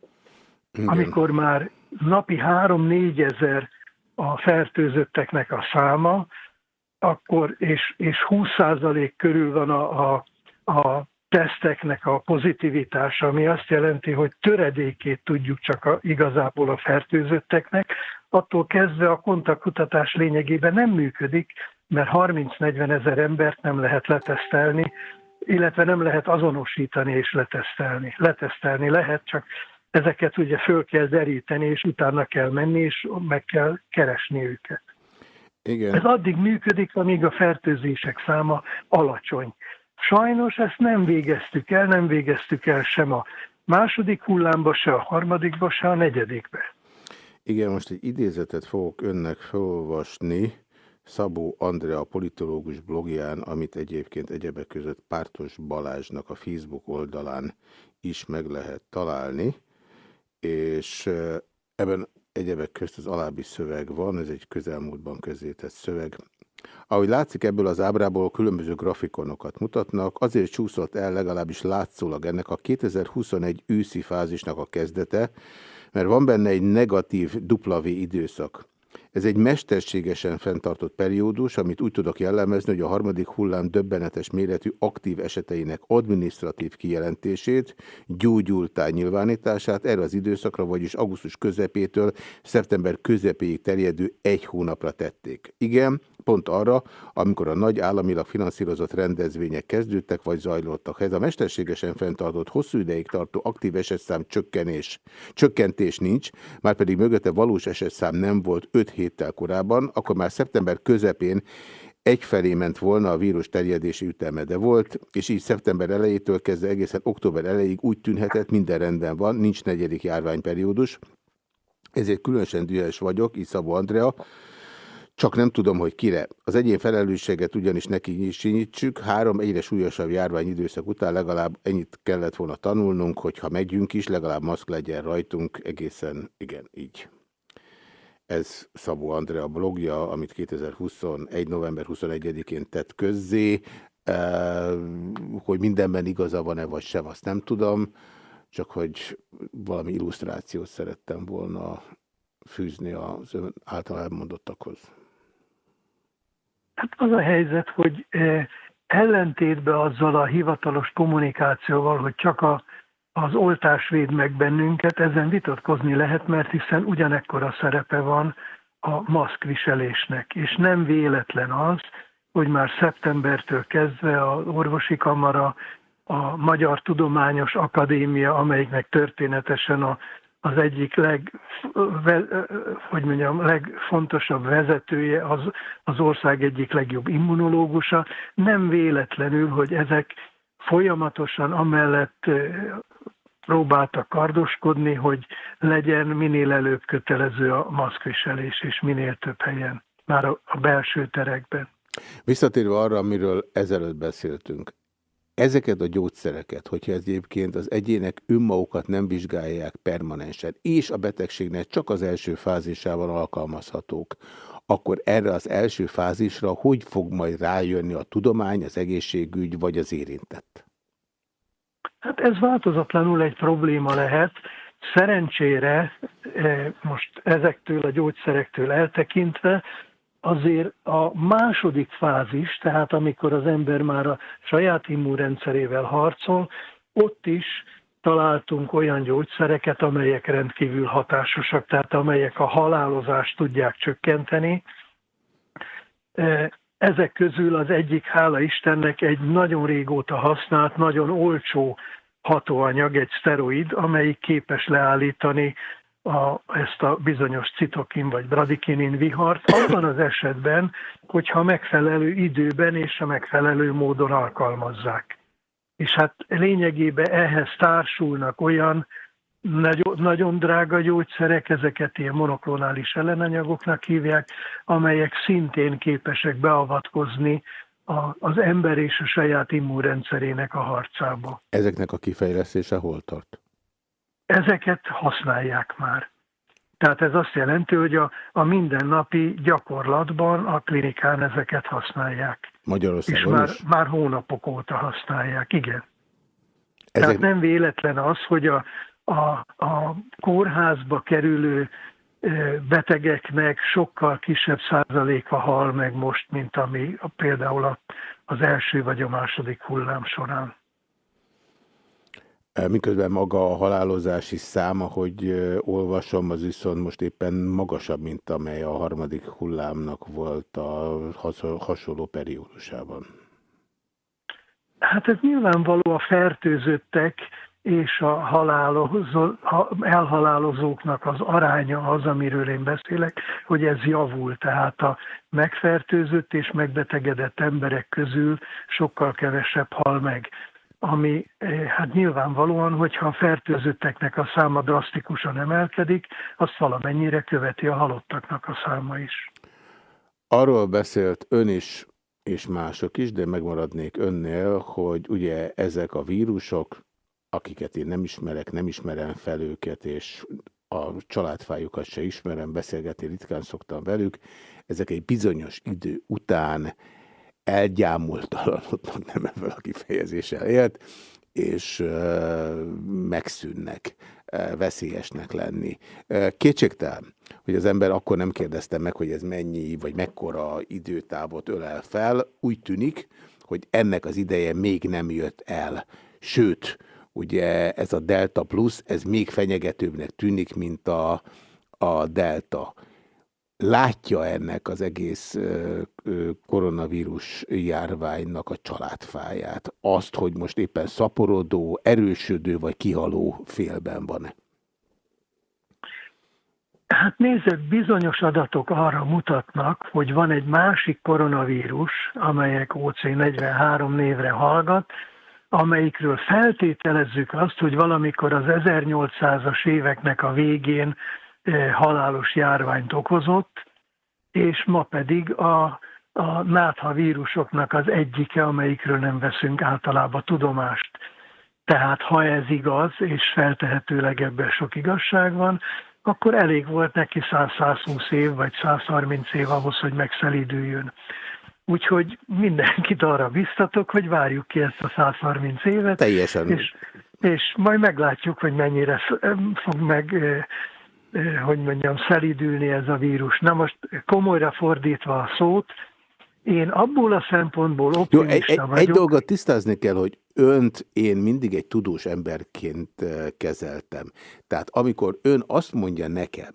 Igen. Amikor már napi 3-4 ezer a fertőzötteknek a száma, akkor és, és 20% körül van a, a, a teszteknek a pozitivitása, ami azt jelenti, hogy töredékét tudjuk csak a, igazából a fertőzötteknek, attól kezdve a kontaktkutatás lényegében nem működik, mert 30-40 ezer embert nem lehet letesztelni, illetve nem lehet azonosítani és letesztelni. Letesztelni lehet, csak ezeket ugye föl kell deríteni, és utána kell menni, és meg kell keresni őket. Igen. Ez addig működik, amíg a fertőzések száma alacsony. Sajnos ezt nem végeztük el, nem végeztük el sem a második hullámba, se a harmadikba, se a negyedikbe. Igen, most egy idézetet fogok önnek felolvasni, Szabó Andrea politológus blogján, amit egyébként egyebek között Pártos Balázsnak a Facebook oldalán is meg lehet találni, és ebben egyebek közt az alábbi szöveg van, ez egy közelmúltban közzétett szöveg. Ahogy látszik ebből az ábrából különböző grafikonokat mutatnak, azért csúszott el legalábbis látszólag ennek a 2021 őszi fázisnak a kezdete, mert van benne egy negatív W időszak. Ez egy mesterségesen fenntartott periódus, amit úgy tudok jellemezni, hogy a harmadik hullám döbbenetes méretű aktív eseteinek administratív kijelentését, gyógyultá nyilvánítását erre az időszakra, vagyis augusztus közepétől szeptember közepéig terjedő egy hónapra tették. Igen, pont arra, amikor a nagy államilag finanszírozott rendezvények kezdődtek vagy zajlottak. Ez a mesterségesen fenntartott hosszú ideig tartó aktív esetszám csökkenés, csökkentés nincs, már pedig mögötte valós esetszám nem volt 5 héttel korábban, akkor már szeptember közepén egyfelé ment volna a vírus terjedési üteme, de volt, és így szeptember elejétől kezdve egészen október elejéig úgy tűnhetett, minden rendben van, nincs negyedik járványperiódus. Ezért különösen dühös vagyok, így Szabó Andrea, csak nem tudom, hogy kire. Az egyén felelősséget ugyanis neki nyitsük. Három egyre súlyosabb járvány időszak után legalább ennyit kellett volna tanulnunk, hogy ha megyünk is, legalább maszk legyen rajtunk. Egészen igen, így. Ez Szabó Andrea blogja, amit 2021. november 21-én tett közzé. Hogy mindenben igaza van-e vagy sem, azt nem tudom. Csak hogy valami illusztrációt szerettem volna fűzni az ön által elmondottakhoz. Hát az a helyzet, hogy ellentétben azzal a hivatalos kommunikációval, hogy csak a, az oltás véd meg bennünket, ezen vitatkozni lehet, mert hiszen ugyanekkor a szerepe van a maszkviselésnek, és nem véletlen az, hogy már szeptembertől kezdve a orvosi kamara, a Magyar Tudományos Akadémia, amelyiknek történetesen a az egyik leg, hogy mondjam, legfontosabb vezetője, az, az ország egyik legjobb immunológusa. Nem véletlenül, hogy ezek folyamatosan amellett próbáltak kardoskodni, hogy legyen minél előbb kötelező a maszkviselés, és minél több helyen, már a, a belső terekben. Visszatérve arra, amiről ezelőtt beszéltünk, ezeket a gyógyszereket, hogyha egyébként az egyének önmagukat nem vizsgálják permanensen, és a betegségnek csak az első fázisában alkalmazhatók, akkor erre az első fázisra hogy fog majd rájönni a tudomány, az egészségügy vagy az érintett? Hát ez változatlanul egy probléma lehet. Szerencsére eh, most ezektől a gyógyszerektől eltekintve azért a második fázis, tehát amikor az ember már a saját immunrendszerével harcol, ott is találtunk olyan gyógyszereket, amelyek rendkívül hatásosak, tehát amelyek a halálozást tudják csökkenteni. E, ezek közül az egyik, hála Istennek, egy nagyon régóta használt, nagyon olcsó hatóanyag, egy szteroid, amelyik képes leállítani a, ezt a bizonyos citokin vagy bradikinin vihart, abban az esetben, hogyha megfelelő időben és a megfelelő módon alkalmazzák. És hát lényegében ehhez társulnak olyan nagyon, nagyon drága gyógyszerek, ezeket ilyen monoklonális ellenanyagoknak hívják, amelyek szintén képesek beavatkozni a, az ember és a saját immunrendszerének a harcába. Ezeknek a kifejlesztése hol tart? Ezeket használják már. Tehát ez azt jelenti, hogy a, a mindennapi gyakorlatban a klinikán ezeket használják. Magyarországon És már, is? már hónapok óta használják, igen. Ezek... Tehát nem véletlen az, hogy a, a, a kórházba kerülő betegeknek sokkal kisebb százaléka hal meg most, mint ami például az első vagy a második hullám során. Miközben maga a halálozási szám, ahogy olvasom, az viszont most éppen magasabb, mint amely a harmadik hullámnak volt a hasonló periódusában. Hát ez nyilvánvaló a fertőzöttek és a halálozó, elhalálozóknak az aránya az, amiről én beszélek, hogy ez javul. Tehát a megfertőzött és megbetegedett emberek közül sokkal kevesebb hal meg ami eh, hát nyilvánvalóan, hogyha a fertőzötteknek a száma drasztikusan emelkedik, az valamennyire követi a halottaknak a száma is. Arról beszélt ön is, és mások is, de megmaradnék önnél, hogy ugye ezek a vírusok, akiket én nem ismerek, nem ismerem fel őket, és a családfájukat se ismerem, beszélgetni ritkán szoktam velük, ezek egy bizonyos idő után elgyámultalanodnak, nem ebben a kifejezéssel élt, és megszűnnek veszélyesnek lenni. Kétségtelen, hogy az ember akkor nem kérdezte meg, hogy ez mennyi, vagy mekkora időtávot ölel fel. Úgy tűnik, hogy ennek az ideje még nem jött el. Sőt, ugye ez a delta plusz, ez még fenyegetőbbnek tűnik, mint a, a delta látja ennek az egész koronavírus járványnak a családfáját? Azt, hogy most éppen szaporodó, erősödő vagy kihaló félben van-e? Hát nézd, bizonyos adatok arra mutatnak, hogy van egy másik koronavírus, amelyek OC43 névre hallgat, amelyikről feltételezzük azt, hogy valamikor az 1800-as éveknek a végén halálos járványt okozott, és ma pedig a, a nátha vírusoknak az egyike, amelyikről nem veszünk általában tudomást. Tehát ha ez igaz, és feltehetőleg ebben sok igazság van, akkor elég volt neki 100-120 év vagy 130 év ahhoz, hogy megszelídüljön. Úgyhogy mindenkit arra biztatok, hogy várjuk ki ezt a 130 évet. Teljesen. És, és majd meglátjuk, hogy mennyire fog meg hogy mondjam, szelidülni ez a vírus. Na most komolyra fordítva a szót, én abból a szempontból optimista Jó, egy, egy, egy dolgot tisztázni kell, hogy önt én mindig egy tudós emberként kezeltem. Tehát amikor ön azt mondja nekem,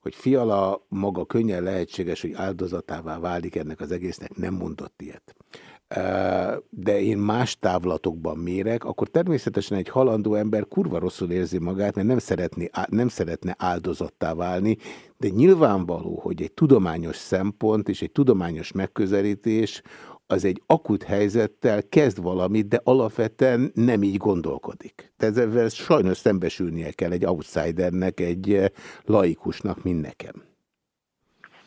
hogy fiala maga könnyen lehetséges, hogy áldozatává válik ennek az egésznek, nem mondott ilyet de én más távlatokban mérek, akkor természetesen egy halandó ember kurva rosszul érzi magát, mert nem, szeretné, nem szeretne áldozattá válni, de nyilvánvaló, hogy egy tudományos szempont és egy tudományos megközelítés az egy akut helyzettel kezd valamit, de alapvetően nem így gondolkodik. Tehát ezzel sajnos szembesülnie kell egy outsidernek, egy laikusnak, mint nekem.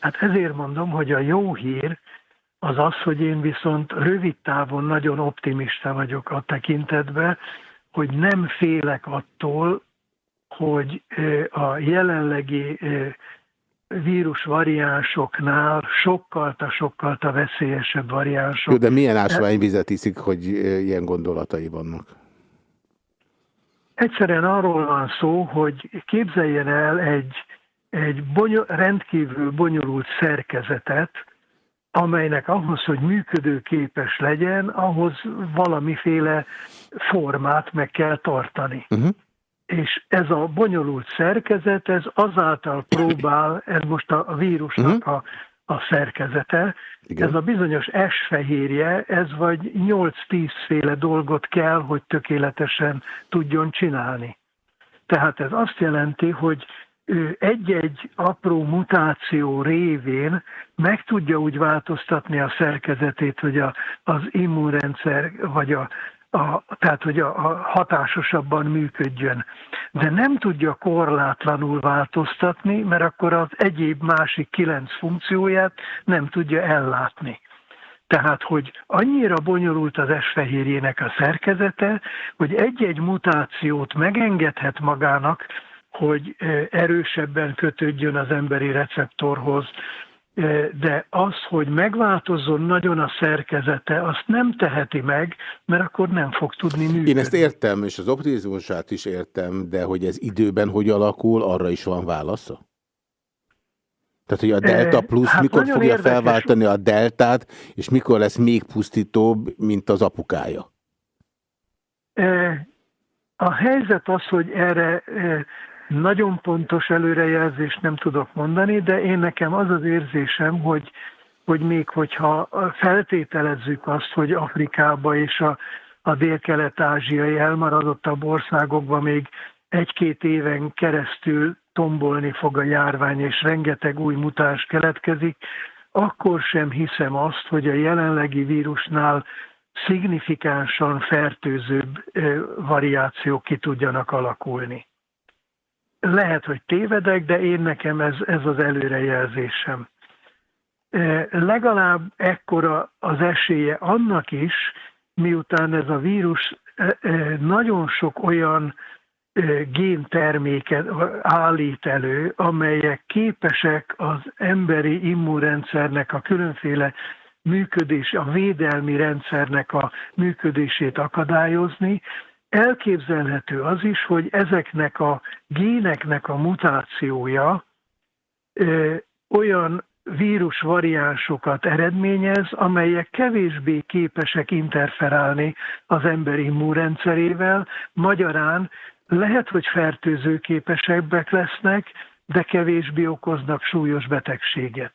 Hát ezért mondom, hogy a jó hír, az az, hogy én viszont rövid távon nagyon optimista vagyok a tekintetben, hogy nem félek attól, hogy a jelenlegi vírus variánsoknál sokkal sokkal a veszélyesebb variánsok. Jó, de milyen ásványvizet iszik, hogy ilyen gondolatai vannak? Egyszerűen arról van szó, hogy képzeljen el egy, egy bonyol, rendkívül bonyolult szerkezetet, amelynek ahhoz, hogy működőképes legyen, ahhoz valamiféle formát meg kell tartani. Uh-huh. És ez a bonyolult szerkezet, ez azáltal próbál, ez most a vírusnak uh-huh. a, a szerkezete, Igen. ez a bizonyos S-fehérje, ez vagy 8-10 féle dolgot kell, hogy tökéletesen tudjon csinálni. Tehát ez azt jelenti, hogy egy-egy apró mutáció révén meg tudja úgy változtatni a szerkezetét, hogy a, az immunrendszer vagy a, a, tehát hogy a, a hatásosabban működjön. De nem tudja korlátlanul változtatni, mert akkor az egyéb másik kilenc funkcióját nem tudja ellátni. Tehát, hogy annyira bonyolult az S-fehérjének a szerkezete, hogy egy-egy mutációt megengedhet magának, hogy erősebben kötődjön az emberi receptorhoz, de az, hogy megváltozzon nagyon a szerkezete, azt nem teheti meg, mert akkor nem fog tudni működni. Én ezt értem, és az optimizmusát is értem, de hogy ez időben hogy alakul, arra is van válasza? Tehát, hogy a delta plusz hát mikor fogja érdekes. felváltani a deltát, és mikor lesz még pusztítóbb, mint az apukája? A helyzet az, hogy erre nagyon pontos előrejelzést nem tudok mondani, de én nekem az az érzésem, hogy, hogy még hogyha feltételezzük azt, hogy Afrikába és a, a dél-kelet-ázsiai elmaradottabb országokban még egy-két éven keresztül tombolni fog a járvány, és rengeteg új mutáns keletkezik, akkor sem hiszem azt, hogy a jelenlegi vírusnál szignifikánsan fertőzőbb variációk ki tudjanak alakulni. Lehet, hogy tévedek, de én nekem ez, ez az előrejelzésem. Legalább ekkora az esélye annak is, miután ez a vírus nagyon sok olyan génterméket állít elő, amelyek képesek az emberi immunrendszernek a különféle működés, a védelmi rendszernek a működését akadályozni, elképzelhető az is, hogy ezeknek a géneknek a mutációja ö, olyan vírusvariánsokat eredményez, amelyek kevésbé képesek interferálni az ember immunrendszerével, magyarán lehet, hogy fertőzőképesebbek lesznek, de kevésbé okoznak súlyos betegséget.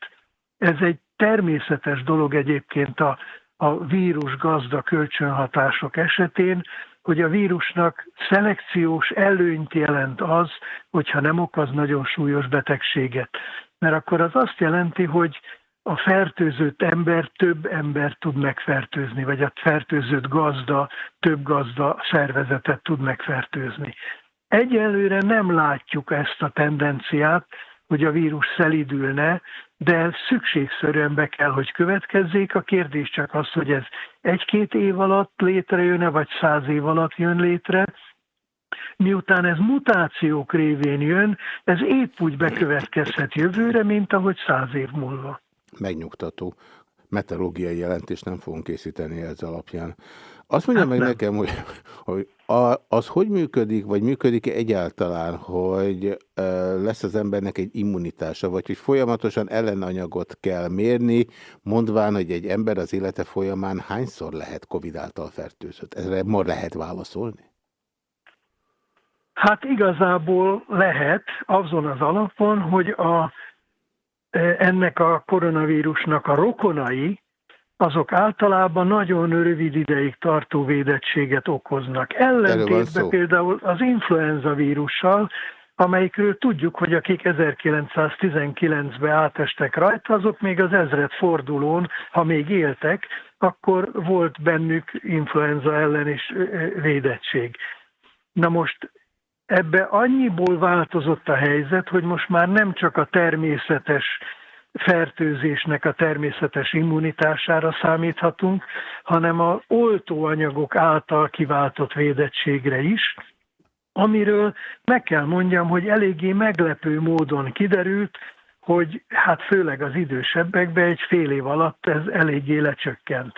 Ez egy természetes dolog egyébként a, a vírus gazda kölcsönhatások esetén, hogy a vírusnak szelekciós előnyt jelent az, hogyha nem okoz nagyon súlyos betegséget. Mert akkor az azt jelenti, hogy a fertőzött ember több ember tud megfertőzni, vagy a fertőzött gazda több gazda szervezetet tud megfertőzni. Egyelőre nem látjuk ezt a tendenciát, hogy a vírus szelidülne, de szükségszerűen be kell, hogy következzék. A kérdés csak az, hogy ez egy-két év alatt létrejön-e, vagy száz év alatt jön létre. Miután ez mutációk révén jön, ez épp úgy bekövetkezhet jövőre, mint ahogy száz év múlva. Megnyugtató. Meteorológiai jelentést nem fogunk készíteni ez alapján. Azt mondja hát meg nem. nekem, hogy, hogy az hogy működik, vagy működik-e egyáltalán, hogy lesz az embernek egy immunitása, vagy hogy folyamatosan ellenanyagot kell mérni, mondván, hogy egy ember az élete folyamán hányszor lehet Covid által fertőzött? Ezre ma lehet válaszolni? Hát igazából lehet azon az alapon, hogy a, ennek a koronavírusnak a rokonai, azok általában nagyon rövid ideig tartó védettséget okoznak. Ellentétben például az influenza vírussal, amelyikről tudjuk, hogy akik 1919-ben átestek rajta, azok még az ezred fordulón, ha még éltek, akkor volt bennük influenza ellen is védettség. Na most ebbe annyiból változott a helyzet, hogy most már nem csak a természetes fertőzésnek a természetes immunitására számíthatunk, hanem a oltóanyagok által kiváltott védettségre is, amiről meg kell mondjam, hogy eléggé meglepő módon kiderült, hogy hát főleg az idősebbekben egy fél év alatt ez eléggé lecsökkent.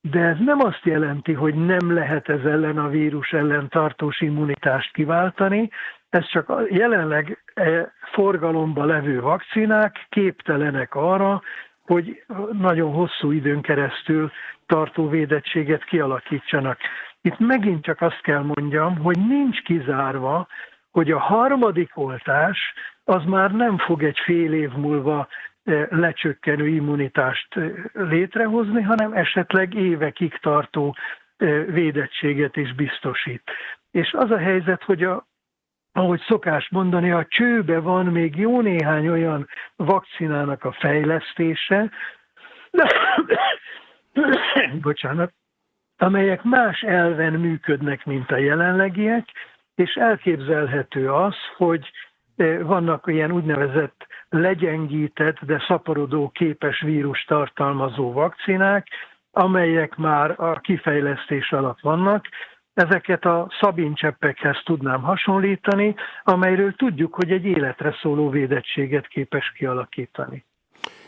De ez nem azt jelenti, hogy nem lehet ez ellen a vírus ellen tartós immunitást kiváltani, ez csak a jelenleg e, forgalomba levő vakcinák képtelenek arra, hogy nagyon hosszú időn keresztül tartó védettséget kialakítsanak. Itt megint csak azt kell mondjam, hogy nincs kizárva, hogy a harmadik oltás az már nem fog egy fél év múlva e, lecsökkenő immunitást e, létrehozni, hanem esetleg évekig tartó védettséget is biztosít. És az a helyzet, hogy a ahogy szokás mondani, a csőbe van még jó néhány olyan vakcinának a fejlesztése, de, bocsánat, amelyek más elven működnek, mint a jelenlegiek, és elképzelhető az, hogy e, vannak ilyen úgynevezett legyengített, de szaporodó képes vírus tartalmazó vakcinák, amelyek már a kifejlesztés alatt vannak, Ezeket a szabincseppekhez tudnám hasonlítani, amelyről tudjuk, hogy egy életre szóló védettséget képes kialakítani.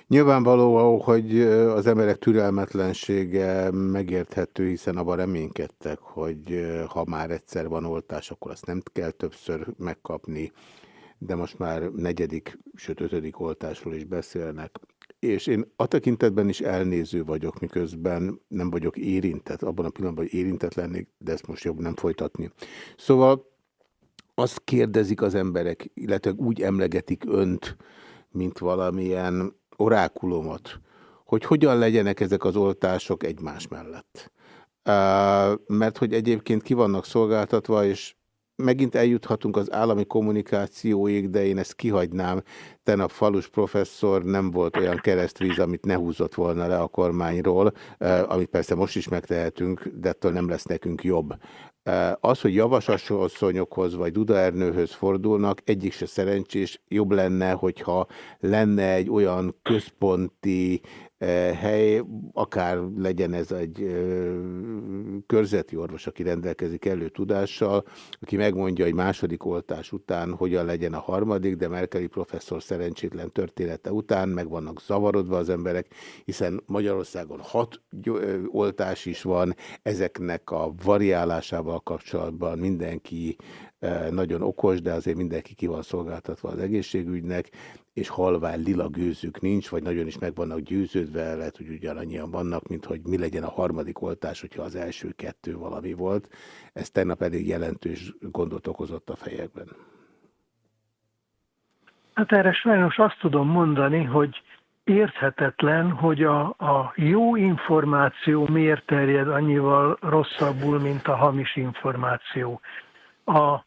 Nyilvánvaló, hogy az emberek türelmetlensége megérthető, hiszen abban reménykedtek, hogy ha már egyszer van oltás, akkor azt nem kell többször megkapni, de most már negyedik, sőt ötödik oltásról is beszélnek és én a tekintetben is elnéző vagyok, miközben nem vagyok érintett, abban a pillanatban, hogy érintett lennék, de ezt most jobb nem folytatni. Szóval azt kérdezik az emberek, illetve úgy emlegetik önt, mint valamilyen orákulumot, hogy hogyan legyenek ezek az oltások egymás mellett. Mert hogy egyébként ki vannak szolgáltatva, és megint eljuthatunk az állami kommunikációig, de én ezt kihagynám. a falus professzor nem volt olyan keresztvíz, amit ne húzott volna le a kormányról, amit persze most is megtehetünk, de ettől nem lesz nekünk jobb. Az, hogy javasasszonyokhoz vagy Duda Ernőhöz fordulnak, egyik se szerencsés, jobb lenne, hogyha lenne egy olyan központi hely, akár legyen ez egy körzeti orvos, aki rendelkezik elő tudással, aki megmondja, hogy második oltás után hogyan legyen a harmadik, de Merkeli professzor szerencsétlen története után meg vannak zavarodva az emberek, hiszen Magyarországon hat oltás is van, ezeknek a variálásával kapcsolatban mindenki nagyon okos, de azért mindenki ki van szolgáltatva az egészségügynek, és halván lila gőzük nincs, vagy nagyon is meg vannak győződve, lehet, hogy ugyanannyian vannak, mint hogy mi legyen a harmadik oltás, hogyha az első kettő valami volt. Ez tegnap elég jelentős gondot okozott a fejekben. Hát erre sajnos azt tudom mondani, hogy érthetetlen, hogy a, a jó információ miért terjed annyival rosszabbul, mint a hamis információ. A,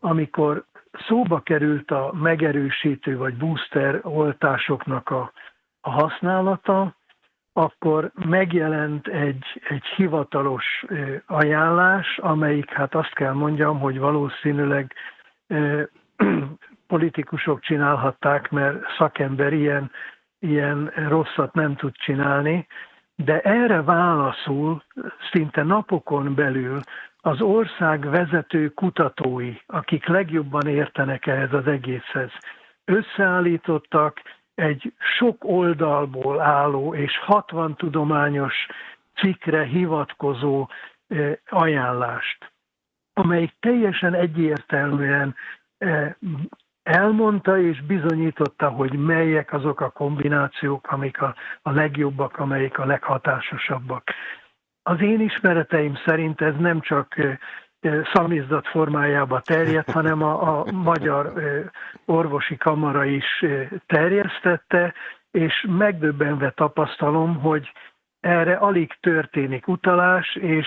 amikor szóba került a megerősítő vagy booster oltásoknak a, a használata, akkor megjelent egy, egy hivatalos ajánlás, amelyik hát azt kell mondjam, hogy valószínűleg politikusok csinálhatták, mert szakember ilyen, ilyen rosszat nem tud csinálni, de erre válaszul szinte napokon belül az ország vezető kutatói, akik legjobban értenek ehhez az egészhez, összeállítottak egy sok oldalból álló és 60 tudományos cikkre hivatkozó ajánlást, amelyik teljesen egyértelműen elmondta és bizonyította, hogy melyek azok a kombinációk, amik a legjobbak, amelyik a leghatásosabbak. Az én ismereteim szerint ez nem csak szamizdat formájába terjedt, hanem a, a magyar orvosi kamara is terjesztette, és megdöbbenve tapasztalom, hogy erre alig történik utalás, és,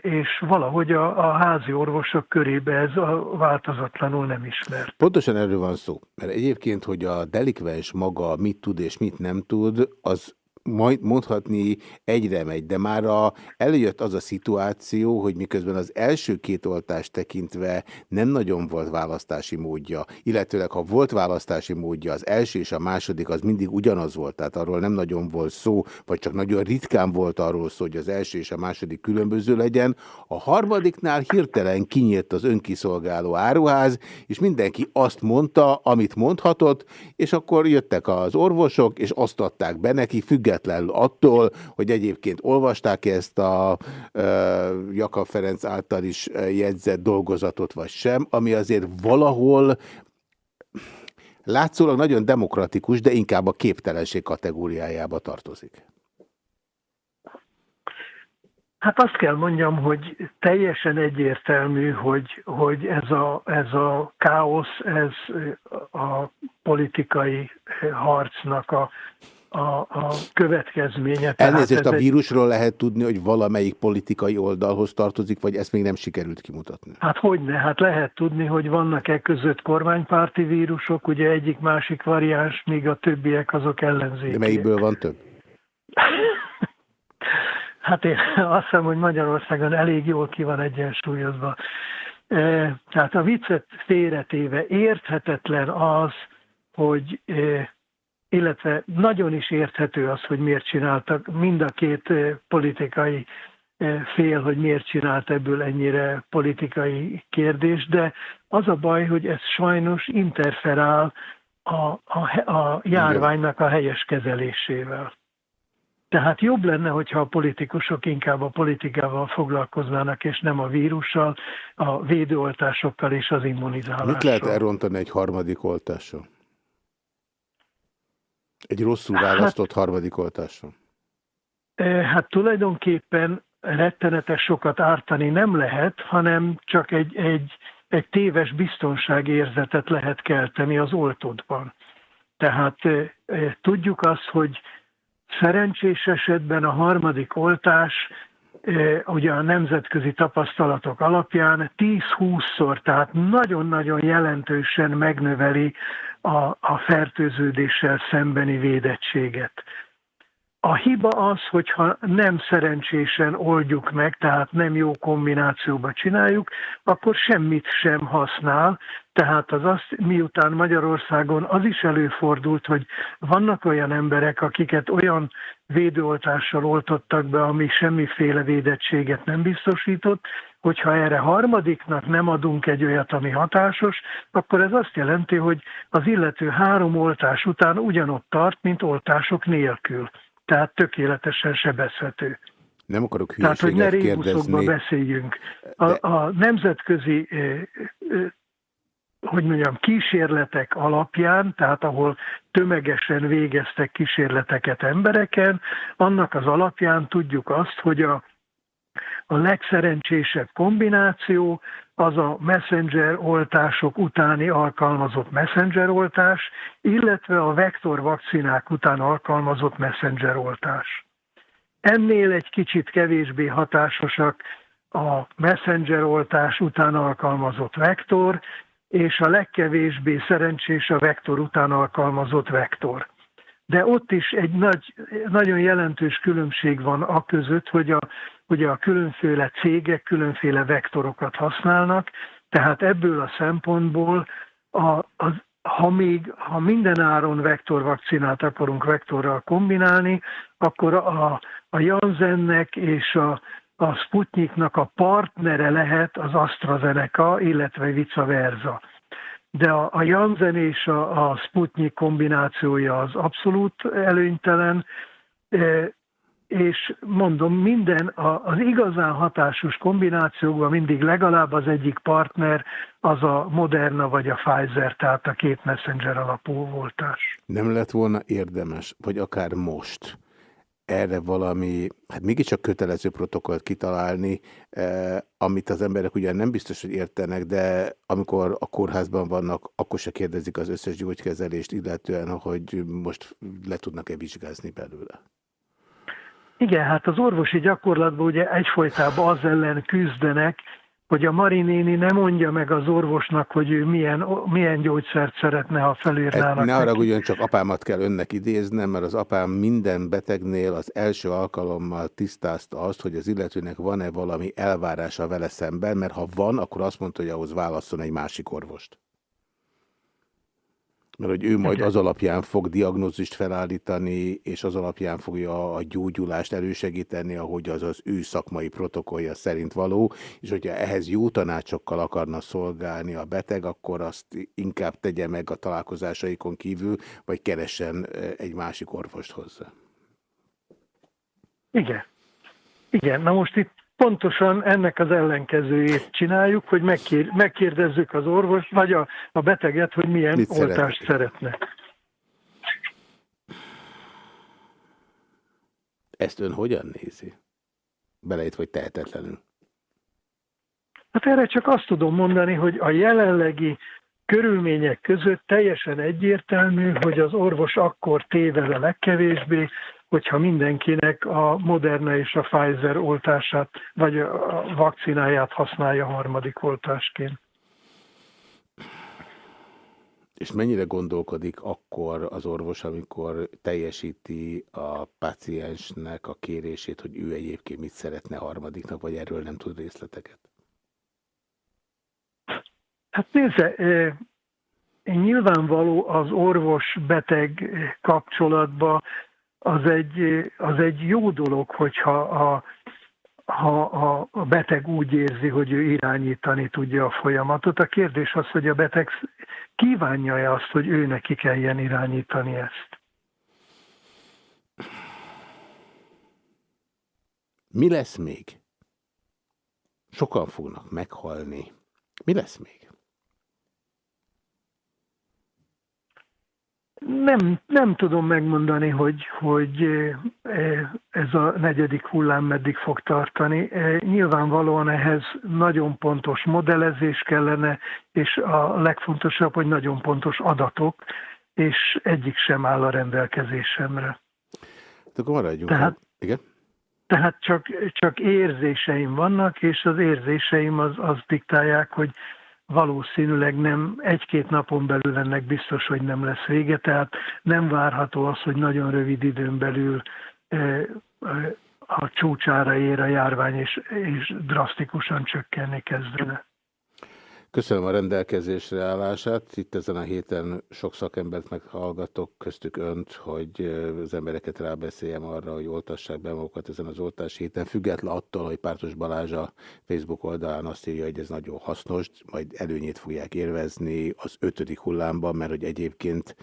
és valahogy a, a házi orvosok körébe ez a változatlanul nem ismert. Pontosan erről van szó, mert egyébként, hogy a delikvens maga mit tud és mit nem tud, az majd mondhatni egyre megy, de már a, előjött az a szituáció, hogy miközben az első két oltást tekintve nem nagyon volt választási módja, illetőleg ha volt választási módja, az első és a második az mindig ugyanaz volt, tehát arról nem nagyon volt szó, vagy csak nagyon ritkán volt arról szó, hogy az első és a második különböző legyen. A harmadiknál hirtelen kinyílt az önkiszolgáló áruház, és mindenki azt mondta, amit mondhatott, és akkor jöttek az orvosok, és azt adták be neki, függetlenül attól, hogy egyébként olvasták -e ezt a e, Jakab Ferenc által is jegyzett dolgozatot, vagy sem, ami azért valahol látszólag nagyon demokratikus, de inkább a képtelenség kategóriájába tartozik. Hát azt kell mondjam, hogy teljesen egyértelmű, hogy, hogy ez, a, ez a káosz, ez a politikai harcnak a, a, a következménye. Elnézést, a vírusról egy... lehet tudni, hogy valamelyik politikai oldalhoz tartozik, vagy ezt még nem sikerült kimutatni? Hát hogyne, hát lehet tudni, hogy vannak-e között kormánypárti vírusok, ugye egyik-másik variáns, míg a többiek azok ellenzéki. De melyikből van több? Hát én azt hiszem, hogy Magyarországon elég jól ki van egyensúlyozva. E, tehát a viccet félretéve érthetetlen az, hogy e, illetve nagyon is érthető az, hogy miért csináltak mind a két e, politikai fél, hogy miért csinált ebből ennyire politikai kérdés, de az a baj, hogy ez sajnos interferál a, a, a járványnak a helyes kezelésével. Tehát jobb lenne, hogyha a politikusok inkább a politikával foglalkoznának, és nem a vírussal, a védőoltásokkal és az immunizálással. Mit lehet elrontani egy harmadik oltással? Egy rosszul választott hát, harmadik oltással? Hát tulajdonképpen rettenetes sokat ártani nem lehet, hanem csak egy, egy, egy téves biztonságérzetet lehet kelteni az oltódban. Tehát tudjuk azt, hogy Szerencsés esetben a harmadik oltás ugye a nemzetközi tapasztalatok alapján 10-20-szor, tehát nagyon-nagyon jelentősen megnöveli a, a fertőződéssel szembeni védettséget. A hiba az, hogyha nem szerencsésen oldjuk meg, tehát nem jó kombinációba csináljuk, akkor semmit sem használ. Tehát az azt, miután Magyarországon az is előfordult, hogy vannak olyan emberek, akiket olyan védőoltással oltottak be, ami semmiféle védettséget nem biztosított, hogyha erre harmadiknak nem adunk egy olyat, ami hatásos, akkor ez azt jelenti, hogy az illető három oltás után ugyanott tart, mint oltások nélkül tehát tökéletesen sebezhető. Nem akarok Tehát, hogy ne rébuszokban beszéljünk. A, a nemzetközi hogy mondjam, kísérletek alapján, tehát ahol tömegesen végeztek kísérleteket embereken, annak az alapján tudjuk azt, hogy a, a legszerencsésebb kombináció az a messenger oltások utáni alkalmazott messenger oltás, illetve a vektor vakcinák után alkalmazott messenger oltás. Ennél egy kicsit kevésbé hatásosak a messenger oltás után alkalmazott vektor, és a legkevésbé szerencsés a vektor után alkalmazott vektor. De ott is egy nagy, nagyon jelentős különbség van a között, hogy a ugye a különféle cégek különféle vektorokat használnak, tehát ebből a szempontból a, az, ha még ha minden áron vektorvakcinát akarunk vektorral kombinálni, akkor a, a Janssennek és a, a Sputniknak a partnere lehet az AstraZeneca, illetve vice versa. De a, a Janssen és a, a Sputnik kombinációja az abszolút előnytelen, és mondom, minden az igazán hatásos kombinációkban mindig legalább az egyik partner az a Moderna vagy a Pfizer, tehát a két messenger alapú voltás. Nem lett volna érdemes, vagy akár most erre valami, hát mégiscsak kötelező protokollt kitalálni, eh, amit az emberek ugyan nem biztos, hogy értenek, de amikor a kórházban vannak, akkor se kérdezik az összes gyógykezelést, illetően, hogy most le tudnak-e vizsgázni belőle. Igen, hát az orvosi gyakorlatban ugye egyfolytában az ellen küzdenek, hogy a Marinéni nem mondja meg az orvosnak, hogy ő milyen, milyen gyógyszert szeretne, ha felírnának. Ne arra ugyan csak apámat kell önnek idéznem, mert az apám minden betegnél az első alkalommal tisztázta azt, hogy az illetőnek van-e valami elvárása vele szemben, mert ha van, akkor azt mondta, hogy ahhoz válasszon egy másik orvost mert hogy ő majd az alapján fog diagnózist felállítani, és az alapján fogja a gyógyulást elősegíteni, ahogy az az ő szakmai protokollja szerint való, és hogyha ehhez jó tanácsokkal akarna szolgálni a beteg, akkor azt inkább tegye meg a találkozásaikon kívül, vagy keresen egy másik orvost hozzá. Igen. Igen, na most itt pontosan ennek az ellenkezőjét csináljuk, hogy megkér, megkérdezzük az orvos, vagy a, a beteget, hogy milyen Mit oltást szeretne. szeretne. Ezt ön hogyan nézi? Belejött, hogy tehetetlenül. Hát erre csak azt tudom mondani, hogy a jelenlegi körülmények között teljesen egyértelmű, hogy az orvos akkor téved a legkevésbé, hogyha mindenkinek a Moderna és a Pfizer oltását, vagy a vakcináját használja harmadik oltásként. És mennyire gondolkodik akkor az orvos, amikor teljesíti a paciensnek a kérését, hogy ő egyébként mit szeretne harmadiknak, vagy erről nem tud részleteket? Hát nézze, nyilvánvaló az orvos-beteg kapcsolatban az egy, az egy jó dolog, hogyha a, ha a beteg úgy érzi, hogy ő irányítani tudja a folyamatot. A kérdés az, hogy a beteg kívánja-e azt, hogy ő neki kelljen irányítani ezt. Mi lesz még? Sokan fognak meghalni. Mi lesz még? Nem, nem tudom megmondani, hogy, hogy eh, ez a negyedik hullám meddig fog tartani. Eh, nyilvánvalóan ehhez nagyon pontos modellezés kellene, és a legfontosabb, hogy nagyon pontos adatok, és egyik sem áll a rendelkezésemre. De akkor maradjunk. Tehát, Igen? Tehát csak, csak érzéseim vannak, és az érzéseim az, az diktálják, hogy valószínűleg nem egy-két napon belül ennek biztos, hogy nem lesz vége, tehát nem várható az, hogy nagyon rövid időn belül a csúcsára ér a járvány, és, és drasztikusan csökkenni kezdene. Köszönöm a rendelkezésre állását. Itt ezen a héten sok szakembert meghallgatok, köztük önt, hogy az embereket rábeszéljem arra, hogy oltassák be magukat ezen az oltás héten, független attól, hogy Pártos Balázs a Facebook oldalán azt írja, hogy ez nagyon hasznos, majd előnyét fogják érvezni az ötödik hullámban, mert hogy egyébként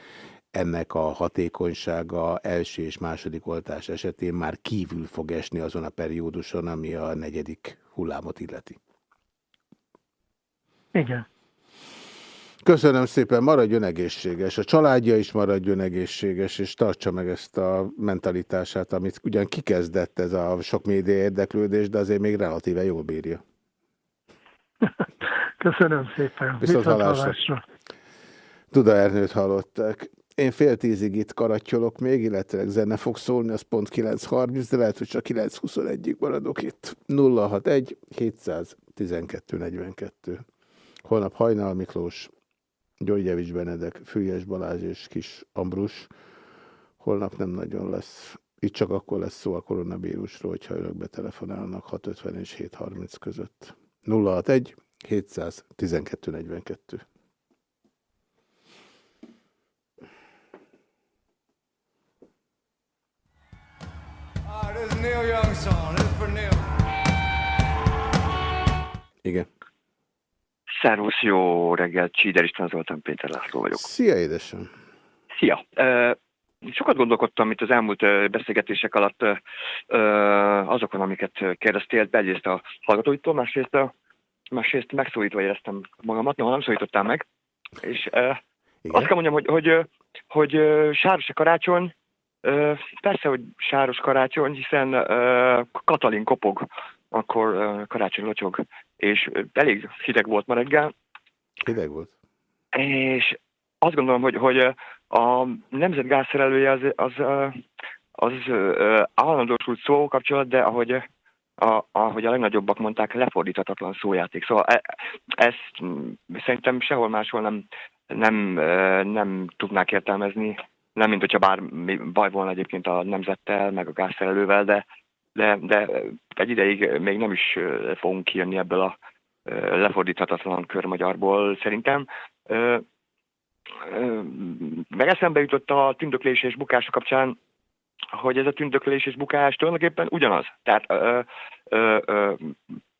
ennek a hatékonysága első és második oltás esetén már kívül fog esni azon a perióduson, ami a negyedik hullámot illeti. Igen. Köszönöm szépen, maradjon egészséges, a családja is maradjon egészséges, és tartsa meg ezt a mentalitását, amit ugyan kikezdett ez a sok média érdeklődés, de azért még relatíve jól bírja. Köszönöm szépen. Viszont, Viszont hallásra. Duda Ernőt hallották. Én fél tízig itt karattyolok még, illetve zene fog szólni, az pont 9.30, de lehet, hogy csak 9.21-ig maradok itt. 061 712 42. Holnap Hajnal Miklós, Györgyevics Benedek, Fülyes Balázs és Kis Ambrus. Holnap nem nagyon lesz. Itt csak akkor lesz szó a koronavírusról, hogyha önök betelefonálnak 650 és 730 között. 061 712 42. Igen. Szervusz, jó reggelt, Csíder István Zoltán Péter László vagyok. Szia, édesem! Szia! Sokat gondolkodtam itt az elmúlt beszélgetések alatt azokon, amiket kérdeztél, egyrészt a hallgatóitól, másrészt, másrészt megszólítva éreztem magamat, noha nem szólítottál meg. És Igen? azt kell mondjam, hogy, hogy, hogy sáros a karácsony, persze, hogy sáros karácsony, hiszen Katalin kopog akkor karácsony locsog, és elég hideg volt ma reggel. Hideg volt. És azt gondolom, hogy, hogy a nemzet gázszerelője az, az, az, állandósult szó kapcsolat, de ahogy a, ahogy a legnagyobbak mondták, lefordíthatatlan szójáték. Szóval e, ezt szerintem sehol máshol nem, nem, nem tudnák értelmezni, nem mint hogyha bár baj volna egyébként a nemzettel, meg a gázszerelővel, de, de, de egy ideig még nem is fogunk kijönni ebből a lefordíthatatlan körmagyarból szerintem. Meg eszembe jutott a tündöklés és bukása kapcsán, hogy ez a tündöklés és bukás tulajdonképpen ugyanaz. Tehát ö, ö, ö,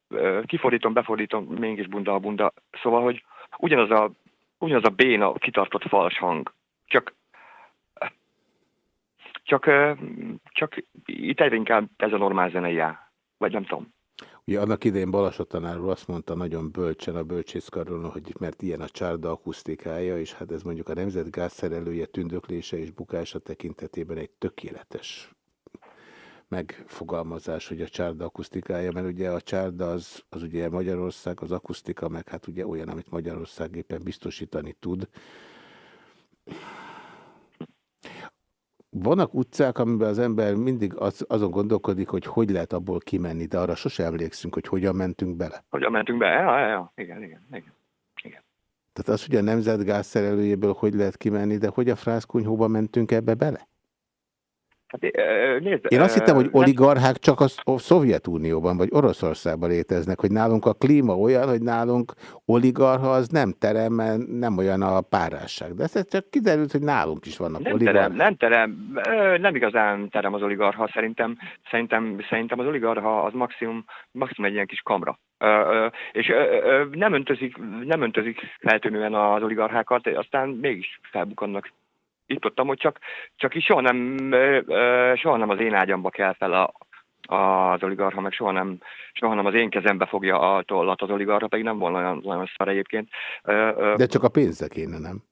ö, kifordítom, befordítom, mégis bunda a bunda. Szóval, hogy ugyanaz a, ugyanaz a béna, kitartott fals hang. Csak csak, csak itt egyre inkább ez a normál zenei vagy nem tudom. Ugye annak idején Balassa tanár azt mondta nagyon bölcsen a bölcsészkarról, hogy mert ilyen a csárda akusztikája, és hát ez mondjuk a nemzet gázszerelője tündöklése és bukása tekintetében egy tökéletes megfogalmazás, hogy a csárda akusztikája, mert ugye a csárda az, az ugye Magyarország, az akusztika, meg hát ugye olyan, amit Magyarország éppen biztosítani tud. Vannak utcák, amiben az ember mindig az, azon gondolkodik, hogy hogy lehet abból kimenni, de arra sose emlékszünk, hogy hogyan mentünk bele. Hogyan mentünk be? Ja, ja, ja. Igen, igen, igen. igen. Tehát az, hogy a nemzetgáz szerelőjéből hogy lehet kimenni, de hogy a frászkunyhóba mentünk ebbe bele? Hát, nézd, Én azt hittem, hogy oligarchák csak a Szovjetunióban vagy Oroszországban léteznek, hogy nálunk a klíma olyan, hogy nálunk oligarcha az nem terem, nem olyan a párásság. De ez csak kiderült, hogy nálunk is vannak nem oligarchák. Terem, nem terem, nem igazán terem az oligarcha, szerintem, szerintem, szerintem az oligarcha az maximum, maximum egy ilyen kis kamra. És nem öntözik, nem öntözik feltűnően az oligarchákat, aztán mégis felbukannak itt ott, hogy csak, csak is soha nem, soha nem az én ágyamba kell fel a, az oligarha, meg soha nem, soha nem az én kezembe fogja a tollat az oligarha, pedig nem volna olyan, olyan szar egyébként. De csak a pénze kéne, nem?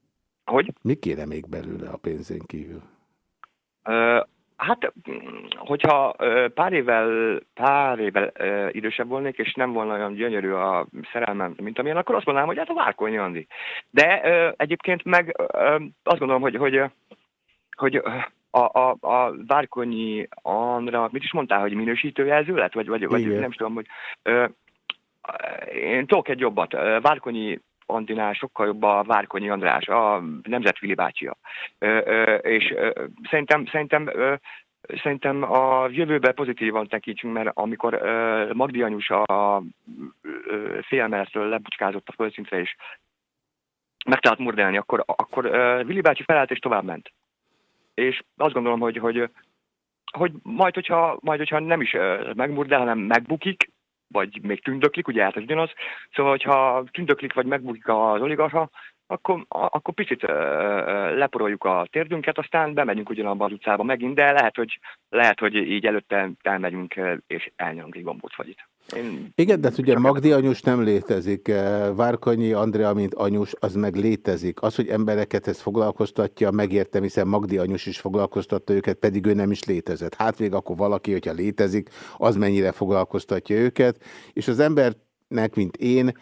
Hogy? Mi kéne még belőle a pénzén kívül? Hát, hogyha pár évvel, pár évvel idősebb volnék, és nem volna olyan gyönyörű a szerelmem, mint amilyen, akkor azt mondanám, hogy hát a Várkonyi Andi. De egyébként meg azt gondolom, hogy, hogy, hogy a, a, a Várkonyi Andra, mit is mondtál, hogy minősítőjelző lett? Vagy, vagy, vagy nem is tudom, hogy én tudok egy jobbat. Várkonyi Andinál sokkal jobb a Várkonyi András, a Nemzetvili bácsia. És szerintem, szerintem Szerintem a jövőbe pozitívan tekintsünk, mert amikor uh, Magdi Anyus a uh, félmeletről lebucskázott a földszintre, és megtalált murdelni, akkor, akkor uh, Vili bácsi felállt és tovább ment. És azt gondolom, hogy, hogy, hogy majd, hogyha, majd, hogyha nem is uh, megmurdel, hanem megbukik, vagy még tündöklik, ugye hát ez ugyanaz. Szóval, hogyha tündöklik, vagy megbukik az oligarha, akkor, akkor picit leporoljuk a térdünket, aztán bemegyünk ugyanabban az utcába megint, de lehet, hogy, lehet, hogy így előtte elmegyünk és elnyomunk egy gombóc vagy itt. Én... Igen, de hát ugye Magdi anyus nem létezik. Várkanyi Andrea, mint anyus, az meg létezik. Az, hogy embereket ez foglalkoztatja, megértem, hiszen Magdi anyus is foglalkoztatta őket, pedig ő nem is létezett. Hát még akkor valaki, hogyha létezik, az mennyire foglalkoztatja őket, és az ember nek, mint én,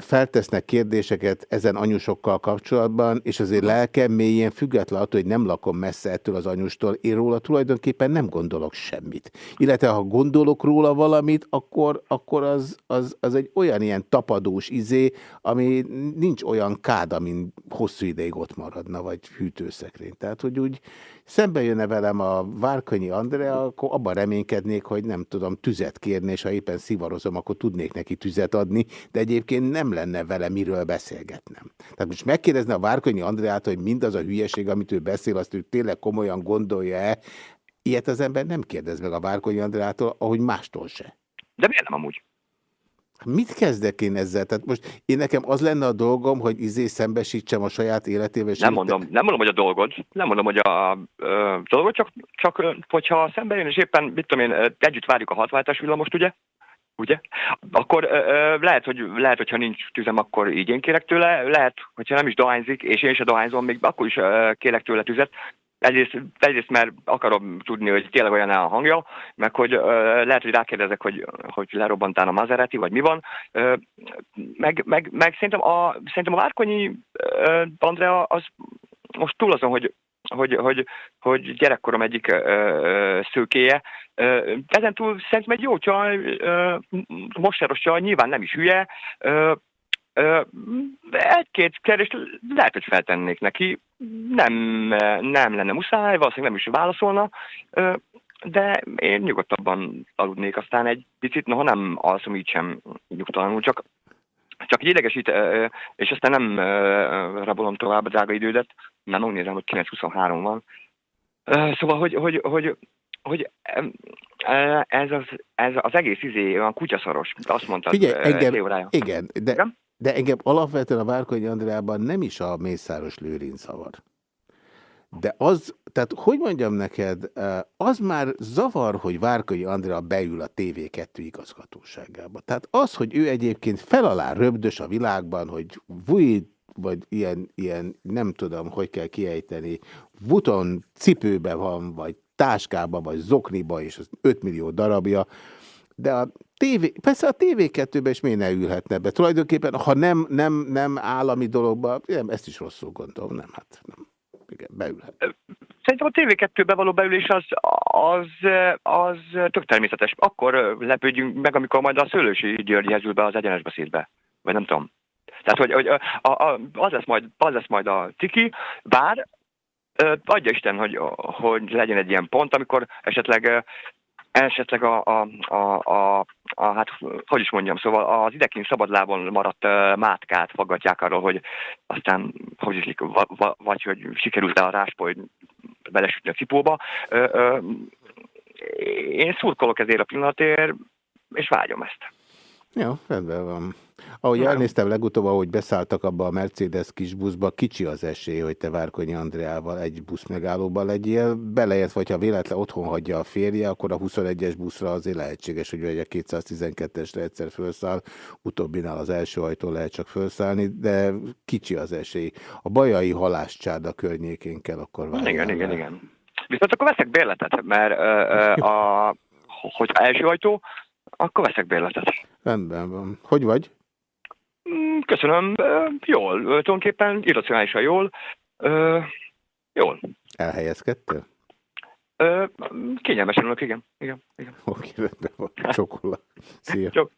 feltesznek kérdéseket ezen anyusokkal kapcsolatban, és azért lelkem mélyén független attól, hogy nem lakom messze ettől az anyustól, én róla tulajdonképpen nem gondolok semmit. Illetve ha gondolok róla valamit, akkor, akkor az, az, az egy olyan ilyen tapadós izé, ami nincs olyan kád, amin hosszú ideig ott maradna, vagy hűtőszekrény. Tehát, hogy úgy szembe jönne velem a Várkanyi Andrea, akkor abban reménykednék, hogy nem tudom tüzet kérni, és ha éppen szivarozom, akkor tudnék neki tüzet adni, de egyébként nem lenne vele miről beszélgetnem. Tehát most megkérdezne a Várkanyi Andreát, hogy mindaz a hülyeség, amit ő beszél, azt ő tényleg komolyan gondolja-e, ilyet az ember nem kérdez meg a Várkonyi Andrától, ahogy mástól se. De miért nem amúgy? Mit kezdek én ezzel? Tehát most én nekem az lenne a dolgom, hogy izé szembesítsem a saját életével. Nem mondom, nem mondom, hogy a dolgod, nem mondom, hogy a, a dolgod, csak, csak hogyha szembe jön, és éppen, mit tudom én, együtt várjuk a hatváltás villamost, ugye? Ugye? Akkor ö, ö, lehet, hogy lehet, hogyha nincs tüzem, akkor így én kérek tőle, lehet, hogyha nem is dohányzik, és én se dohányzom, még akkor is ö, kérek tőle tüzet, Egyrészt, egyrészt mert akarom tudni, hogy tényleg olyan a hangja, meg hogy uh, lehet, hogy rákérdezek, hogy, hogy lerobbantál a Maserati, vagy mi van. Uh, meg, meg, meg szerintem a, szerintem a Várkonyi uh, Andrea az most túl azon, hogy hogy, hogy, hogy gyerekkorom egyik ö, szőkéje. Ezen túl szerintem egy jó csaj, moseros csaj, nyilván nem is hülye, egy-két kérdést lehet, hogy feltennék neki, nem, nem lenne muszáj, valószínűleg nem is válaszolna, de én nyugodtabban aludnék aztán egy picit, noha nem alszom így sem nyugtalanul, csak, csak idegesít, és aztán nem rabolom tovább a drága idődet, mert megnézem, hogy 9.23 van. Szóval, hogy, hogy, hogy, hogy ez az, ez az egész izé olyan kutyaszaros, azt mondtad Figyelj, engem, igen, de, igen? De engem alapvetően a Várkonyi Andrában nem is a Mészáros Lőrinc zavar. De az, tehát hogy mondjam neked, az már zavar, hogy Várkonyi Andrea beül a TV2 igazgatóságába. Tehát az, hogy ő egyébként felalá röbdös a világban, hogy vui, vagy ilyen, ilyen, nem tudom, hogy kell kiejteni, vuton cipőbe van, vagy táskába, vagy zokniba, és az 5 millió darabja, de a TV, persze a TV2-ben is miért ne ülhetne be? Tulajdonképpen, ha nem, nem, nem állami dologba, nem, ezt is rosszul gondolom, nem, hát nem. Igen, beülhet. Szerintem a TV2-be való beülés az, az, az tök természetes. Akkor lepődjünk meg, amikor majd a Szőlősi György ül be az egyenes beszédbe. Vagy nem tudom. Tehát, hogy, hogy a, a, az, lesz majd, az lesz majd a ciki, bár adja Isten, hogy, hogy legyen egy ilyen pont, amikor esetleg esetleg a, a, a, a, a, hát hogy is mondjam, szóval az idekén szabadlábon maradt uh, mátkát faggatják arról, hogy aztán, hogy is va, va, vagy hogy sikerült-e a ráspoly belesütni a cipóba. Uh, uh, én szurkolok ezért a pillanatért, és vágyom ezt. Jó, rendben van. Ahogy nem. elnéztem legutóbb, ahogy beszálltak abba a Mercedes kis buszba, kicsi az esély, hogy te Várkonyi Andreával egy busz megállóban legyél. Beleért, vagy ha véletlen otthon hagyja a férje, akkor a 21-es buszra azért lehetséges, hogy egy a 212-esre egyszer felszáll, utóbbinál az első ajtó lehet csak felszállni, de kicsi az esély. A bajai halászcsáda környékén kell akkor várni. Igen, igen, igen. Viszont akkor veszek bérletet, mert ö, ö, a, hogyha első ajtó, akkor veszek bérletet. Rendben van. Hogy vagy? Mm, köszönöm. Jól. Tulajdonképpen irracionálisan jól. Jól. Elhelyezkedtél? Kényelmesen ülök, igen. igen, igen. Oké, rendben van. Csokollak. Szia. Csok.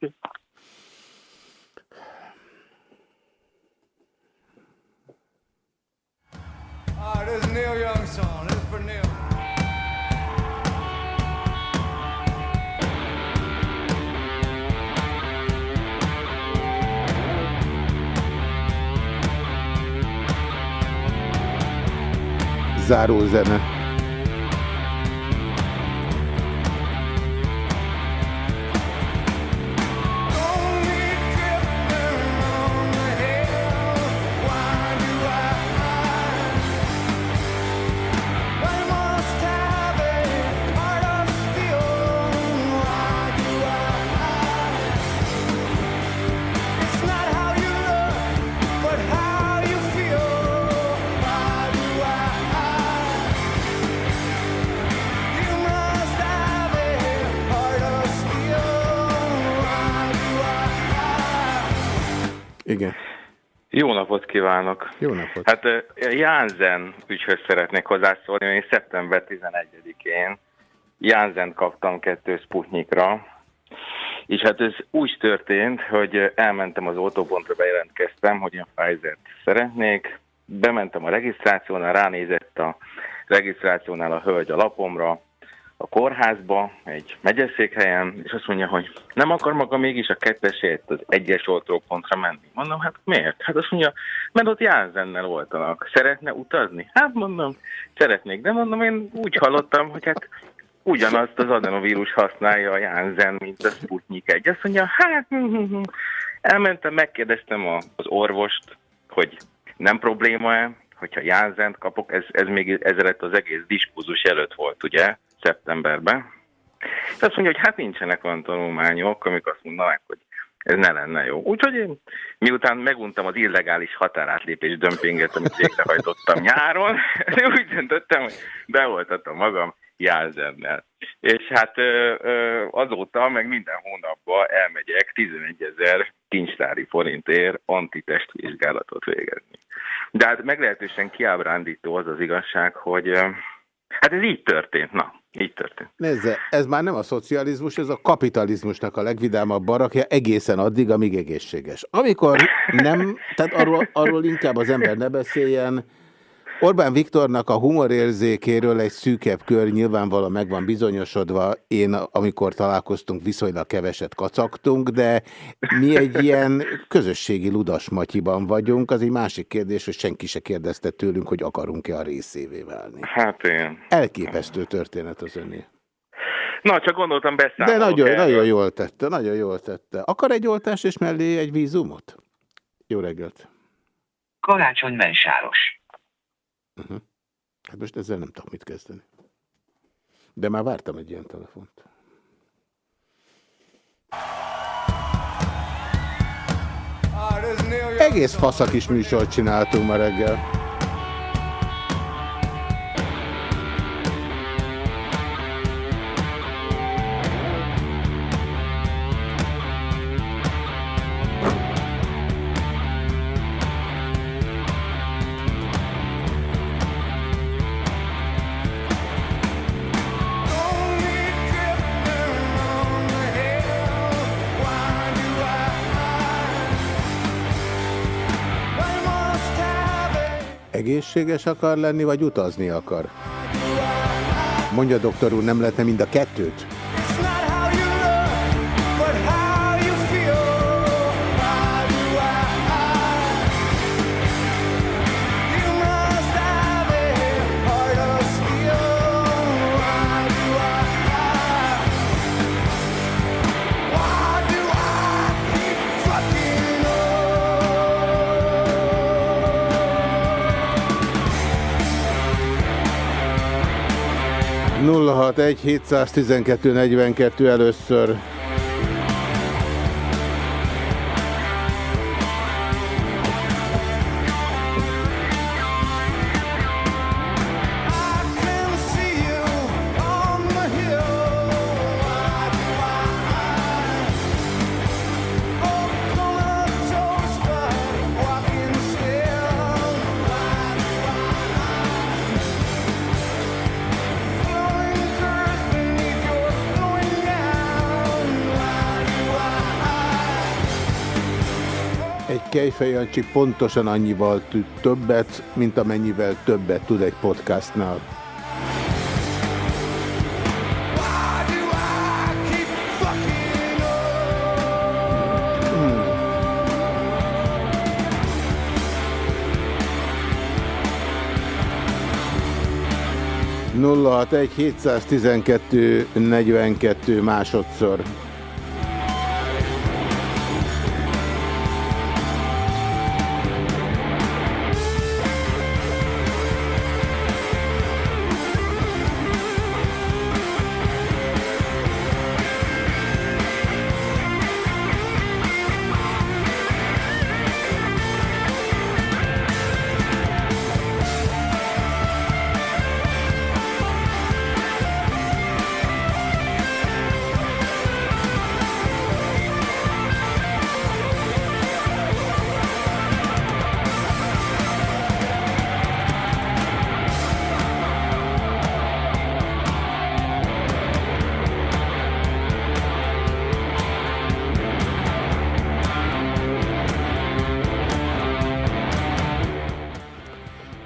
Ah, this is Neil Young song. This is for Neil. Záró zene. Jó napot kívánok! Jó napot! Hát Jánzen ügyhöz szeretnék hozzászólni, én szeptember 11-én Jánzen kaptam kettő Sputnikra, és hát ez úgy történt, hogy elmentem az autópontra, bejelentkeztem, hogy én Pfizer-t szeretnék, bementem a regisztrációnál, ránézett a regisztrációnál a hölgy a lapomra, a kórházba, egy megyeszékhelyen, és azt mondja, hogy nem akar maga mégis a kettesét az egyes oltópontra menni. Mondom, hát miért? Hát azt mondja, mert ott Jánzennel voltanak. Szeretne utazni? Hát mondom, szeretnék, de mondom, én úgy hallottam, hogy hát ugyanazt az adenovírus használja a Jánzen, mint a Sputnik egy. Azt mondja, hát hm, hm, hm. elmentem, megkérdeztem az orvost, hogy nem probléma-e, hogyha Jánzent kapok, ez, ez még ezelőtt az egész diskurzus előtt volt, ugye? Szeptemberben. És azt mondja, hogy hát nincsenek olyan tanulmányok, amik azt mondanák, hogy ez ne lenne jó. Úgyhogy én miután meguntam az illegális határátlépés dömpinget, amit végrehajtottam nyáron, úgy döntöttem, hogy beoltatom magam jelzemmel. És hát azóta meg minden hónapban elmegyek 11 ezer kincstári forintért antitestvizsgálatot végezni. De hát meglehetősen kiábrándító az az igazság, hogy hát ez így történt, na, így történt. Nézze, ez már nem a szocializmus, ez a kapitalizmusnak a legvidámabb barakja egészen addig, amíg egészséges. Amikor nem, tehát arról, arról inkább az ember ne beszéljen, Orbán Viktornak a humorérzékéről egy szűkebb kör nyilvánvalóan meg van bizonyosodva. Én, amikor találkoztunk, viszonylag keveset kacagtunk, de mi egy ilyen közösségi ludasmatyiban vagyunk. Az egy másik kérdés, hogy senki se kérdezte tőlünk, hogy akarunk-e a részévé válni. Hát én. Elképesztő történet az önné. Na, csak gondoltam beszámolok De nagyon, nagyon jól tette, nagyon jól tette. Akar egy oltás és mellé egy vízumot? Jó reggelt! Karácsony mensáros. Uh -huh. Hát most ezzel nem tudok mit kezdeni. De már vártam egy ilyen telefont. Egész faszak is műsort csináltunk ma reggel. Egészséges akar lenni, vagy utazni akar? Mondja doktor úr, nem lehetne mind a kettőt? Egy 712 42 először. Jancsi pontosan annyival tud többet, mint amennyivel többet tud egy podcastnál. Hmm. Nulla 712 42 másodszor.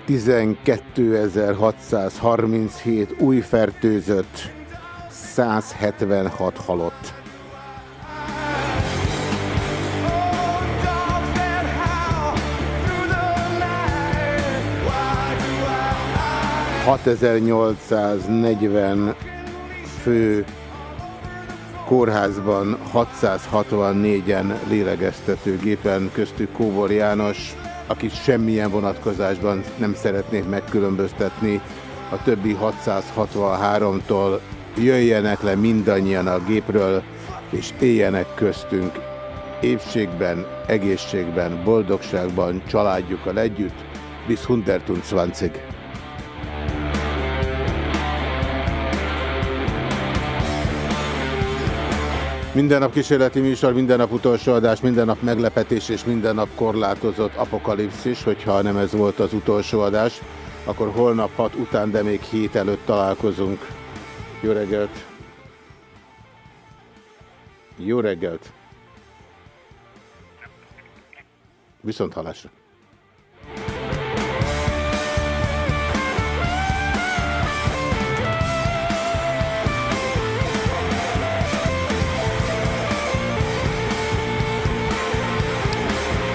12.637 új fertőzött, 176 halott. ...6840 fő kórházban 664-en lélegeztetőgépen, köztük Kóbor János, akit semmilyen vonatkozásban nem szeretnék megkülönböztetni a többi 663-tól, jöjjenek le mindannyian a gépről, és éljenek köztünk épségben, egészségben, boldogságban, családjukkal együtt, bis 120. Minden nap kísérleti műsor, minden nap utolsó adás, minden nap meglepetés és minden nap korlátozott apokalipszis, hogyha nem ez volt az utolsó adás, akkor holnap 6 után, de még hét előtt találkozunk. Jó reggelt! Jó reggelt! Viszont halásra!